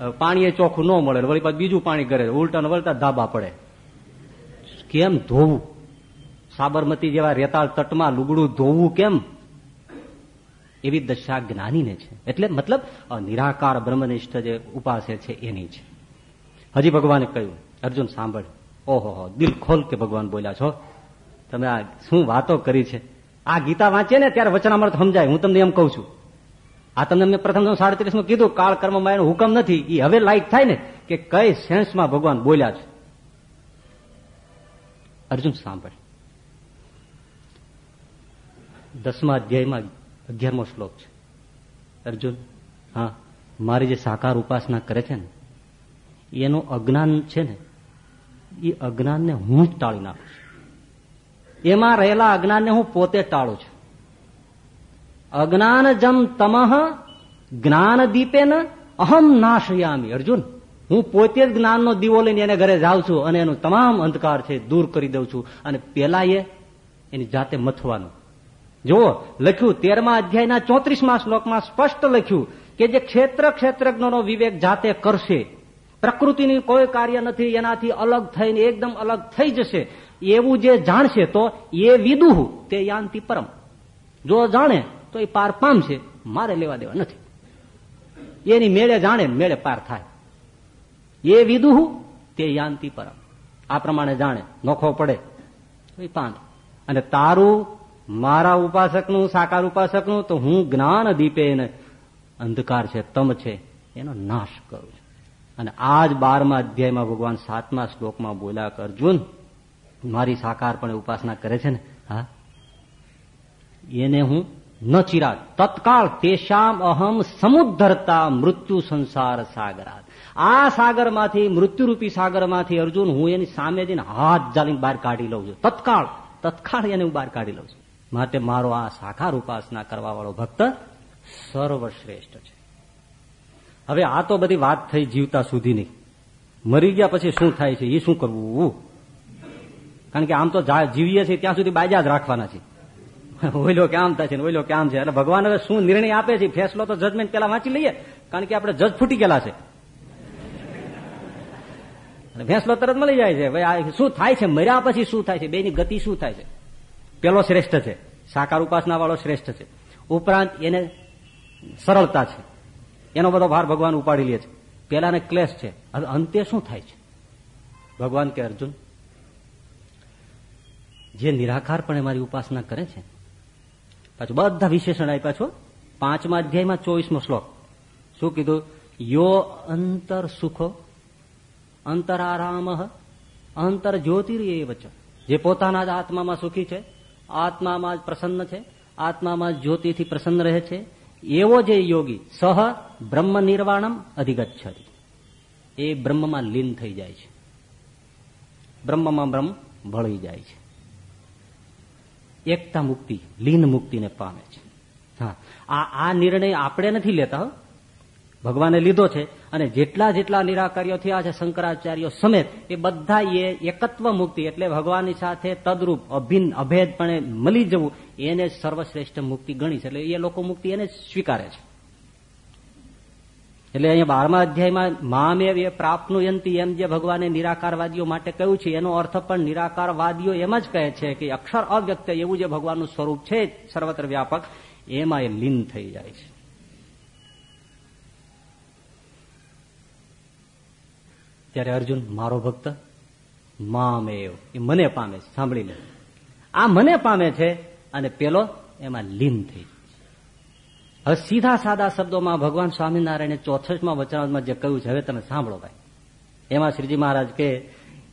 પાણી એ ચોખ્ખું ન મળે વળી પાછું બીજું પાણી કરે ઉલટા વળતા ધાબા પડે. કેમ ધોવું? સાબરમતી જેવા રેતાળ તટમાં લુગડું ધોવું કેમ? એવી દશા જ્ઞાનીને છે. એટલે મતલબ નિરાકાર બ્રહ્મનિષ્ઠ જે ઉપાસે છે એની છે. હજી ભગવાને કહ્યું, અર્જુન, સાંભળ. ઓહો દિલ ખોલ કે ભગવાન બોલ્યા છો. તમે આ શું વાતો કરી છે? આ ગીતા વાંચીએ ને ત્યારે વચનામૃત સમજાય. હું તમને એમ કઉ છું. આ તમને મેં પ્રથમ સાડત્રીસમાં કીધું, કાળ કર્મમાં એનો હુકમ નથી. એ હવે લાઈક થાય ને કે કઈ સેન્સમાં ભગવાન બોલ્યા છે. અર્જુન, સાંભળ. દસમા અધ્યાયમાં અગિયારમો શ્લોક છે. અર્જુન, હા, મારી જે સાકાર ઉપાસના કરે છે ને, એનું અજ્ઞાન છે ને, એ અજ્ઞાનને હું જ ટાળી નાખું છું. એમાં રહેલા અજ્ઞાનને હું પોતે ટાળું છું. અજ્ઞાન જમ તમહ, જ્ઞાન દીપે અહમ નાશયામી. અર્જુન, હું પોતે જ જ્ઞાનનો દીવો લઈને એને ઘરે જાઉં છું અને એનો તમામ અંધકાર છે દૂર કરી દઉં છું અને પેલા એની જાતે મથવાનું. જુઓ, લખ્યું, તેરમા અધ્યાયના ચોત્રીસમાં શ્લોકમાં સ્પષ્ટ લખ્યું કે જે ક્ષેત્ર ક્ષેત્રજ્ઞનો વિવેક જાતે કરશે. પ્રકૃતિની કોઈ કાર્ય નથી, એનાથી અલગ થઈને એકદમ અલગ થઈ જશે. એવું જે જાણશે તો એ વિદુહ તે યાંતિ પરમ. જો જાણે, તો એ પાર પામશે, મારે લેવા દેવા નથી. એની મેળે જાણે, મેળે પાર થાય. એ વિદુહ તે યાંતિ પરમ. આ પ્રમાણે જાણે, નોખો પડે એ પામે અને તારું મારા ઉપાસકનું, સાકાર ઉપાસકનું, તો હું જ્ઞાન દીપે અંધકાર છે, તમ છે, એનો નાશ કરું છું. અને આ જ બારમા અધ્યાયમાં ભગવાન સાતમા શ્લોકમાં બોલ્યા અર્જુન, મારી સાકાર પણ ઉપાસના કરે છે ને? હા. એને હું ન ચિરાગ, તત્કાળ તેશામ અહમ સમુદ્ધરતા મૃત્યુ સંસાર સાગરા આ સાગરમાંથી, મૃત્યુરૂપી સાગરમાંથી અર્જુન, હું એની સામે જઈને હાથ જાલીને બહાર કાઢી લઉં છું. તત્કાળ તત્કાળ એને હું બહાર કાઢી લઉં છું. માટે મારો આ સાકાર ઉપાસના કરવા વાળો ભક્ત સર્વશ્રેષ્ઠ છે. હવે આ તો બધી વાત થઈ જીવતા સુધીની. મરી ગયા પછી શું થાય છે એ શું કરવું? કારણ કે આમ તો જીવીએ છીએ, ત્યાં સુધી બાજા જ રાખવાના છે ઓઈલો કે આમ થાય છે ઓઈલો કે આમ છે. એટલે ભગવાન હવે શું નિર્ણય આપે છે? ફેસલો તો જજમેન્ટ પેલા વાંચી લઈએ. કારણ કે આપણે જજ ફૂટી ગયેલા છે. ફેસલો તરત મળી જાય છે. ભાઈ શું થાય છે? મર્યા પછી શું થાય છે? બેની ગતિ શું થાય છે? પેલો શ્રેષ્ઠ છે. સાકાર ઉપાસના વાળો શ્રેષ્ઠ છે. ઉપરાંત એને સરળતા છે. એનો બધો ભાર ભગવાન ઉપાડી લે છે. પેલાને ક્લેશ છે. અંતે શું થાય છે? ભગવાન કે, અર્જુન, જે નિરાકારપણે મારી ઉપાસના કરે છે, પાછું બધા વિશેષણ આપ્યા છો. પાંચમા અધ્યાયમાં ચોવીસમો શ્લોક. શું કીધું? યો અંતર સુખો, અંતરારામ, અંતર જ્યોતિર્ય વચ્ચે જે પોતાના જ આત્મામાં સુખી છે આત્મામાં જ પ્રસન્ન છે, આત્મામાં જ્યોતિથી પ્રસન્ન રહે છે. એવો જે યોગી સહ બ્રહ્મ નિર્વાણમ અધિગચ્છતિ. એ બ્રહ્મમાં લીન થઈ જાય છે. બ્રહ્મમાં બ્રહ્મ ભળી જાય છે. એકતા મુક્તિ, લીન મુક્તિને પામે છે. હા, આ આ નિર્ણય આપણે નથી લેતા ભગવાને લીધો છે અને જેટલા જેટલા નિરાકાર્યો થયા છે, શંકરાચાર્યો સમેત, એ બધા એ એકત્વ મુક્તિ એટલે ભગવાનની સાથે તદરૂપ, અભિન્ન, અભેદપણે મળી જવું, એને સર્વશ્રેષ્ઠ મુક્તિ ગણી છે. એટલે એ લોકો મુક્તિ એને સ્વીકારે છે. એટલે અહીંયા બારમા અધ્યાયમાં મામેવ એ પ્રાપ્તનું એમ જે ભગવાને નિરાકારવાદીઓ માટે કહ્યું છે, એનો અર્થ પણ નિરાકારવાદીઓ એમ જ કહે છે કે અક્ષર અવ્યક્ત એવું જે ભગવાનનું સ્વરૂપ છે, સર્વત્ર વ્યાપક, એમાં એ લીન થઈ જાય છે. ત્યારે અર્જુન, મારો ભક્ત મામે એ મને પામે છે આ મને પામે છે અને પેલો એમાં લીન થઈ હવે સીધા સાદા શબ્દોમાં ભગવાન સ્વામિનારાયણે ચોસઠમાં વચનામાં જે કહ્યું છે, હવે તમે સાંભળો ભાઈ. એમાં શ્રીજી મહારાજ કે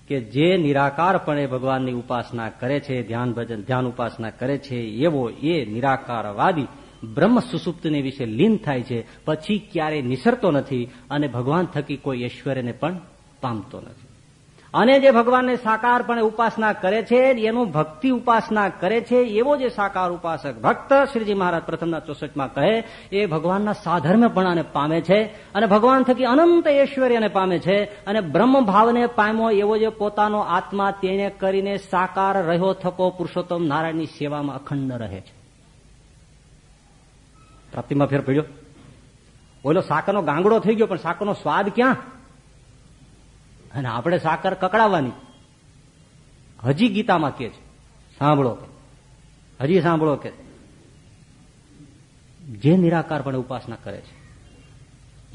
કે જે નિરાકારપણે ભગવાનની ઉપાસના કરે છે, ધ્યાન ભજન, ધ્યાન ઉપાસના કરે છે, એવો એ નિરાકારવાદી બ્રહ્મ સુસુપ્તને વિશે લીન થાય છે, પછી ક્યારેય નિસરતો નથી અને ભગવાન થકી કોઈ ઐશ્વર્યને પણ પામતો નથી. અને જે ભગવાનને સાકારપણે ઉપાસના કરે છે, એનું ભક્તિ ઉપાસના કરે છે, એવો જે સાકાર ઉપાસક ભક્ત શ્રીજી મહારાજ પ્રથમના ચોસઠમાં કહે, એ ભગવાનના સાધર્મપણાને પામે છે, અને ભગવાન થકી અનંત ઐશ્વર્યને પામે છે, અને બ્રહ્મ ભાવને પામ્યો એવો જે પોતાનો આત્મા તેને કરીને સાકાર રહ્યો થકો પુરુષોત્તમ નારાયણની સેવામાં અખંડ રહે છે. પ્રાપ્તિમાં ફેર પડ્યો? ઓલો સાકરનો ગાંગડો થઈ ગયો, પણ સાકરનો સ્વાદ ક્યાં? અને આપણે સાકર કકડાવવાની. હજી ગીતામાં કે છે. સાંભળો કે. હજી સાંભળો કે. જે નિરાકાર પણ ઉપાસના કરે છે,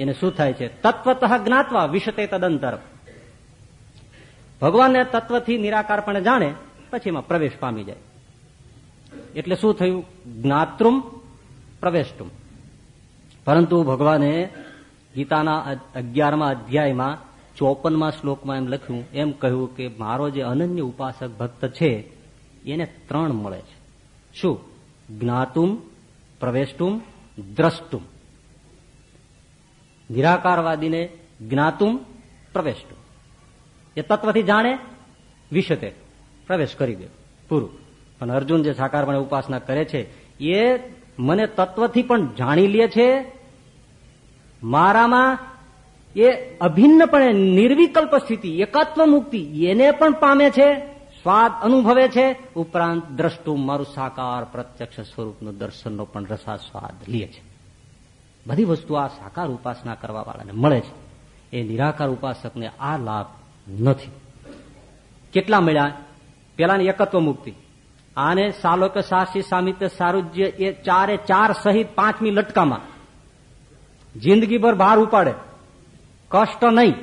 એને શું થાય છે? તત્વત જ્ઞાતવા વિશતે તદંતર ભગવાનને તત્વથી નિરાકાર પણ જાણે, પછી એમાં પ્રવેશ પામી જાય. એટલે શું થયું? જ્ઞાતૃમ પ્રવેશતુમ પરંતુ ભગવાને ગીતાના અગિયારમા અધ્યાયમાં ચોપનમાં શ્લોકમાં એમ લખ્યું, એમ કહ્યું કે મારો જે અનન્ય ઉપાસક ભક્ત છે, એને ત્રણ મળે છે. શું? જ્ઞાતુમ, પ્રવેષ્ટુમ, દ્રષ્ટુમ. નિરાકારવાદીને જ્ઞાતુમ, પ્રવેષ્ટુમ. એ તત્વથી જાણે વિશતે પ્રવેશ કરી દે, પૂરું. પણ અર્જુન જે સાકારપણે ઉપાસના કરે છે, એ મને તત્વથી પણ જાણી લે છે, મારામાં એ અભિન્નપણે નિર્વિકલ્પ સ્થિતિ એકત્વ મુક્તિ એને પણ પામે છે, સ્વાદ અનુભવે છે, ઉપરાંત દ્રષ્ટુ મારું સાકાર પ્રત્યક્ષ સ્વરૂપનું દર્શનનો પણ રસા સ્વાદ લે છે. બધી વસ્તુ આ સાકાર ઉપાસના કરવા વાળાને મળે છે. એ નિરાકાર ઉપાસકને આ લાભ નથી. કેટલા મળ્યા? પેલાની એકત્વ મુક્તિ આને સાલોક સાસી સામિત્ય સારુજ્ય એ ચારે ચાર સહિત પાંચમી લટકામાં. જિંદગીભર બહાર ઉપાડે. કષ્ટ નહીં.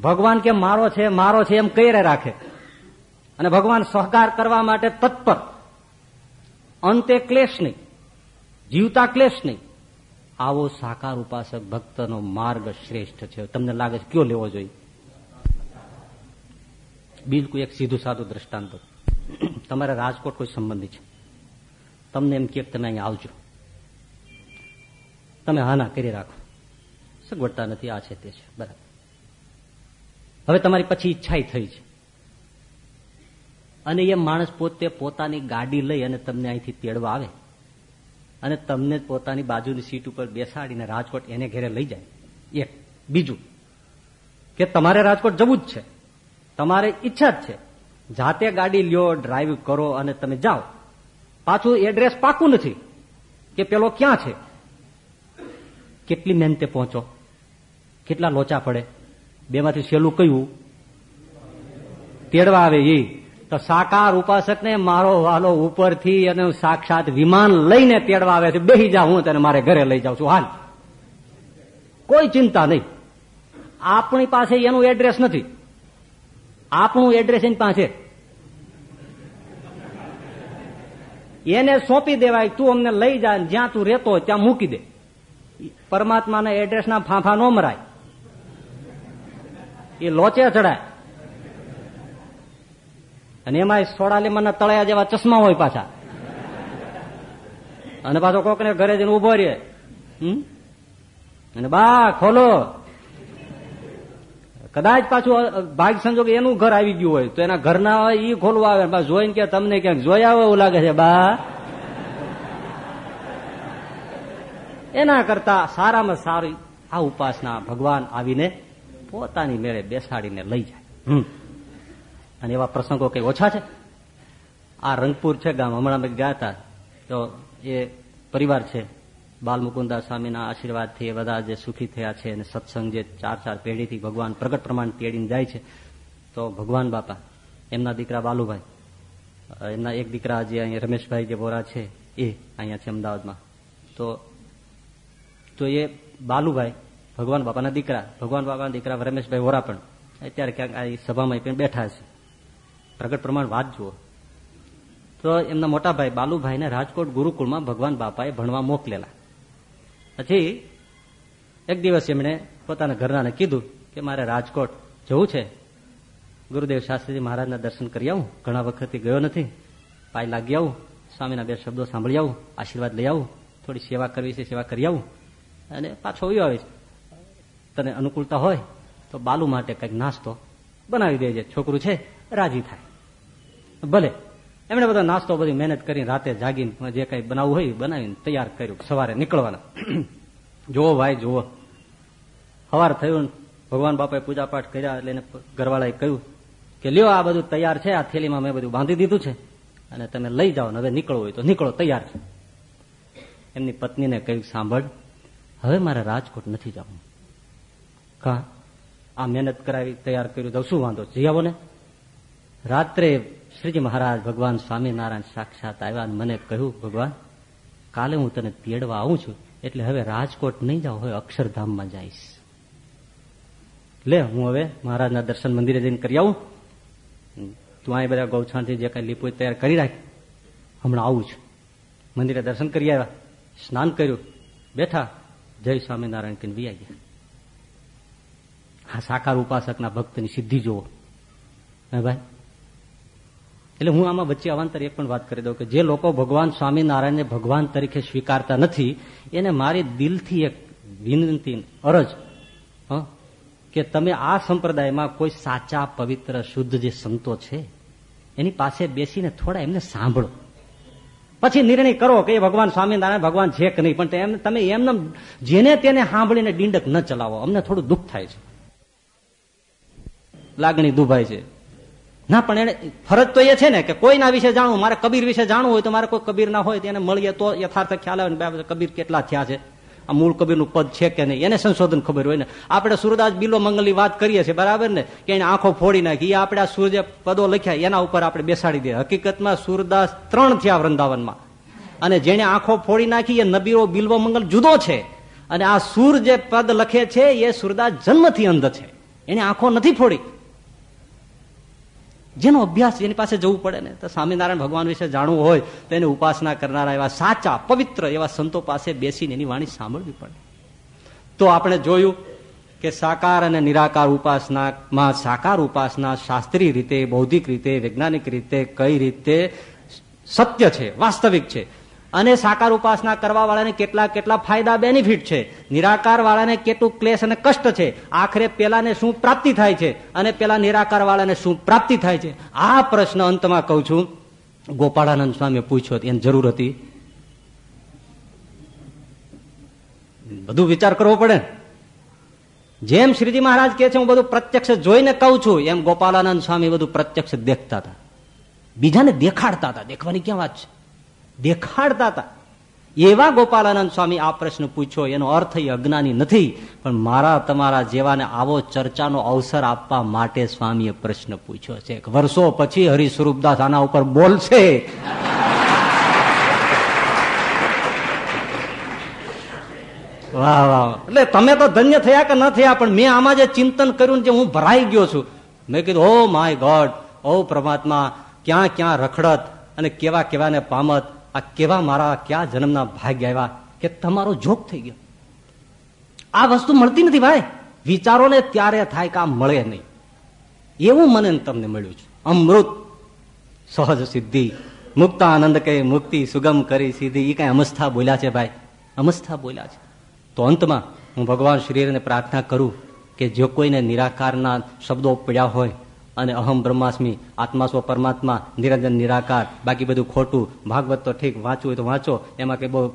ભગવાન કે મારો છે મારો છે એમ કઈ રાખે. અને ભગવાન સહકાર કરવા માટે તત્પર. અંતે ક્લેશ નહીં. જીવતા ક્લેશ નહીં. આવો સાકાર ઉપાસક ભક્તનો માર્ગ શ્રેષ્ઠ છે. તમને લાગે છે, કયો લેવો જોઈએ? બિલકુલ એક સીધું સાધું દ્રષ્ટાંત. તમારે રાજકોટ કોઈ સંબંધી છે? તમને એમ કે તમે અહીંયા આવજો. તમે હાના કરી રાખો. સગવડતા નથી, આ છે તે છે. બરાબર. હવે તમારી પછી ઈચ્છા થઈ છે. અને એ માણસ પોતે પોતાની ગાડી લઈ અને તમને અહીંથી તેડવા આવે. અને તમને પોતાની બાજુની સીટ ઉપર બેસાડીને રાજકોટ એને ઘેરે લઈ જાય. એક. બીજું કે તમારે રાજકોટ જવું જ છે. તમારે ઈચ્છા જ છે. જાતે ગાડી લ્યો ડ્રાઈવ કરો અને તમે જાઓ. પાછું એડ્રેસ પાકું નથી. કે પેલો ક્યાં છે? કેટલી મહેનતે પહોંચો? કેટલા લોચા પડે? બેમાંથી છેલ્લું કયું? તેડવા આવે એ. તો સાકાર ઉપાસક ને મારો વાલો ઉપરથી અને સાક્ષાત વિમાન લઈને તેડવા આવે છે. બેહી જા, હું તને મારે ઘરે લઈ જાઉં છું. હાલ. કોઈ ચિંતા નહીં. આપણી પાસે એનું એડ્રેસ નથી. આપણું એડ્રેસ એની પાસે. એને સોંપી દેવાય, તું અમને લઈ જા, જ્યાં તું રહેતો ત્યાં મૂકી દે. પરમાત્માના એડ્રેસના ફાંફા ન મરાય. એ લોચે ચડાય. અને એમાં સોડા લીમાના તળાયા જેવા ચશ્મા હોય પાછા. અને પાછો કોકને ઘરે જઈને ઊભો રહે. અને બા, ખોલો. કદાચ પાછું ભાગ સંજોગ એનું ઘર આવી ગયું હોય, તો એના ઘરના હોય એ ખોલવા આવે જોઈને કે તમને ક્યાંક જોયા હોય એવું લાગે છે, બા. એના કરતા સારામાં સારી આ ઉપાસના ભગવાન આવીને પોતાની મેળે બેસાડીને લઈ જાય. અને એવા પ્રસંગો કઈ ઓછા છે? આ રંગપુર છે ગામ હમણાં અમે ગયા હતા તો એ પરિવાર છે. બાલમુકુંદા સ્વામીના આશીર્વાદથી એ બધા જે સુખી થયા છે અને સત્સંગ જે ચાર ચાર પેઢીથી ભગવાન પ્રગટ પ્રમાણ તેડીને જાય છે. તો ભગવાન બાપા એમના દીકરા બાલુભાઈ એમના એક દીકરા જે અહીંયા રમેશભાઈ જે બોરા છે એ અહીંયા છે અમદાવાદમાં. તો તો એ બાલુભાઈ ભગવાન બાપાના દીકરા, ભગવાન બાપાના દીકરા રમેશભાઈ વોરા પણ અત્યારે ક્યાંક આ સભામાં પણ બેઠા છે પ્રગટ પ્રમાણ વાત જુઓ. તો એમના મોટા ભાઈ બાલુભાઈને રાજકોટ ગુરુકુળમાં ભગવાન બાપાએ ભણવા મોકલેલા. પછી એક દિવસ એમણે પોતાના ઘરનાને કીધું કે મારે રાજકોટ જવું છે. ગુરુદેવ શાસ્ત્રીજી મહારાજના દર્શન કરી આવું. ઘણા વખતથી ગયો નથી. પાય લાગી આવું. સ્વામીના બે શબ્દો સાંભળી આવું. આશીર્વાદ લઈ આવું. થોડી સેવા કરવી છે, સેવા કરી આવું. અને પાછો વયો આવીશ તને અનુકૂળતા હોય તો બાલુ માટે કંઈક નાસ્તો બનાવી દેજે. છોકરું છે, રાજી થાય. ભલે, એમણે બધા નાસ્તો બધી મહેનત કરી રાતે જાગીને જે કઈ બનાવવું હોય બનાવીને તૈયાર કર્યું, સવારે નીકળવાના. જુઓ ભાઈ, જુઓ. સવાર થયું ભગવાન બાપાએ પૂજા પાઠ કર્યા એટલે ઘરવાળાએ કહ્યું કે, લ્યો, આ બધું તૈયાર છે, આ થેલીમાં મેં બધું બાંધી દીધું છે અને તમે લઈ જાઓ હવે નીકળવું હોય તો નીકળો, તૈયાર છે. એમની પત્નીને કહ્યું, સાંભળ, હવે મારે રાજકોટ નથી જવું આ મહેનત કરાવી, તૈયાર કર્યું તો શું વાંધો? જઈ ને. રાત્રે શ્રીજી મહારાજ ભગવાન સ્વામિનારાયણ સાક્ષાત આવ્યા મને કહ્યું, ભગવાન, કાલે હું તને તેડવા આવું છું, એટલે હવે રાજકોટ નહીં જાઉં, હવે અક્ષરધામમાં જઈશ. લે, હું હવે મહારાજના દર્શન મંદિરે જઈને કરી આવું. તું અહીં બધા ગૌછાણથી જે કઈ લીપો તૈયાર કરી રાખ. હમણાં આવું છું. મંદિરે દર્શન કરી આવ્યા. સ્નાન કર્યું. બેઠા. જય સ્વામિનારાયણ કહીને વી ગયા. હા સાકાર ઉપાસકના ભક્તની સિદ્ધિ જુઓ. હે ભાઈ? એટલે હું આમાં વચ્ચે અવાંતર એક પણ વાત કરી દઉં કે જે લોકો ભગવાન સ્વામિનારાયણને ભગવાન તરીકે સ્વીકારતા નથી, એને મારી દિલથી એક વિનંતી, અરજ, હં, કે તમે આ સંપ્રદાયમાં કોઈ સાચા, પવિત્ર, શુદ્ધ જે સંતો છે, એની પાસે બેસીને થોડા એમને સાંભળો. પછી નિર્ણય કરો કે ભગવાન સ્વામિનારાયણ, ભગવાન છે કે નહીં, પણ તમે એમને જેને તેને સાંભળીને ડીંડક ન ચલાવો. અમને થોડું દુઃખ થાય છે. લાગણી દુભાય છે. ના, પણ એને ફરજ તો એ છે ને કે કોઈના વિશે જાણવું, મારે કબીર વિશે જાણવું હોય તો મારે કોઈ કબીર ના હોય એને મળીએ તો યથાર્થ ખ્યાલ આવે ને કબીર કેટલા થયા છે? આ મૂળ કબીરનું પદ છે કે નહીં? એને સંશોધન ખબર હોય ને. આપણે સુરદાસ બિલો મંગલની વાત કરીએ છીએ, બરાબર ને? કે એને આંખો ફોડી નાખી, એ આપણે આ સૂર્ય પદો લખ્યા, એના ઉપર આપણે બેસાડી દઈએ હકીકતમાં સુરદાસ ત્રણ થયા વૃંદાવનમાં. અને જેને આંખો ફોડી નાખી, એ નબીરો બિલ્વ, મંગલ જુદો છે. અને આ સુર જે પદ લખે છે, એ સુરદાસ જન્મથી અંધ છે. એને આંખો નથી ફોડી. જેનો અભ્યાસ એની પાસે જવું પડે ને, તો સ્વામિનારાયણ ભગવાન વિશે જાણવું હોય, તો એને ઉપાસના કરનારા એવા સાચા, પવિત્ર એવા સંતો પાસે બેસીને એની વાણી સાંભળવી પડે. તો આપણે જોયું કે સાકાર અને નિરાકાર ઉપાસનામાં સાકાર ઉપાસના શાસ્ત્રીય રીતે, બૌદ્ધિક રીતે, વૈજ્ઞાનિક રીતે કઈ રીતે સત્ય છે, વાસ્તવિક છે? અને સાકાર ઉપાસના કરવા વાળાને કેટલા કેટલા ફાયદા બેનિફિટ છે. નિરાકાર વાળાને કેટલું ક્લેશ અને કષ્ટ છે. આખરે પેલાને શું પ્રાપ્તિ થાય છે અને પેલા નિરાકાર વાળાને શું પ્રાપ્તિ થાય છે? આ પ્રશ્ન અંતમાં કહું છું. ગોપાળાનંદ સ્વામી પૂછ્યો એની જરૂર હતી. બધું વિચાર કરવો પડે. જેમ શ્રીજી મહારાજ કે છે, હું બધું પ્રત્યક્ષ જોઈને કહું છું, એમ ગોપાલાનંદ સ્વામી બધું પ્રત્યક્ષ દેખતા હતા. બીજાને દેખાડતા હતા. દેખવાની ક્યાં વાત છે? દેખાડતા હતા. એવા ગોપાલાનંદ સ્વામી આ પ્રશ્ન પૂછ્યો, એનો અર્થ એ અજ્ઞાની નથી, પણ મારા તમારા જેવાને આવો ચર્ચાનો અવસર આપવા માટે સ્વામીએ પ્રશ્ન પૂછ્યો છે. વર્ષો પછી હરિસ્વરૂપદાસ આના ઉપર બોલશે. વાહ વાહ એટલે તમે તો ધન્ય થયા કે ન થયા, પણ મેં આમાં જે ચિંતન કર્યું જે હું ભરાઈ ગયો છું. મેં કીધું, ઓ માય ગોડ, ઓ પરમાત્મા, ક્યાં ક્યાં રખડત અને કેવા કેવાને પામત આ કેવા મારા, ક્યાં જન્મના ભાગ્ય આવ્યા કે તમારો જોગ થઈ ગયો? આ વસ્તુ મળતી નથી ભાઈ. વિચારોને ત્યારે થાય કે મળે નહીં. એવું મને તમને મળ્યું છે. અમૃત, સહજ સિદ્ધિ મુક્ત આનંદ કહે, મુક્તિ સુગમ કરી સીધી. એ કઈ અમસ્થા બોલ્યા છે ભાઈ. અમસ્થા બોલ્યા છે. તો અંતમાં હું ભગવાન શ્રીને પ્રાર્થના કરું કે જો કોઈને નિરાકારના શબ્દો પડ્યા હોય અને અહમ બ્રહ્માસ્મી, આત્મા સ્વ પરમાત્મા, નિરંજન નિરાકાર, બાકી બધું ખોટું. ભાગવત તો ઠીક વાંચવું હોય તો વાંચો. એમાં કઈ બહુ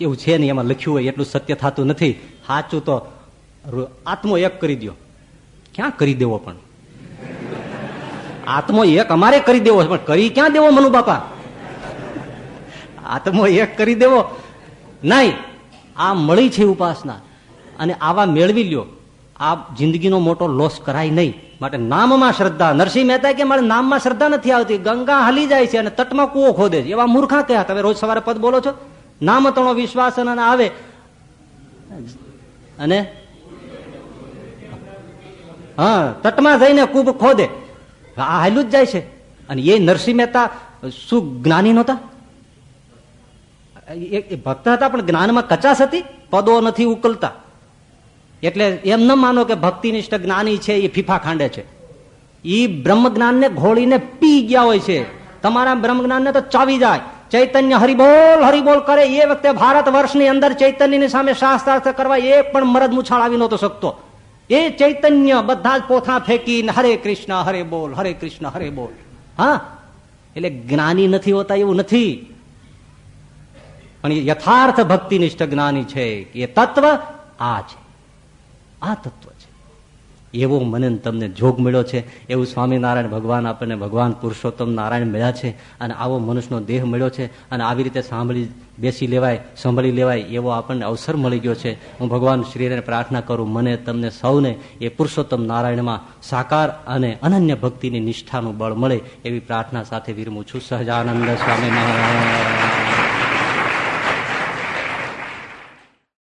એવું છે નહીં એમાં લખ્યું હોય એટલું સત્ય થતું નથી. સાચું તો આત્મો એક કરી દો ક્યાં કરી દેવો પણ? આત્મો એક અમારે કરી દેવો પણ કરી ક્યાં દેવો મનુ બાપા? આત્મો એક કરી દેવો? નહીં. આ મળી છે ઉપાસના. અને આવા મેળવી લ્યો. આ જિંદગીનો મોટો લોસ કરાય નહીં. માટે નામમાં શ્રદ્ધા. નરસિંહ મહેતા કે મારે નામમાં શ્રદ્ધા નથી આવતી. ગંગા હલી જાય છે અને તટમાં કૂવો ખોદે છે. એવા મૂર્ખા કયા તમે રોજ સવારે પદ બોલો છો. નામ તણો વિશ્વાસ આવે. અને? હા, તટમાં જઈને કુબ ખોદે. આ હાલ્યું જ જાય છે. અને એ નરસિંહ મહેતા શું જ્ઞાની નહોતા? ભક્ત હતા, પણ જ્ઞાનમાં કચાશ હતી. પદો નથી ઉકલતા. એટલે એમ ન માનો કે ભક્તિનિષ્ઠ જ્ઞાની છે, એ ફીફા ખાંડે છે. એ બ્રહ્મ જ્ઞાનને ઘોળીને પી ગયા હોય છે. તમારા બ્રહ્મ જ્ઞાનને તો ચાવી જાય. ચૈતન્ય હરિબોલ હરિબોલ કરે એ વખતે ભારત વર્ષની અંદર ચૈતન્યની સામે શાસ્ત્રાર્થ કરવા એક પણ મરદ મુછાળ આવી નહોતો શકતો. એ ચૈતન્ય બધા જ પોથા ફેંકીને હરે કૃષ્ણ, હરે બોલ, હરે કૃષ્ણ, હરે બોલ. હા? એટલે જ્ઞાની નથી હોતા એવું નથી. પણ યથાર્થ ભક્તિનિષ્ઠ જ્ઞાની છે એ તત્વ આ છે. આ તત્વ છે. એવો મને તમને જોગ મળ્યો છે, એવું સ્વામિનારાયણ ભગવાન આપણને ભગવાન પુરુષોત્તમ નારાયણ મળ્યા છે અને આવો મનુષ્યનો દેહ મળ્યો છે અને આવી રીતે સાંભળી, બેસી લેવાય, સાંભળી લેવાય એવો આપણને અવસર મળી ગયો છે. હું ભગવાન શ્રીને પ્રાર્થના કરું, મને તમને સૌને એ પુરુષોત્તમ નારાયણમાં સાકાર અને અનન્ય ભક્તિની નિષ્ઠાનું બળ મળે એવી પ્રાર્થના સાથે વિરમું છું. સહજાનંદ સ્વામી નારાયણ